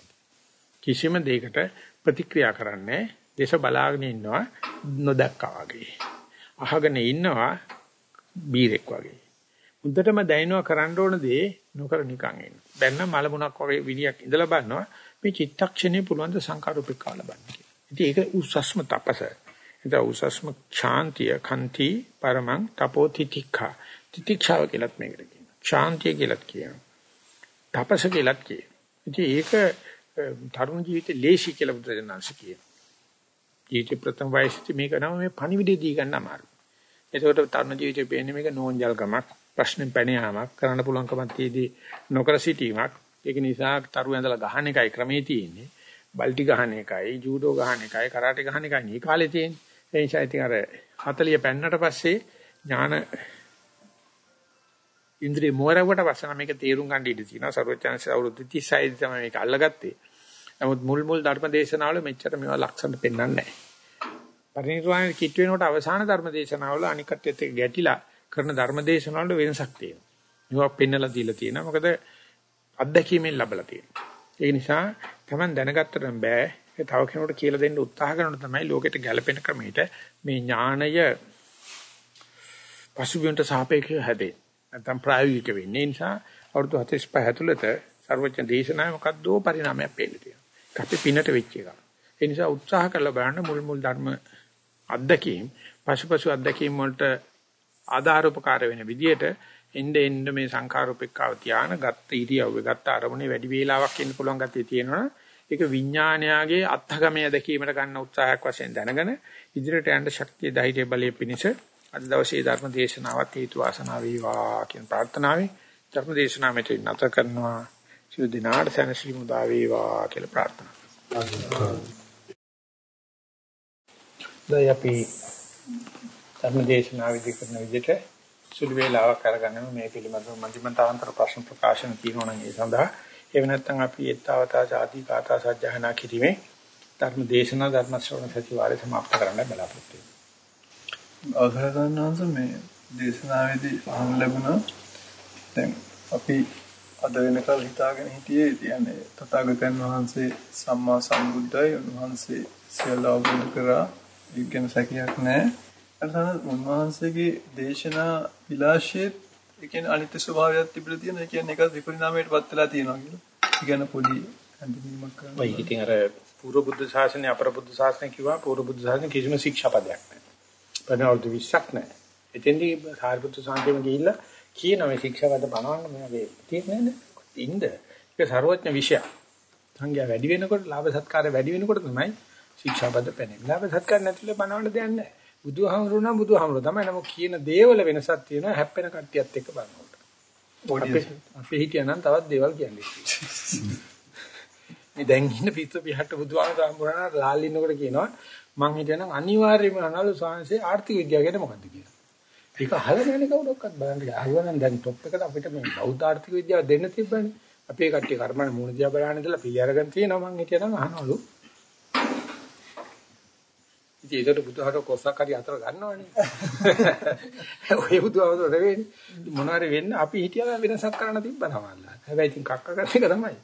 කිසිම දෙයකට ප්‍රතික්‍රියා කරන්නේ දේශ බලාගෙන ඉන්නවා නොදැක්කා වගේ. අහගෙන ඉන්නවා බීරෙක් වගේ. මුද්දටම දැනෙනවා කරන්න ඕන දේ නොකර නිකන් ඉන්න. බැන්න මලමුණක් වගේ විනියක් ඉඳලා බලනවා මේ චිත්තක්ෂණේ පුළුවන් ද සංකාරූපිකව ලබන්න කියලා. ඉතින් ඒක උස්සස්ම තපස. ඒක උස්සස්ම ශාන්තිය කන්ති පරමං තපෝතිතිඛා. තිතික්ෂාව කියලත් මේකට කියනවා. ශාන්තිය කියලත් කියනවා. තපස කියලත් කියනවා. ඉතින් ඒක තරුණ ජීවිතේ ලේසි කියලා බුදුරජාණන්ස කියනවා. ජීවිතේ ප්‍රථම වයසේදී මේක නම මේ පණිවිඩය දී ගන්න අමාරුයි. එතකොට තරුණ ජීවිතේ පේන්නේ මේක නෝන්ජල්කමක්, ප්‍රශ්නෙන් පැන යාමක්, කරන්න පුළුවන්කමක් තියදී නොකර සිටීමක්. ඒක නිසා තරුව ඇඳලා ගහන එකයි ක්‍රමේ තියෙන්නේ. බල්ටි ගහන එකයි, ජූඩෝ ගහන එකයි, කරාටි ගහන එකයි මේ කාලේ තියෙන්නේ. ඒ නිසා ඉතින් අර 40 පෙන්නට පස්සේ ඥාන ඉන්ද්‍රිය මෝරවට පස්සේ මේක තේරුම් ගන්න ඉඩ තියෙනවා. සර්වඥාන්සේ අවුරුදු 36 තමයි මේක අල්ලගත්තේ. නමුත් මුල් මුල් ධර්ම දේශනාවල මෙච්චර මේවා ලක්ෂණ පෙන්වන්නේ නැහැ. පරිණිරවාණය කිට් වෙනකොට අවසාන ධර්ම දේශනාවල අනිකටත් එක්ක ගැටිලා කරන ධර්ම දේශනාවල වෙනසක් තියෙනවා. මේවා පෙන්වලා දීලා තියෙනවා. මොකද අත්දැකීමෙන් ලැබලා තියෙනවා. ඒ නිසා Taman දැනගත්තට බෑ. ඒ තව කෙනෙකුට කියලා දෙන්න උත්සාහ කරනකොට තමයි ලෝකෙට ගැළපෙන ක්‍රමයට මේ ඥාණය පසුබිමට සාපේක්ෂව හැදෙන්නේ. නැත්නම් ප්‍රායෝගික වෙන්නේ. ඒ නිසා අවුරුදු 45 ඇතුළත සර්වඥ දේශනාවේ මොකද්දෝ පරිණාමයක් පේන්න තියෙනවා. අපි පිනට වෙච්ච එක. ඒ නිසා උත්සාහ කරලා බලන්න මුල් මුල් ධර්ම අත්දැකීම් පසුපසු අත්දැකීම් වලට ආධාර උපකාර වෙන විදියට එnde end මේ සංඛාරූපෙක්කව තියාන ගත්ත ඉරියව්වේ ගත්ත අරමුණේ වැඩි වේලාවක් ඉන්න පුළුවන් ගතිය තියෙනවා. ඒක විඥානයාගේ අත්හගමයේ දැකීමට ගන්න උත්සාහයක් වශයෙන් දැනගෙන ඉදිරියට යන්න ශක්තිය ධෛර්ය බලය පිණිස අද දවසේ ධර්ම දේශනාවත් හේතු වාසනා වේවා කියන ප්‍රාර්ථනාවෙන් ධර්ම දේශනාව මෙතන නැත කරනවා. සියලු දිනාට සැනසීම උදා වේවා කියලා ප්‍රාර්ථනා කරනවා. දැන් අපි ධර්ම දේශනාව විදි කරන විදිහට සුළු වේලාවක් අරගෙන මේ පිළිබඳව මධ්‍යමතාවන්තර ප්‍රශ්න ප්‍රකාශන තියෙනවා නම් ඒ සඳහා එහෙම නැත්නම් අපි ඒත්තාවතා ආදී කාථා සජ්ජහනා කිරීමේ ධර්ම දේශනා ධර්ම ශ්‍රවණ සතිවාරය සමාප්ත කරන්න බලාපොරොත්තු වෙනවා. අවසර ගන්නවන්ස මේ දේශනාවේදී අහන්න ලැබුණා දැන් අපි අද වෙනකල් හිතාගෙන හිටියේ කියන්නේ තථාගතයන් වහන්සේ සම්මා සම්බුද්ධයි උන්වහන්සේ සියල්ල අවබෝධ කරා ඒක ගැන සැකයක් නැහැ. අරසන උන්වහන්සේගේ දේශනා විලාශයේ ඒ කියන්නේ අනිත්‍ය ස්වභාවයක් තිබිලා තියෙන ඒ කියන්නේ ඒක විපරිණාමයට පත් වෙලා තියෙනවා කියලා. ඒ කියන්නේ පොඩි හඳුනීමක් කරනවා. ඔය ඉතින් අර පූර්ව බුද්ධ ශාසනය අපර බුද්ධ ශාසනය කිව්වා පූර්ව බුද්ධ ශාසනය කිසිම ශික්ෂාපදයක් නැහැ. පදවර්ධ විශ්ක් නැහැ. එතෙන්දී සාරිපුත්‍ර සාන්තිම ගිහිල්ලා කියන මේ ශික්ෂාපද බනවන්න මේ වගේ තියෙන්නේ. ඉන්න. ඒක ਸਰවඥ විෂය. සංඥා වැඩි වෙනකොට ලාභ සත්කාර වැඩි වෙනකොට තමයි ශික්ෂාපද පැනෙන්නේ. ලාභ සත්කාර නැතිල බනවන්න දෙයක් නැහැ. බුදුහාමුදුරු නම් බුදුහාමුදුරු තමයි. නමුත් කියන දේවල වෙනසක් තියෙනවා හැප්පෙන කට්ටියත් එක්ක බලනකොට. අපි හිටියනම් තවත් දේවල් කියන්නේ. මේ දැන් ඉන්න පිටු පිටට බුදුහාමුදුරු හම්බුනා ලාල් ඉන්නකොට කියනවා මං හිතනනම් අනිවාර්යයෙන්ම අනලු සාංශේ ආර්ථික විද්‍යාව ගැන මොකද්ද කියලා. ඒක අහලා නැන්නේ කවුරක්වත් බලන්න. අහුවනම් දැන් টොප් එකට අපිට මේ බෞද්ධ ආර්ථික විද්‍යාව දෙන්න තිබ්බනේ. අපේ කට්ටිය කර්මන මූණ දිහා බලන්න ඉඳලා පිළි අරගෙන තියෙනවා මං හිතනනම් අහනවලු. ඉතින් ඒකට බුදුහාර කොස්සක් හරි අතර ගන්නවනේ. ඔය බුදුහාර නෙවෙයි. මොනවාරි වෙන්න අපි හිටියා වෙනසක් කරන්න තිබ්බා තමයි. හැබැයි ඉතින් කක්ක කරන එක තමයි.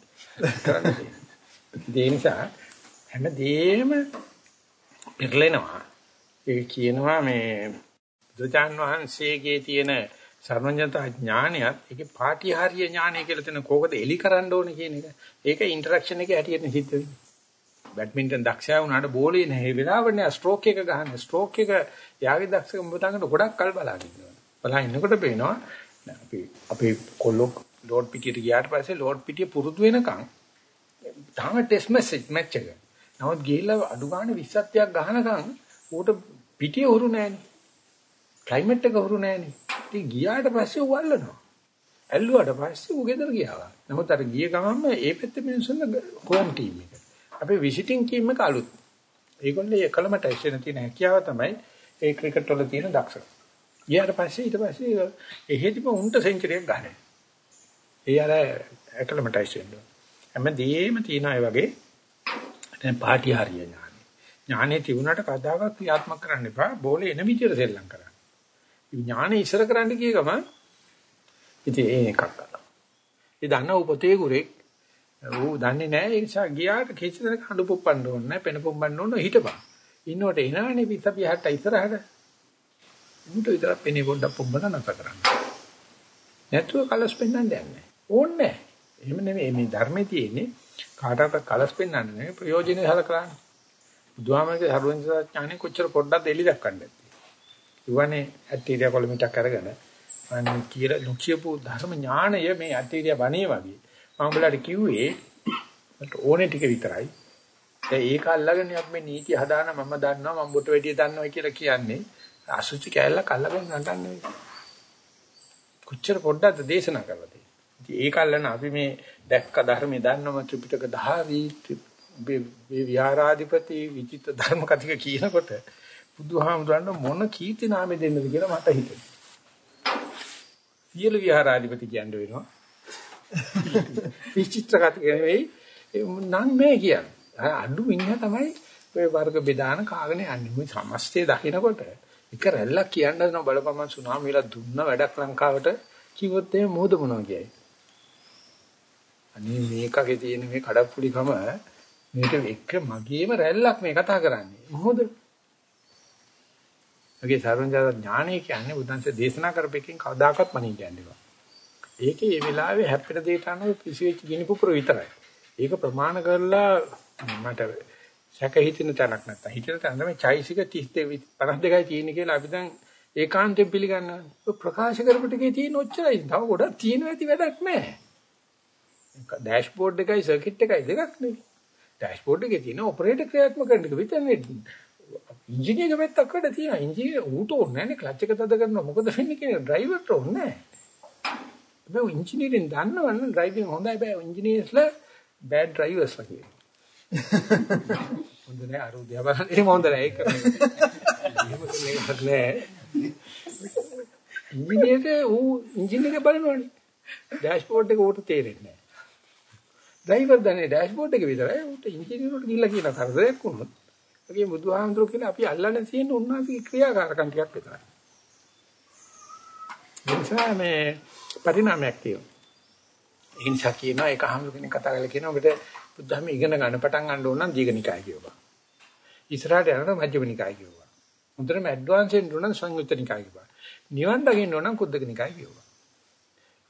කරන්නේ. ඒ නිසා හැමදේම පෙරලෙනවා. ඒ කියනවා මේ බුදුචාන් වහන්සේගේ තියෙන සර්වඥතා ඥානයත් ඒකේ පාටිහාරීය ඥානය කියලා තියෙන කෝකද එලි කරන්න ඕනේ කියන එක. ඒක ඉන්ටරැක්ෂන් එකේ හැටියට සිද්ධ වෙන්නේ. බැඩ්මින්ටන් දක්ෂයා වුණාට බෝලේ නැහැ වෙලාවට ස්ට්‍රෝක් එක ගහන ස්ට්‍රෝක් එක යාගේ දක්ෂකම බතකට ගොඩක් කල් බලාගෙන ඉන්නවා. බලා ඉන්නකොට පේනවා අපි අපි කොල්ලෝ ලෝඩ් පිටියට ගියාට පස්සේ ලෝඩ් පිටිය පුරුදු වෙනකන් තාම ටෙස්ට් මැසේජ් මැච් එක. නමුත් ගිහිල්ලා අඩු ගන්න 20ක් ගහනකන් ඌට පිටිය උරු නැහැනේ. ක්ලයිමේට් එක උරු නැහැනේ. ඉතින් ගියාට පස්සේ ඌ අල්ලනවා. ඇල්ලුවාට පස්සේ ඌ ගෙදර ගියා. නමුත් අර ගිය ගමන්ම ඒ පැත්තේ මිනිස්සුන්ගේ හෝම් ටීම් එක. අපේ විසිටින් ටීම් එක අලුත්. ඒගොල්ලෝ එකලම ටෙස්ට් වෙන තියෙන හැකියාව තමයි ඒ ක්‍රිකට් වල තියෙන දක්ෂකම. ඊට පස්සේ ඊට පස්සේ එහෙදිම උන්ට සෙන්චරියක් ගහනවා. ඒ අර එකලම ටෙස්ට් වෙනවා. හැමදේම තියෙනවා ඒ වගේ දැන් පාටි හරිය ඥානෙ. ඥානෙ තිබුණාට කදාවක් ක්‍රියාත්මක කරන්න එපා. බෝලේ එන විදියට සෙල්ලම් කරන්න. ඥානෙ ඉස්සර කරන්න ගිය ගමන් ඉතින් ඒ එකක් කරලා. ඒ දන්න උ පොතේ ගුරෙක් ඌ දන්නේ නැහැ ඒ නිසා ගියාට කිසි දෙයක් හඬු පුප්පන්න ඕනේ නැහැ පෙන පුම්බන්න ඕන හිටපන්. ඉන්නකොට එනවනේ පිස්සපියහට ඉස්සරහට. උන්ට විතර පෙනේ පොඩ්ඩක් පුම්බන නැත කරන්න. නැතුව කලස් පෙන්වන්න යන්නේ. ඕනේ එහෙම නෙමෙයි මේ ධර්මයේ තියෙන්නේ කාටවත් කලස් පෙන්වන්න නෙමෙයි ප්‍රයෝජනෙ හලකලානේ. බුදුහාමගේ සර්වඥතා ඥානෙ කොච්චර පොඩ්ඩක් දෙලි දක්වන්නේ. ඉවනේ ඇටීරියා කොලමිටක් අරගෙන මම කියලා නොකියපු ධර්ම ඥාණය මේ ඇටීරියා වනේ වගේ. මම උඹලට කිව්වේ මට ඕනේ ටික විතරයි. දැන් ඒක අල්ලගෙන අපි මේ නීති හදාන මම දන්නවා මම බොට වැඩිය දන්නවා කියලා කියන්නේ අසුචි කැලලක් අල්ලගෙන නටන්නේ. කොච්චර පොඩ්ඩක්ද දේශනා කරලා තියෙන්නේ. ඉතින් ඒක අල්ලන අපි මේ දැක්ක ධර්මයේ දන්නම ත්‍රිපිටක දහවි මේ විහාරාධිපති විචිත ධර්ම කතික කියනකොට බුදුහාමුදුරන් මොන කීර්ති නාමෙ දෙන්නද කියලා මට හිතෙනවා. සියලු විහාරාධිපති කියන්න වෙනවා. විචිත්‍ර කතික නෙවෙයි නම් මේ කියන්නේ. අඩු මිනිහා තමයි ඔය වර්ග බෙදාන කාගෙන යන්නේ. මේ සමස්තය දකිනකොට එක රැල්ලක් කියන්න දෙන බලපමන් සුනාමිලා දුන්න වැඩක් ලංකාවට කිව්වොත් එහෙම මොහොත මොනවා කියයි. අනේ මේකගේ තියෙන මේ කඩප්පුලිකම මේක එක මගේම රැල්ලක් මේ කතා කරන්නේ. මොහොත. ඒකේ සර්වඥා ඥානය කියන්නේ බුදුන්සේ දේශනා කරපෙකින් කවදාකවත් මනින් කියන්නේ නෑ. ඒකේ මේ වෙලාවේ හැප්පෙන දෙයට අනුව පිසුවෙච්ච ගිනි පුපුර විතරයි. ඒක ප්‍රමාණ කරලා මට සැක හිතෙන තැනක් නැත්තම් හිතෙන තැන තමයි චෛසික 32 52යි තියෙන්නේ කියලා අපි දැන් ඒකාන්තයෙන් පිළිගන්නවා. ප්‍රකාශ කරපු ටිකේ තියෙන ඔච්චරයි. තව ගොඩක් තියෙන ඇති වැඩක් නැහැ. ඩෑෂ්බෝඩ් එකයි සර්කිට් එකයි දෙකක් නෙවෙයි. ඩෑෂ්බෝඩ් එකේ තියෙන ඔපරේටර් ක්‍රියාත්මක කරන එක විතරනේ. ඉංජිනේර පැත්තක් වැඩ තියෙනවා. ඉංජිනේර ඌට ඕනේ නැහැ නේ ක්ලච් එක තද කරනවා. මොකද වෙන්නේ කියලා ඩ්‍රයිවර්ට ඕනේ නැහැ. හැබැයි ඉංජිනේරින් දන්නවනම් ඩ්‍රයිවිං හොඳයි බෑ ඉංජිනේර්ස්ලා බෑඩ් ඩ්‍රයිවර්ස්ලා කියනවා. හොඳ නෑ අර උදේ බලන්න එහෙම හොඳ නෑ ඒක එහෙම මේකට නෑ ඉංජිනේරේ ඌ ඉංජිනේරේ බලනවනේ ඩෑෂ්බෝඩ් එක ඌට තේරෙන්නේ නෑ ඩ්‍රයිවර් දන්නේ ඩෑෂ්බෝඩ් එක විතරයි ඌට ඉංජිනේරුවට ගිහිල්ලා කියන කරදරයක් වුණොත් ඒකේ බුදුහාමුදුරුවෝ කියන අපි අල්ලන්න තියෙන උන්වහන්සේගේ ක්‍රියාකාරකම් ටිකක් විතරයි එනිසා මේ පරිණාමයක් තියෙනවා ඒ නිසා කියනවා ඒක අහමුදු කෙනෙක් කතා කරලා කියනවා ඔබට බුද්ධහම ඉගෙන ගන්න පටන් ගන්න ඕන නම් දීඝනිකාය කියවපන්. ඉස්සරහට යනකොට මජ්ක්‍ධිමනිකාය කියවපන්. මුතරම ඇඩ්වාන්ස් වෙන්න ඕන නම් සංයුත්තනිකාය කියවපන්. නිවන් දකින්න ඕන නම් කුද්දකනිකාය කියවපන්.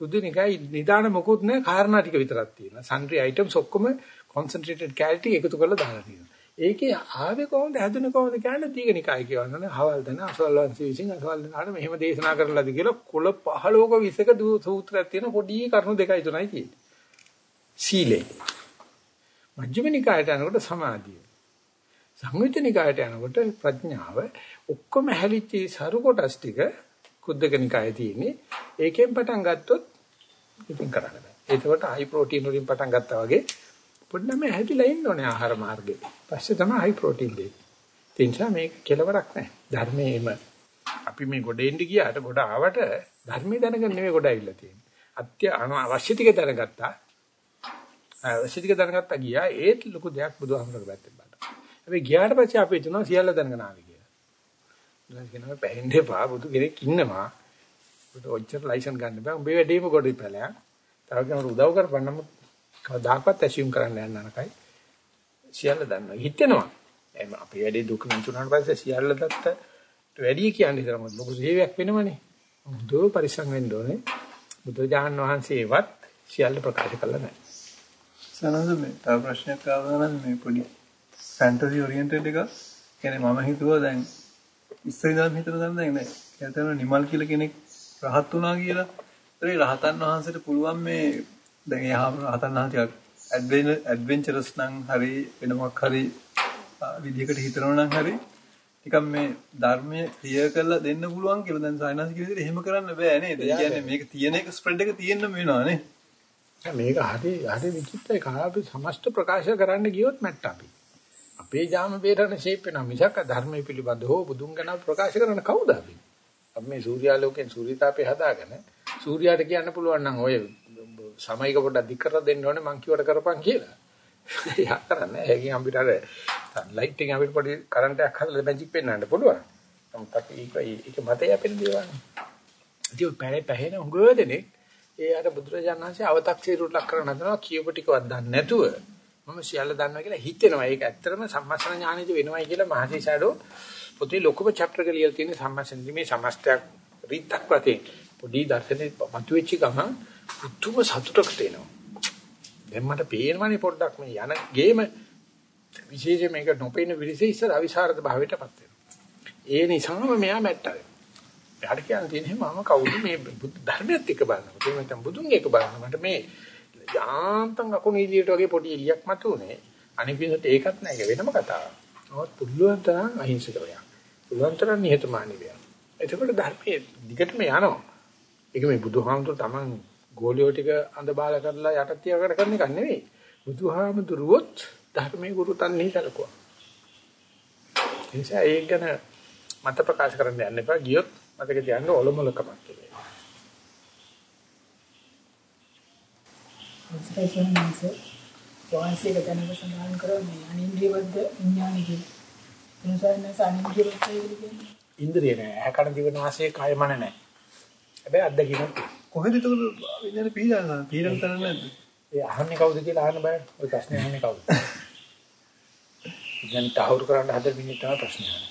කුද්දකනිකාය නිදාන මොකුත් නැහැ කාරණා ටික විතරක් තියෙනවා. සන්ට්‍රි අයිටම්ස් ඔක්කොම කොන්සන්ට්‍රේටඩ් කැලිටි එකතු කරලා දාලා තියෙනවා. ඒකේ ආවේ කොහොමද හැදුනේ කොහොමද කියන්නේ දීඝනිකාය කියවන්නේ. හවල් දන අසවල් වංශ විසින් අසවල් දනාට මෙහෙම දේශනා කරලාද කියලා කුල 15ක 20ක සූත්‍රයක් තියෙන පොඩි කරුණු දෙකයි තුනයි තියෙන්නේ. සීලේ මජ්ක්‍ධිම නිකායට යනකොට සමාධිය. සංයුත නිකායට යනකොට ප්‍රඥාව ඔක්කොම හැලිච්ච සරු කොටස් ටික කුද්දක නිකායේ තියෙන්නේ. ඒකෙන් පටන් ගත්තොත් ඉතින් කරන්න බෑ. ඒකවට හයි ප්‍රෝටීන් වලින් පටන් ගත්තා වගේ පොඩ්ඩම හැදිලා ඉන්න ඕනේ ආහාර මාර්ගේ. පස්සේ තමයි හයි ප්‍රෝටීන් දෙන්නේ. ඒ නිසා මේක කෙලවරක් නැහැ. ධර්මයේම අපි මේ ගොඩෙන්න ගියාට ගොඩ ආවට ධර්මයේ දැනගන්න නෙවෙයි ගොඩ ඇවිල්ලා තියෙන්නේ. අත්‍ය අවශ්‍ය ටික දැනගත්තා. අවශ්‍යතික දැනගත්තා ගියා ඒත් ලොකු දෙයක් බුදුහාමරගේ පැත්තෙන් බලන්න. හැබැයි ගියාට පස්සේ අපි හිතනවා සියල්ල දැනගෙන ආවි කියලා. ඊළඟ කෙනා පැහෙන්න එපා බුදු කෙනෙක් ඉන්නවා. උට ඔච්චර ලයිසන් ගන්න බෑ. උඹේ වැඩේම ගොඩේ පැලයක්. තව කෙනෙකුට උදව් කරපන්නම කවදාකවත් ඇසියුම් කරන්න යන්න නරකයි. සියල්ල දන්නවා. හිතෙනවා. එහම අපේ වැඩේ දුක විඳුනාට පස්සේ සියල්ල දත්ත වැඩි කියන්නේ තරම ලොකු සේවයක් වෙනවනේ. බුදු පරිසං වෙන්න ඕනේ. බුදුජාහන් වහන්සේවත් සියල්ල ප්‍රකාශ කළා නැහැ. සනන්ද මේ තව ප්‍රශ්නයක් ආවා නම් මේ පොඩි ෆැන්ටසි ඔරියන්ටඩ් එකක්. කියන්නේ මම හිතුවා දැන් ඉස්සර ඉඳන් හිතන දන්න දැන් නෑ. කියතන නිමල් කියලා කෙනෙක් රහත් වුණා කියලා. ඒ රහතන් වහන්සේට පුළුවන් මේ දැන් එහා රහතන් වහන්සේ ඇඩ්වෙන්චරස් නම් හරි වෙනමක් හරි විදිහකට හිතනවා නම් හරි නිකන් මේ ධර්මයේ ක්‍රියා කරලා දෙන්න පුළුවන් කියලා දැන් සයින්ස් කියන විදිහට එහෙම කරන්න බෑ නේද? ඒ කියන්නේ මේක තියෙන එක ස්ප්‍රෙඩ් එක තියෙන්න වෙනවා නේ. මේක හරි හරි විචිත්‍රයි කාපි සමස්ත ප්‍රකාශ කරන්න ගියොත් මැට්ට අපි. අපේ ජාම බේරන ෂේප් වෙනා මිසක් ධර්මයේ පිළිබඳව හෝ බුදුන් ගැන ප්‍රකාශ කරන කවුද අපි? අපි මේ සූර්යාලෝකයෙන් සූර්යතාපේ හදාගෙන සූර්යාට කියන්න පුළුවන් නම් ඔය සමයික පොඩ්ඩක් දික් කරලා දෙන්න ඕනේ මං කිව්වට කරපන් කියලා. එයා කරන්නේ ඒකෙන් අපිට අර ලයිට් එකෙන් අපිට පොඩි කරන්ට් එකක් හදලා මැජික් පෙන්වන්න පුළුවන්. නමුත් අපි ඒක ඒක මතය අපෙන් දේවල්. ඉතින් පැනේ පැහැෙන උගව දෙනෙක් ඒ අර බුදුරජාණන් වහන්සේ අව탁සීරුට ලක් කරන හදනවා කියපු ටිකවත් දන්නේ නැතුව මම සියල්ල දන්නවා කියලා හිතෙනවා. ඒක ඇත්තටම සම්මස්න ඥානෙදි වෙනවයි කියලා මහසීසඩෝ පොතේ ලොකුම chapter එක ලියලා තියෙන සම්මස්නදි මේ සමස්තයක් රිත්තක් වතේ පොඩි දර්ශනේ මතුවෙච්ච ගමන් උතුම සතුටකට එනවා. දැන් මට පේනවනේ පොඩ්ඩක් මේ යන ගේම විශේෂයෙන් මේක නොපෙනෙන විදිහේ ඉස්සර අවිසරද භාවයටපත් වෙනවා. ඒ නිසාම මෙයා මැට්ටා. එයාට කියන්න තියෙන්නේ මම කවුද මේ බුද්ධ ධර්මයත් එක්ක බලනවා. ඒ නැත්නම් බුදුන් එක්ක බලනවා. මට මේ යාන්තම් අකුණු එළියට වගේ පොඩි එළියක් මතුනේ. අනිත් විදිහට ඒකත් නෑ. ඒක වෙනම කතාවක්. නමුත් පුළුවන් තරම් අහිංසක වෙනවා. පුළුවන් තරම් නිහතමානී වෙනවා. එතකොට ධර්මයේ දිගටම යනවා. ඒක මේ බුදුහාමුදුර තමන් ගෝලියෝ ටික අඳ බාල කරලා යටත් තියාගෙන කරන එක නෙවෙයි. බුදුහාමුදුරුවොත් ධර්මයේ ගුරු තන්නේ සලකුවා. ඒ නිසා ඒක ගැන මත ප්‍රකාශ කරන්න යන්න එපා. ගියොත් මතක තියාගන්න ඔලොමලකමක් කියලා. මුස්තයිසන්ස වාසියක තැනක සඳහන් කරා මේ අනින්ද්‍රියවද්ද විඥානය කියලා. එනිසානස අනින්ද්‍රියවද්ද කියන්නේ ඉන්ද්‍රිය නෑ. ඇහැ කන දිව නාසය කය මන නෑ. හැබැයි අත්දකින්න කොහෙද ඒක විඥානේ පීඩන පීඩන තරන්නේ නැද්ද? ඒ අහන්නේ කවුද කියලා අහන්න බෑ. ඔය ප්‍රශ්නේ අහන්නේ කවුද? විඥාන තහවුරු කරන්න හදන මිනිහ තමයි ප්‍රශ්නේ අහන්නේ.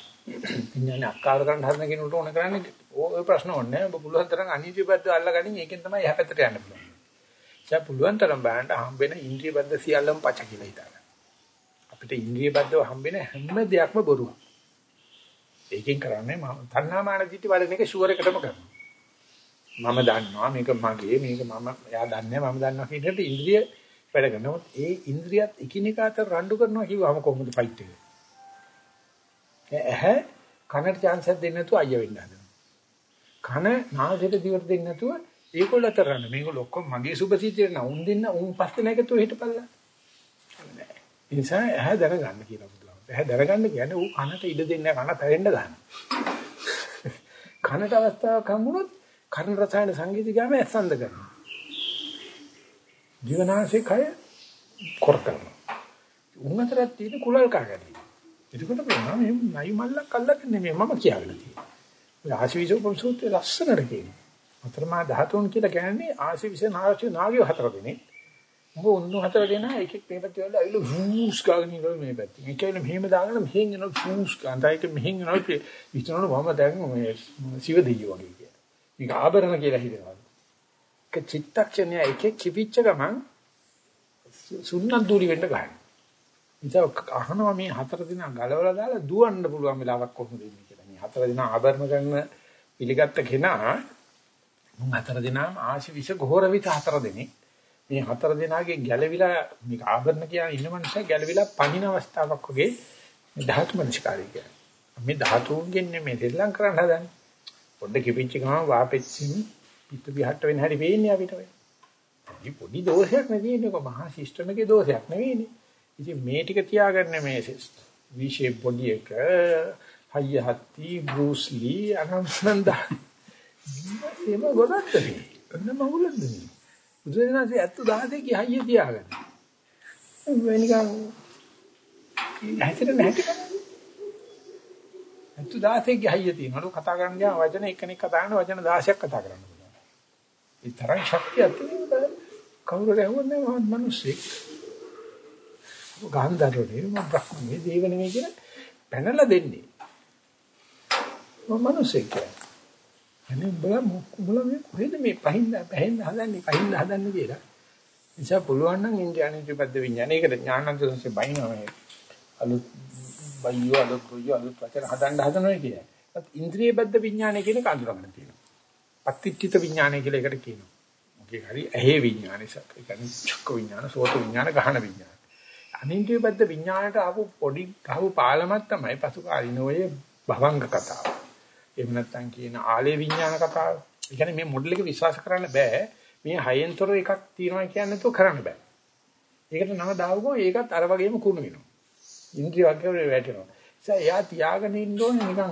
විඥාන අක්කාර කරන්න හදන කෙනෙකුට ඕන කරන්නේ ඔය ප්‍රශ්න ඕනේ නෑ. ඔබ පුළුවන් තරම් අනිත්‍ය පැත්ත අල්ලගනින් ඒකෙන් තමයි එහා පැත්තට යන්න පුළුවන්. දැන් පුළුවන් තරම් බලන්න හම්බෙන ඉන්ද්‍රිය බද්ධ සියල්ලම පච කියලා හිතන්න. අපිට ඉන්ද්‍රිය බද්ධව හම්බෙන හැම දෙයක්ම බොරුවක්. ඒකෙන් කරන්නේ මම තණ්හාමාන දිටි වලින් එක ෂුවර් එකටම කරනවා. මම දන්නවා මේක මගේ මේක මම එයා දන්නේ මම දන්නවා කියන එකට ඉන්ද්‍රිය වැඩ කරනවා. ඒ ඉන්ද්‍රියත් එකිනෙක අතර රණ්ඩු කරනවා කිව්වම කොහොමද ෆයිට් එක? ඇහැ කනට chance එකක් දෙන්නේ නැතුව අයිය වෙන්න හදනවා. කන නාසයට දිවට දෙන්නේ නැතුව ඒගොල්ල අතර රන්න. මේගොල්ලෝ ඔක්කොම මගේ සුභසිද්ධියට නා උන් දෙන්න උන් පස්සේ නැගතුව හිටපල්ලා. නෑ. ඒ නිසා ඇහැ දැනගන්න කියලා බුදුහාම. ඇහැ දැනගන්න කියන්නේ ඌ කනට ඉඩ දෙන්නේ කන පැරෙන්න දාන්න. කනට අවස්ථාවක් හම්බුනොත් කර්ණ රසායන සංගීත ගාම ඇස්සන්ද කරනවා. ජීවනාසේ කය කොර කරනවා. උන් අතරත් තියෙන කුලල් කාගදී. එතකොට වෙනවා මේ නයි මල්ලක් අල්ලගෙන නෙමෙයි මම කියාගෙන තියෙන්නේ. ඔය ආශිවිසෝපම් සූත්‍රයේ ලස්සනට කියනවා. අතරමා ධාතුන් කියලා කියන්නේ ආශිවිස නාචු නාගිය හතර දෙනේ. උඹ උන්නු හතර දෙනා එකෙක් මේ පැත්තේ වල අයිලු හූස් ගාගෙන ඉන්නවා මේ පැත්තේ. ඒකේල මෙහෙම දාගෙන මෙහෙන් යනවා හූස් ගාන්ටයික මෙහෙන් යනවා විතරන වම දැන් මේ සිව දෙයියෝ වගේ. මේක ආභරණ කියලා හිතනවා. ඒක චිත්තක්ෂණය එකේ කිවිච්ච ගමන් සුන්නත් දූරි වෙන්න ගන්නවා. ඉතින් අහනවා මේ හතර දින ගලවලා දාලා දුවන්න පුළුවන් වෙලාවක් කොහොමද ඉන්නේ කියලා. මේ හතර දින ආභරණ ගන්න පිළිගත්ත කෙනා මුන් හතර දිනාම ආශිවිෂ ගෝරවිත හතර දිනේ මේ හතර දිනාගේ ගැළවිලා මේක ආභරණ කියන ඉන්න මනුස්සය ගැළවිලා පණින අවස්ථාවක් වගේ ධාතු මනස්කාරය කියන්නේ. මේ ධාතුන්ගෙන් මේ දෙල්ලම් කරන්න හදන්නේ. පොඩ්ඩ කිපිච්ච ගමන් වාපෙච්චින් පිට විහට්ට වෙන හැටි වෙන්නේ අපිට වෙයි. පොඩි පොඩි දෝෂයක් නෙවෙයිනේ කො මහා සිස්ටම් එකේ දෝෂයක් නෙවෙයිනේ. ඉතින් මේ ටික තියාගන්න මේ විශේෂ පොඩි එක හයිය හත්ති බෲස් ලී අනම්සන්දා. මේම ගොඩක් නේ. ඔන්න මගුලද නේ. බුදුරජාණන්සේ 71000 කී හයිය තියාගන්න. වෙනිකන් හැතර නැහැ 70000 ගේ හයිය තියෙනවලු කතා කරන්න ගියාම වචන එක්කෙනෙක් කතා කරන වචන 16ක් කතා කරන්න පුළුවන්. ඒ තරම් ශක්තියක් තියෙනවා. කවුරු රැහුවන්නේ මහත් මිනිස්සෙක්. ගාන්ධාරෝනේ මම බ්‍රහ්මනේ දේව නෙමෙයි කියලා පැනලා දෙන්නේ. මම මිනිස්සෙක් කියන්නේ. අනේ බල මොකද මේ කොහෙද මේ පහින්ද පහින්ද හදන්නේ පහින්ද හදන්නේ කියලා. නිසා පුළුවන් නම් ඉන්ද්‍රියණි ත්‍රිපද විඥාන. ඒකට ඥානන්ත සංසේ බයිනවා මේ අලුත් බයියෝ අලුත් ගොයියෝ අලුත් වචන හදන්න හදනවා කියන්නේ. ඒත් ඉන්ද්‍රිය බද්ධ විඥානය කියන එක අඳුරගන්න තියෙනවා. පත්‍ත්‍ිත විඥානය කියලා එකට කියනවා. මොකේ හරි ඇහි විඥානය සක්. ඒ කියන්නේ චක්ක විඥාන, සෝත විඥාන, ගහන විඥාන. අනින්ද්‍රිය බද්ධ විඥානයට ආපු පොඩි ගහපු පාලමක් තමයි පසු කාලින ඔය භවංග කතාව. එහෙම නැත්නම් කියන ආලේ විඥාන කතාව. ඒ කියන්නේ මේ මොඩල් එක විශ්වාස කරන්න බෑ. මේ හයෙන්තර එකක් තියෙනවා කියන්නේ તો කරන්න බෑ. ඒකට නම දාවුවම ඒකත් අර වගේම කුණු වෙනවා. ඉන්ද්‍රිය වර්ගවල වැටෙනවා. ඒ එයා තියාගෙන ඉන්න ඕනේ නිකන්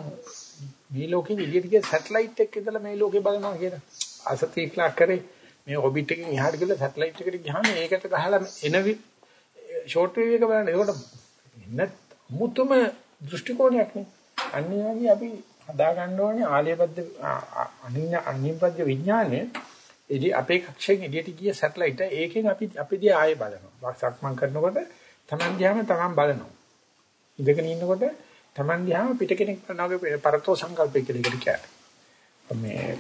මේ ලෝකෙ එළියට ගිය සැටලයිට් එකක ඉඳලා මේ ලෝකෙ බලනවා කියලා. අසතීක්ලා කරේ මේ ඔබිට් එකෙන් එහාට ගිහලා සැටලයිට් එකට ගියාම ඒකට ගහලා එන ෂෝට් වේව් එක බලන්න. ඒකට ඉන්න මුතුම දෘෂ්ටි කෝණයක් නේ. අනිවාර්යයෙන් අපි හදා ගන්න ඕනේ ආලයබද්ද අනින්න අනිබද්ද විඥානේ ඉතින් අපේ කක්ෂයෙන් එළියට ගිය සැටලයිට් ඒකෙන් අපි අපිදී ආයෙ බලනවා. සක්මන් කරනකොට Taman දිහාම Taman බලනවා. ඉඳගෙන ඉන්නකොට Taman දිහාම පිට කෙනෙක් බලනවාගේ පරතෝ සංකල්පය කියලා එකට කියන්නේ. මේ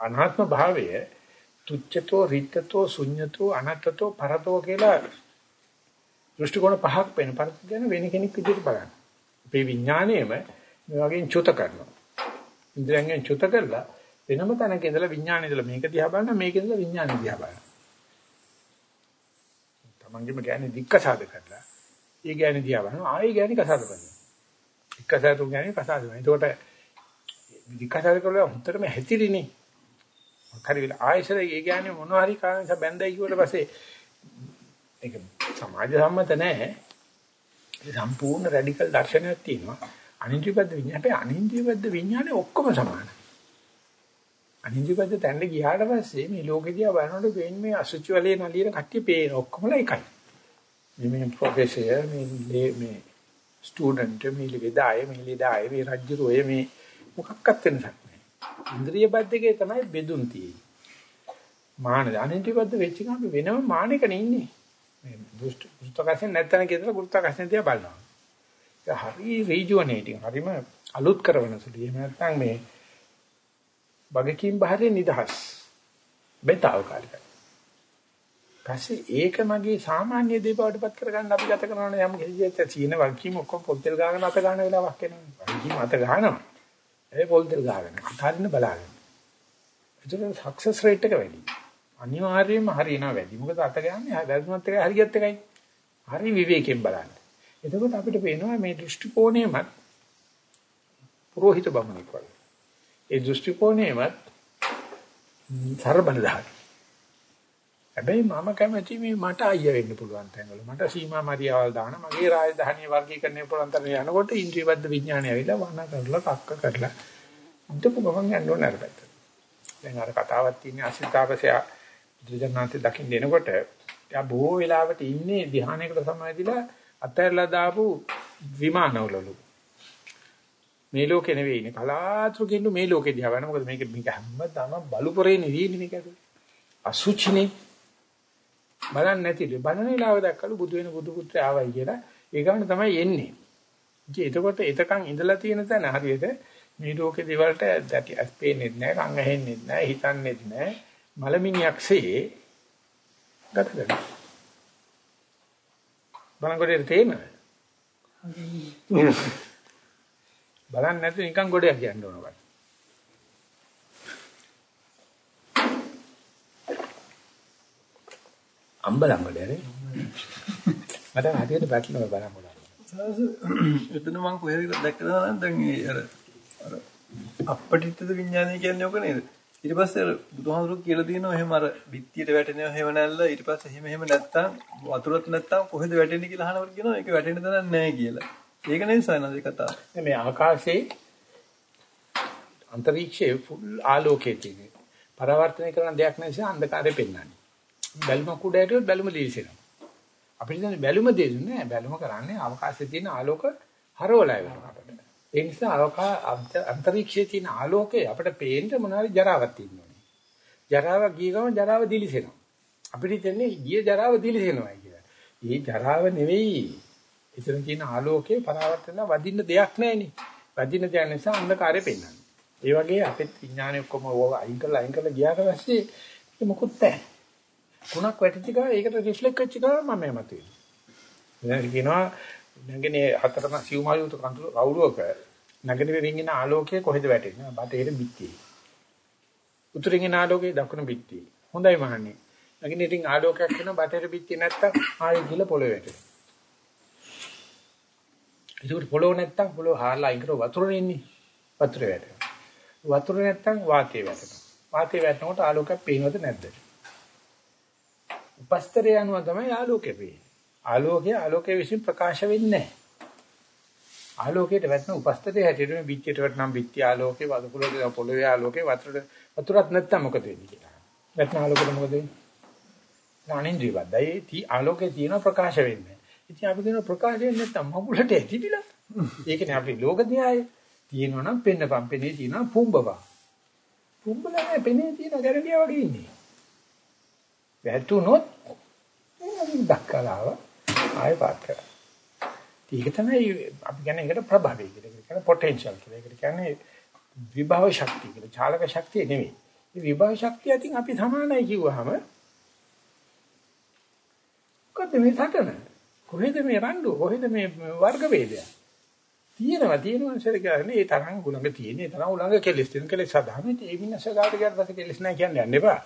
අනාත්ම භාවය තුච්ඡතෝ රිත්තතෝ ශුඤ්ඤතෝ අනත්තතෝ පරතෝ කියලා දෘෂ්ටි කෝණ පහක් වෙන පරත ගැන වෙන කෙනෙක් විදිහට බලන්න. අපේ විඥාණයම මේ වගේ චුත කරනවා. ඉන්ද්‍රයන්ගෙන් චුත කරලා වෙනම තැනක ඉඳලා විඥාණය ඉඳලා මේක දිහා බලන මේක ඉඳලා විඥාණය දිහා බලන. තමන්ගේම ගෑණි දික්කසාද කරලා ඒ ගෑණි දිහා බලනවා ආයෙ ගෑණි කසාද කරනවා. එක්කසාතු ගෑණි කසාද කරනවා. එතකොට දික්කසාද කරලා හුතරම හැතිරිනේ. හරි වෙලා ආයෙසර ඒ ගෑණි මොනවා හරි කාරණා බැඳයි කිව්වට පස්සේ ඒක සමාජ සම්මත නැහැ. ඒ සම්පූර්ණ රැඩිකල් දර්ශනයක් තියෙනවා. අනිත්‍යපද්ද විඤ්ඤාණය හැබැයි අනිත්‍යපද්ද විඤ්ඤාණය ඔක්කොම සමානයි. අනිත්‍යපද්ද තැන්න ගියාට පස්සේ මේ ලෝකෙදී බලනකොට වෙන්නේ මේ අසුචි වලේ නලියන කට්ටිය පේන ඔක්කොමලා එකයි. මේ මේ ප්‍රොෆෙසර් මේ මේ ස්ටුඩන්ට් මේ ලෙඩාය මේ ලෙඩාය මේ රජ්ජුරෝය මේ මොකක්වත් වෙනසක් නැහැ. ඉන්ද්‍රිය බද්ධකේ තමයි බෙදුම් තියෙන්නේ. මාන අනිත්‍යපද්ද වෙච්ච ගමන් වෙනම මානෙකනේ ඉන්නේ. මේ දුෂ්ට දුෂ්ටකසෙන් නැත්තන කියලා ගුරුත්වාකර්ෂණ තියා බලනවා. ඒක හරි රීජුවනේටින් හරිම අලුත් කරන සුළු. එහෙම නැත්නම් මේ බගකීම් බහරේ නිදහස්. බෙතාවකාලිකයි. පස්සේ ඒක මගේ සාමාන්‍ය දේ බවටපත් කරගන්න අපි ගත කරන යම් කිසියෙත් චීන වල්කීම් ඔක්කොම පොල්තෙල් ගාගෙන අත ගන්න වෙලාවක් එනවා. වල්කීම් අත ගන්නවා. ඒ පොල්තෙල් ගාගෙන අතාරින්න බලාගෙන. ඒතර සක්සස් රේට් එක වැඩි. අනිවාර්යයෙන්ම හරියනවා වැඩි. මොකද අත ගන්නේ වැරදුනත් එකයි හරියත් එකයි. හරි විවේකයෙන් බලන්න. එතකොට අපිට පේනවා මේ දෘෂ්ටි කෝණයමත් පුරোহিত බමුණෙක් වගේ. ඒ දෘෂ්ටි කෝණයමත් සරබලදායි. හැබැයි මම කැමති මේ මට අයිය වෙන්න පුළුවන් තැන්වල. මට සීමා මරියාවල් දාන මගේ රාජධානිය වර්ගීකරණය පුළුවන් තරම් යනකොට ඉන්ද්‍රියබද්ධ විඥානය ඇවිල්ලා වණ කරලා කක්ක කරලා ඉඳපු ගමන් යන්න ඕන අරකට. දැන් අර කතාවක් තියෙන්නේ අසිතාපසයා බුදුජානනාන්ත දකින්න එනකොට එයා බොහෝ වෙලාවට ඉන්නේ ධ්‍යානයකට සමාදිලා අතහැරලා දාපු විමානවලලු. මේ ලෝකේ නෙවෙයි ඉන්නේ කලාතුරකින් මේ ලෝකේ දිහා බලන මොකද මේක මේක හැමදාම බලුපොරේ නෙවෙයි මේක ඇතුලේ. අසුචිනේ බලන්නේ නැතිලු බලන වෙලාව දැක්කලු බුදු වෙන බුදු පුත්‍රය ආවයි කියලා ඒ ගමන තමයි එන්නේ. ඉතින් එතකොට එතකන් ඉඳලා තියෙන තැන හරියට මේ ලෝකේ දේවල්ට දැටි අස් පේන්නේ නැහැ, කන් ඇහෙන්නේ නැහැ, හිතන්නේ නැහැ. මලමිනියක්සේ ගත කරනවා. බලංගොඩේ තේනවද? බලන්න නැතුව නිකන් ගොඩයක් කියන්න ඕන බයි. අම්බලංගොඩේ නේ. මට හරියට පැටලෙනවා බලංගොඩ. එතන මම කොහෙද දැක්කද නම් දැන් ඒ අර අර අපපටිච්ච විඥානය කියන්නේ ඔක නේද? ඊට පස්සේ බුදුහාමුදුරුවෝ කියලා දිනවා එහෙම අර බිත්තියට වැටෙනවා එහෙම නැල්ල ඊට පස්සේ එහෙම එහෙම නැත්තම් වතුරත් නැත්තම් කොහෙද වැටෙන්නේ කියලා අහනකොට කියනවා ඒක වැටෙන්න තැනක් නැහැ කියලා. ඒක නේ සයනද කතාව. මේ ආකාශයේ අන්තරීක්ෂයේ ෆුල් ආලෝකයේ තියෙන. පරවර්තනය කරන දෙයක් නැතිව අන්ධකාරය පෙන්වන්නේ. බැලුම කුඩයට බැලුම දීසෙනවා. අපිට දැන් බැලුම දෙන්නේ නැහැ. බැලුම කරන්නේ අවකාශයේ තියෙන ආලෝක හරවලා වෙනවා අපිට. ඒ නිසා අන්තරීක්ෂයේ තියෙන ආලෝකය අපිට පේන්න මොනවාරි ජරාවක් තියෙනවා. ජරාව ගිය ගමන් ජරාව දිලිසෙනවා. අපිට හිතන්නේ ගිය ජරාව දිලිසෙනවා කියලා. ඒ ජරාව නෙවෙයි. එතන තියෙන ආලෝකේ පරාවර්තන වදින්න දෙයක් නැහෙනේ. වදින්න දෙයක් නිසා අන්ධකාරය පෙන්වන්නේ. ඒ වගේ අපේ විඥානය ඔක්කොම අයින් කරලා අයින් කරලා ගියාට පස්සේ ඒක මොකුත් නැහැ. කුණක් වැටිච්ච ගා ඒකට රිෆ්ලෙක්ට් වෙච්ච ගා මම එමතුයි. දැන් කියනවා නැගිනේ හතරම සිව්මායුත කඳුළු රවුලක නැගිනේ රින්ගින ආලෝකය කොහෙද වැටෙන්නේ? බටේට පිටියේ. උතුරින් එන ආලෝකය දකුණු පිටියේ. හොඳයි මහන්නේ. නැගිනේ රින් ආලෝකයක් වෙන බටේට පිටියේ නැත්තම් ආයෙ ගිල පොළොවේ වැටෙනවා. ඒක පොළොව නැත්තම් පොළොව හාරලා අයින් කරව වතුරේ ඉන්නේ. වතුරේ වැටෙනවා. වතුර නැත්තම් වාතයේ වැටෙනවා. වාතයේ වැටෙනකොට ආලෝකයක් පේනවද නැද්ද? උපස්තරය අනුව තමයි ආලෝකය පේන්නේ. ආලෝකය ආලෝකයේ විසින් ප්‍රකාශ වෙන්නේ නැහැ. ආලෝකයට වැටෙන උපස්තරයේ හැටියට මේ පිටියට වැටෙනම් පිටි ආලෝකේ වතුරේ පොළවේ ආලෝකේ වතුරට වතුරත් නැත්තම් මොකද වෙන්නේ කියලා. වැටෙන ආලෝකෙට මොකද වෙන්නේ? ඥානින්ද්‍රිය බද්දයි තී ආලෝකේ තියෙන ප්‍රකාශ වෙන්නේ. ඉතින් අපි කියන ප්‍රකාශ වෙන්නේ නැත්තම් මගුලට ඇතිවිලා. ඒකනේ අපි ලෝක ධ්‍යාය. තියෙනවා නම් පෙන්න පම්පෙනේ තියෙනවා පුම්බවා. උඹලා නෑ පෙනේ තියෙන ගැරඩියා වගේ ඉන්නේ. වැටුනොත් එනම් දක්කලාව ආයෙ පාත් කරා. ඒක තමයි අපි කියන්නේ ඒකට ප්‍රභවය කියලා. ඒකට කියන්නේ පොටෙන්ෂල් කියලා. ඒකට කියන්නේ විභව ශක්තිය කියලා. චාලක ශක්තිය නෙමෙයි. මේ විභව ශක්තිය අතින් අපි සමානයි කිව්වහම කොහොමද මේ සටන? කොහෙද මේ රණ්ඩු? කොහෙද මේ වර්ග ભેදය? තියෙනවා තියෙනවා ඉතින් කියන්නේ ඒ තරම් උලංග තියෙන ඒ තරම් උලංග කෙලස් තියෙන කෙලස් සදාම ඒ මිනිස්ස ගාට ගියාට පස්සේ කෙලස් නැහැ කියන්නේ යන්න එපා.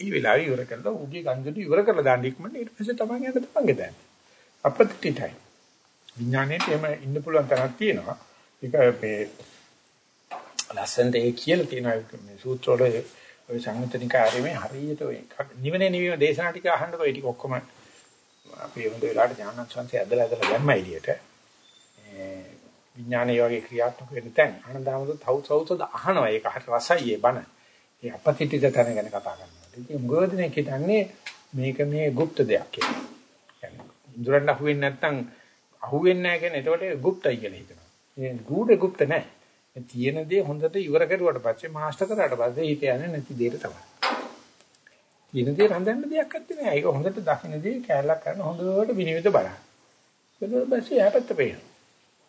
ඊ වෙලාවයි ඉවර කරලා උගේ ගංජුටි ඉවර කරලා දාන්න ඉක්මනට ඊට පස්සේ තමයි යන්න තමන්ගේ දැන්. අපතිටයි. විඥාණයට එහෙම ඉන්න පුළුවන් තරක් තියෙනවා. ඒක මේ ලස්සනට ඒ කියලා තියෙනවා මේ සූත්‍ර වල ඔය සංගතනිකාරයේ හරියට ඔය නිවනේ නිවීම දේශනා ටික අහන්නකො ඒ ටික ඔක්කොම අපි හොඳ වෙලාවට ඥානංශංශය ඇදලා ඇදලා දැම්ම එළියට. මේ විඥානය වගේ ක්‍රියාත්මක වෙන තැන ආනන්දමතුත් හවුස් හවුස් අහනවා ඒක හරි රසයි ඒ බණ. ඒ අපතිටිද තැන ගැන කතා කරනවා. ඉතින් මොකදනේ කියන්නේ මේක මේ গুপ্ত දෙයක් කියලා. يعني ඉඳුරන් අහුවෙන්නේ නැත්නම් අහුවෙන්නේ නැහැ කියන්නේ එතකොට গুপ্তයි කියලා හිතනවා. ඒ ගුඩ গুপ্ত නැහැ. තියෙන දේ හොඳට ඉවර කරුවාට පස්සේ මාස්ටර් කරාට පස්සේ හිත යන්නේ නැති දෙයට තමයි. තියෙන දේ රඳන්න දෙයක් නැත්තේ නෑ. ඒක හොඳට දකින්න දේ කැලලක් කරන හොඳට විනිවිද බලන්න. ඊට පස්සේ යහපත් පේනවා.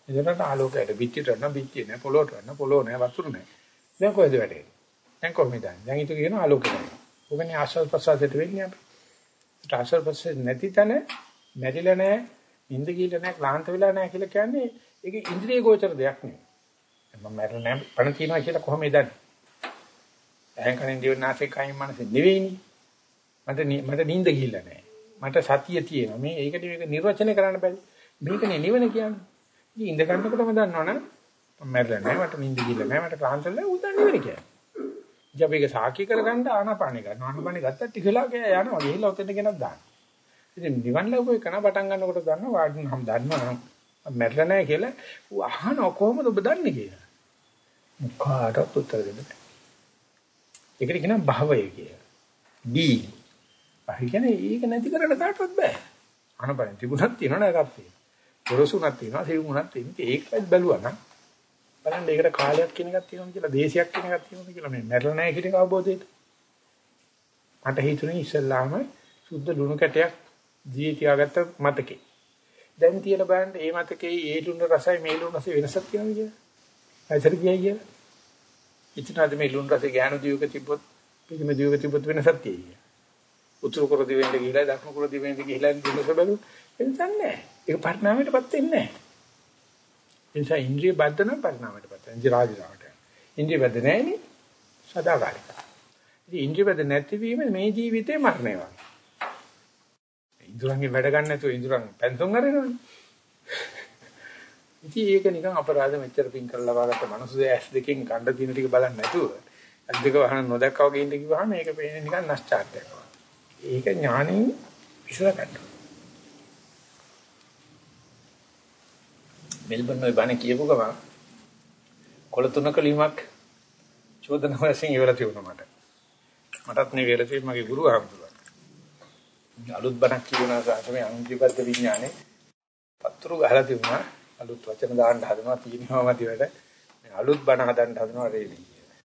එතනට ආලෝකයට පිටිට යන පිටිය නෑ පොළොට යන පොළො නෑ වතුර නෑ. දැන් කොහෙද වැටෙන්නේ? දැන් කොහොමද? දැන් ඊට කියන ආලෝකයට. ඔබනේ ආශ්‍රව ප්‍රසාදයට වෙන්නේ අපි. ආශ්‍රව ප්‍රසාද නැති තැන මැරිලා නෑ, ඉඳ ගිහලා නෑ, ක්ලාන්ත වෙලා නෑ කියලා කියන්නේ ඒක ඉන්ද්‍රිය ගෝචර දෙයක් නෙවෙයි. මම මැරෙලා නැහැ පණ තියනවා කියලා කොහොමද දන්නේ? ඇහෙන් කනින් දිවනාසේ කයින් මනසේ නෙවෙයිනේ. මට මට නිින්ද ගිහිල්ලා නැහැ. මට සතිය තියෙනවා. මේ ඒකට මේක නිර්වචනය කරන්න බැරි. මේකනේ නිවන කියන්නේ. ඉතින් ඉඳ ගන්නකොටම දන්නවනේ මම මැරෙලා නැහැ මට නිින්ද ගිහිල්ලා නැහැ මට ක්ලාන්තල උදා නිවන කියන්නේ. ඉතින් අපි ඒක සාකි කරගන්න ආනාපානෙ ගන්න. ආනාපානෙ ගත්තා ටික වෙලා යනවා. ගිහිල්ලා ඔතෙන්ට ගෙනත් දාන්න. ඉතින් නිවන් ලැබුවේ කන පටන් ගන්නකොට දන්නවා වාඩි නම් දන්නවා නම් මැරෙලා නැහැ කියලා ඌ අහනවා කොහොමද ඔබ දන්නේ කියලා. මොකාටවත් උත්තර දෙන්න බෑ. ඒකට කියනවා භවය කියලා. බී. භවය කියන්නේ ඒක නැති කරන්න කාටවත් බෑ. අනබරෙන් තිබුණත් තියෙනවා නේද එකක් තියෙනවා. පොරසුණක් තියෙනවා, සිවුණක් තියෙනවා. ඒකත් බැලුවා නම් බලන්න ඒකට කාලයක් කියන එකක් තියෙනවා කියලා, දේශයක් කියන එකක් තියෙනවා කියලා මේ මැරෙලා නැහැ කියන එක අවබෝධයට. මට හිතුනේ ඉස්සල්ලාම සුද්ධ ලුණු කැටයක් දී තියාගත්ත මතකේ. දැන් තියලා බලන්න මේ මතකේ ඒ ලුණු රසයි මේ ලුණු රසයි වෙනසක් තියෙනවා කියලා. ඇසර ගියයි කියලා. ඉතනද මේ ලුණු රසේ ගෑනු දියුක තිබ්බොත් පිළිම දියුක තිබ්බොත් වෙනසක් තියෙයි. උතුරු කර දිවෙන්ද ගිහිලා දකුණු කර දිවෙන්ද ගිහිලා දිනස බැලු වෙනසක් නැහැ. ඒක පරිණාමයටපත් වෙන්නේ නැහැ. ඒ නිසා ඉන්ද්‍රිය බද්ධ නම් පරිණාමයටපත් වෙනවා. ඉන්ද්‍රිය රාජිනාවට. ඉන්ද්‍රිය බද්ධ නැහැනේ සදාකාලික. ඉතින් ඉන්ද්‍රිය බද්ධ නැතිවීම මේ ජීවිතේ මරණය වගේ. ඉඳුරන්ගේ වැඩ ගන්න නැතුව ඉඳුරන් පැන්සොන් අරිනවනේ. ඉතින් ඒක නිකන් අපරාධ මෙච්චර පින් කරලා වාගත්ත මනුස්සය ඇස් දෙකෙන් ගන්න දින ටික බලන්නේ නැතුව ඇස් දෙක වහන නොදැක්කා වගේ ඉඳ කිව්වහම ඒක පේන්නේ නිකන් නැස්චාර්ත්‍යයක් වගේ. ඒක ඥාණයෙන් විසල ගන්න. මෙල්බන් වල බණ කියපු ගමන් කොළ තුනක ලිමක් චෝදන වශයෙන් ඉවර තියුණා මට. මටත් මේ වෙලදී මගේ ගුරු ආම්තුලා. අලුත් බණක් කියනවා සාසමේ අනුජීවද්ද විඥානේ පතුරු ගහලා තිබුණා. අලුත් වචන දාන්න හදනවා තියෙනවා මදිවට මේ අලුත් බණ හදන්න හදනවා රේලි කියලා.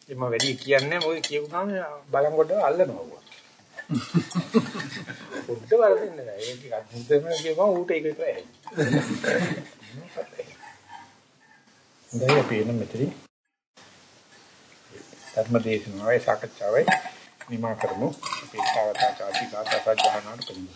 ඉතින් මම වැඩි කියන්නේ මොකද කියුණාම බලංගොඩ අල්ලනවා වුණා. පොඩ්ඩ වරදින්න නෑ. ඒක ටිකක් හිතෙම කියපුවා ඌට ඒක විතරයි. දැන් අපි එන මෙතන ධර්මදේශනාවේ සාකච්ඡාවේ නිමා කරමු. අපි තාවතා චාති ගාථා සජ්ජහනාට කරමු.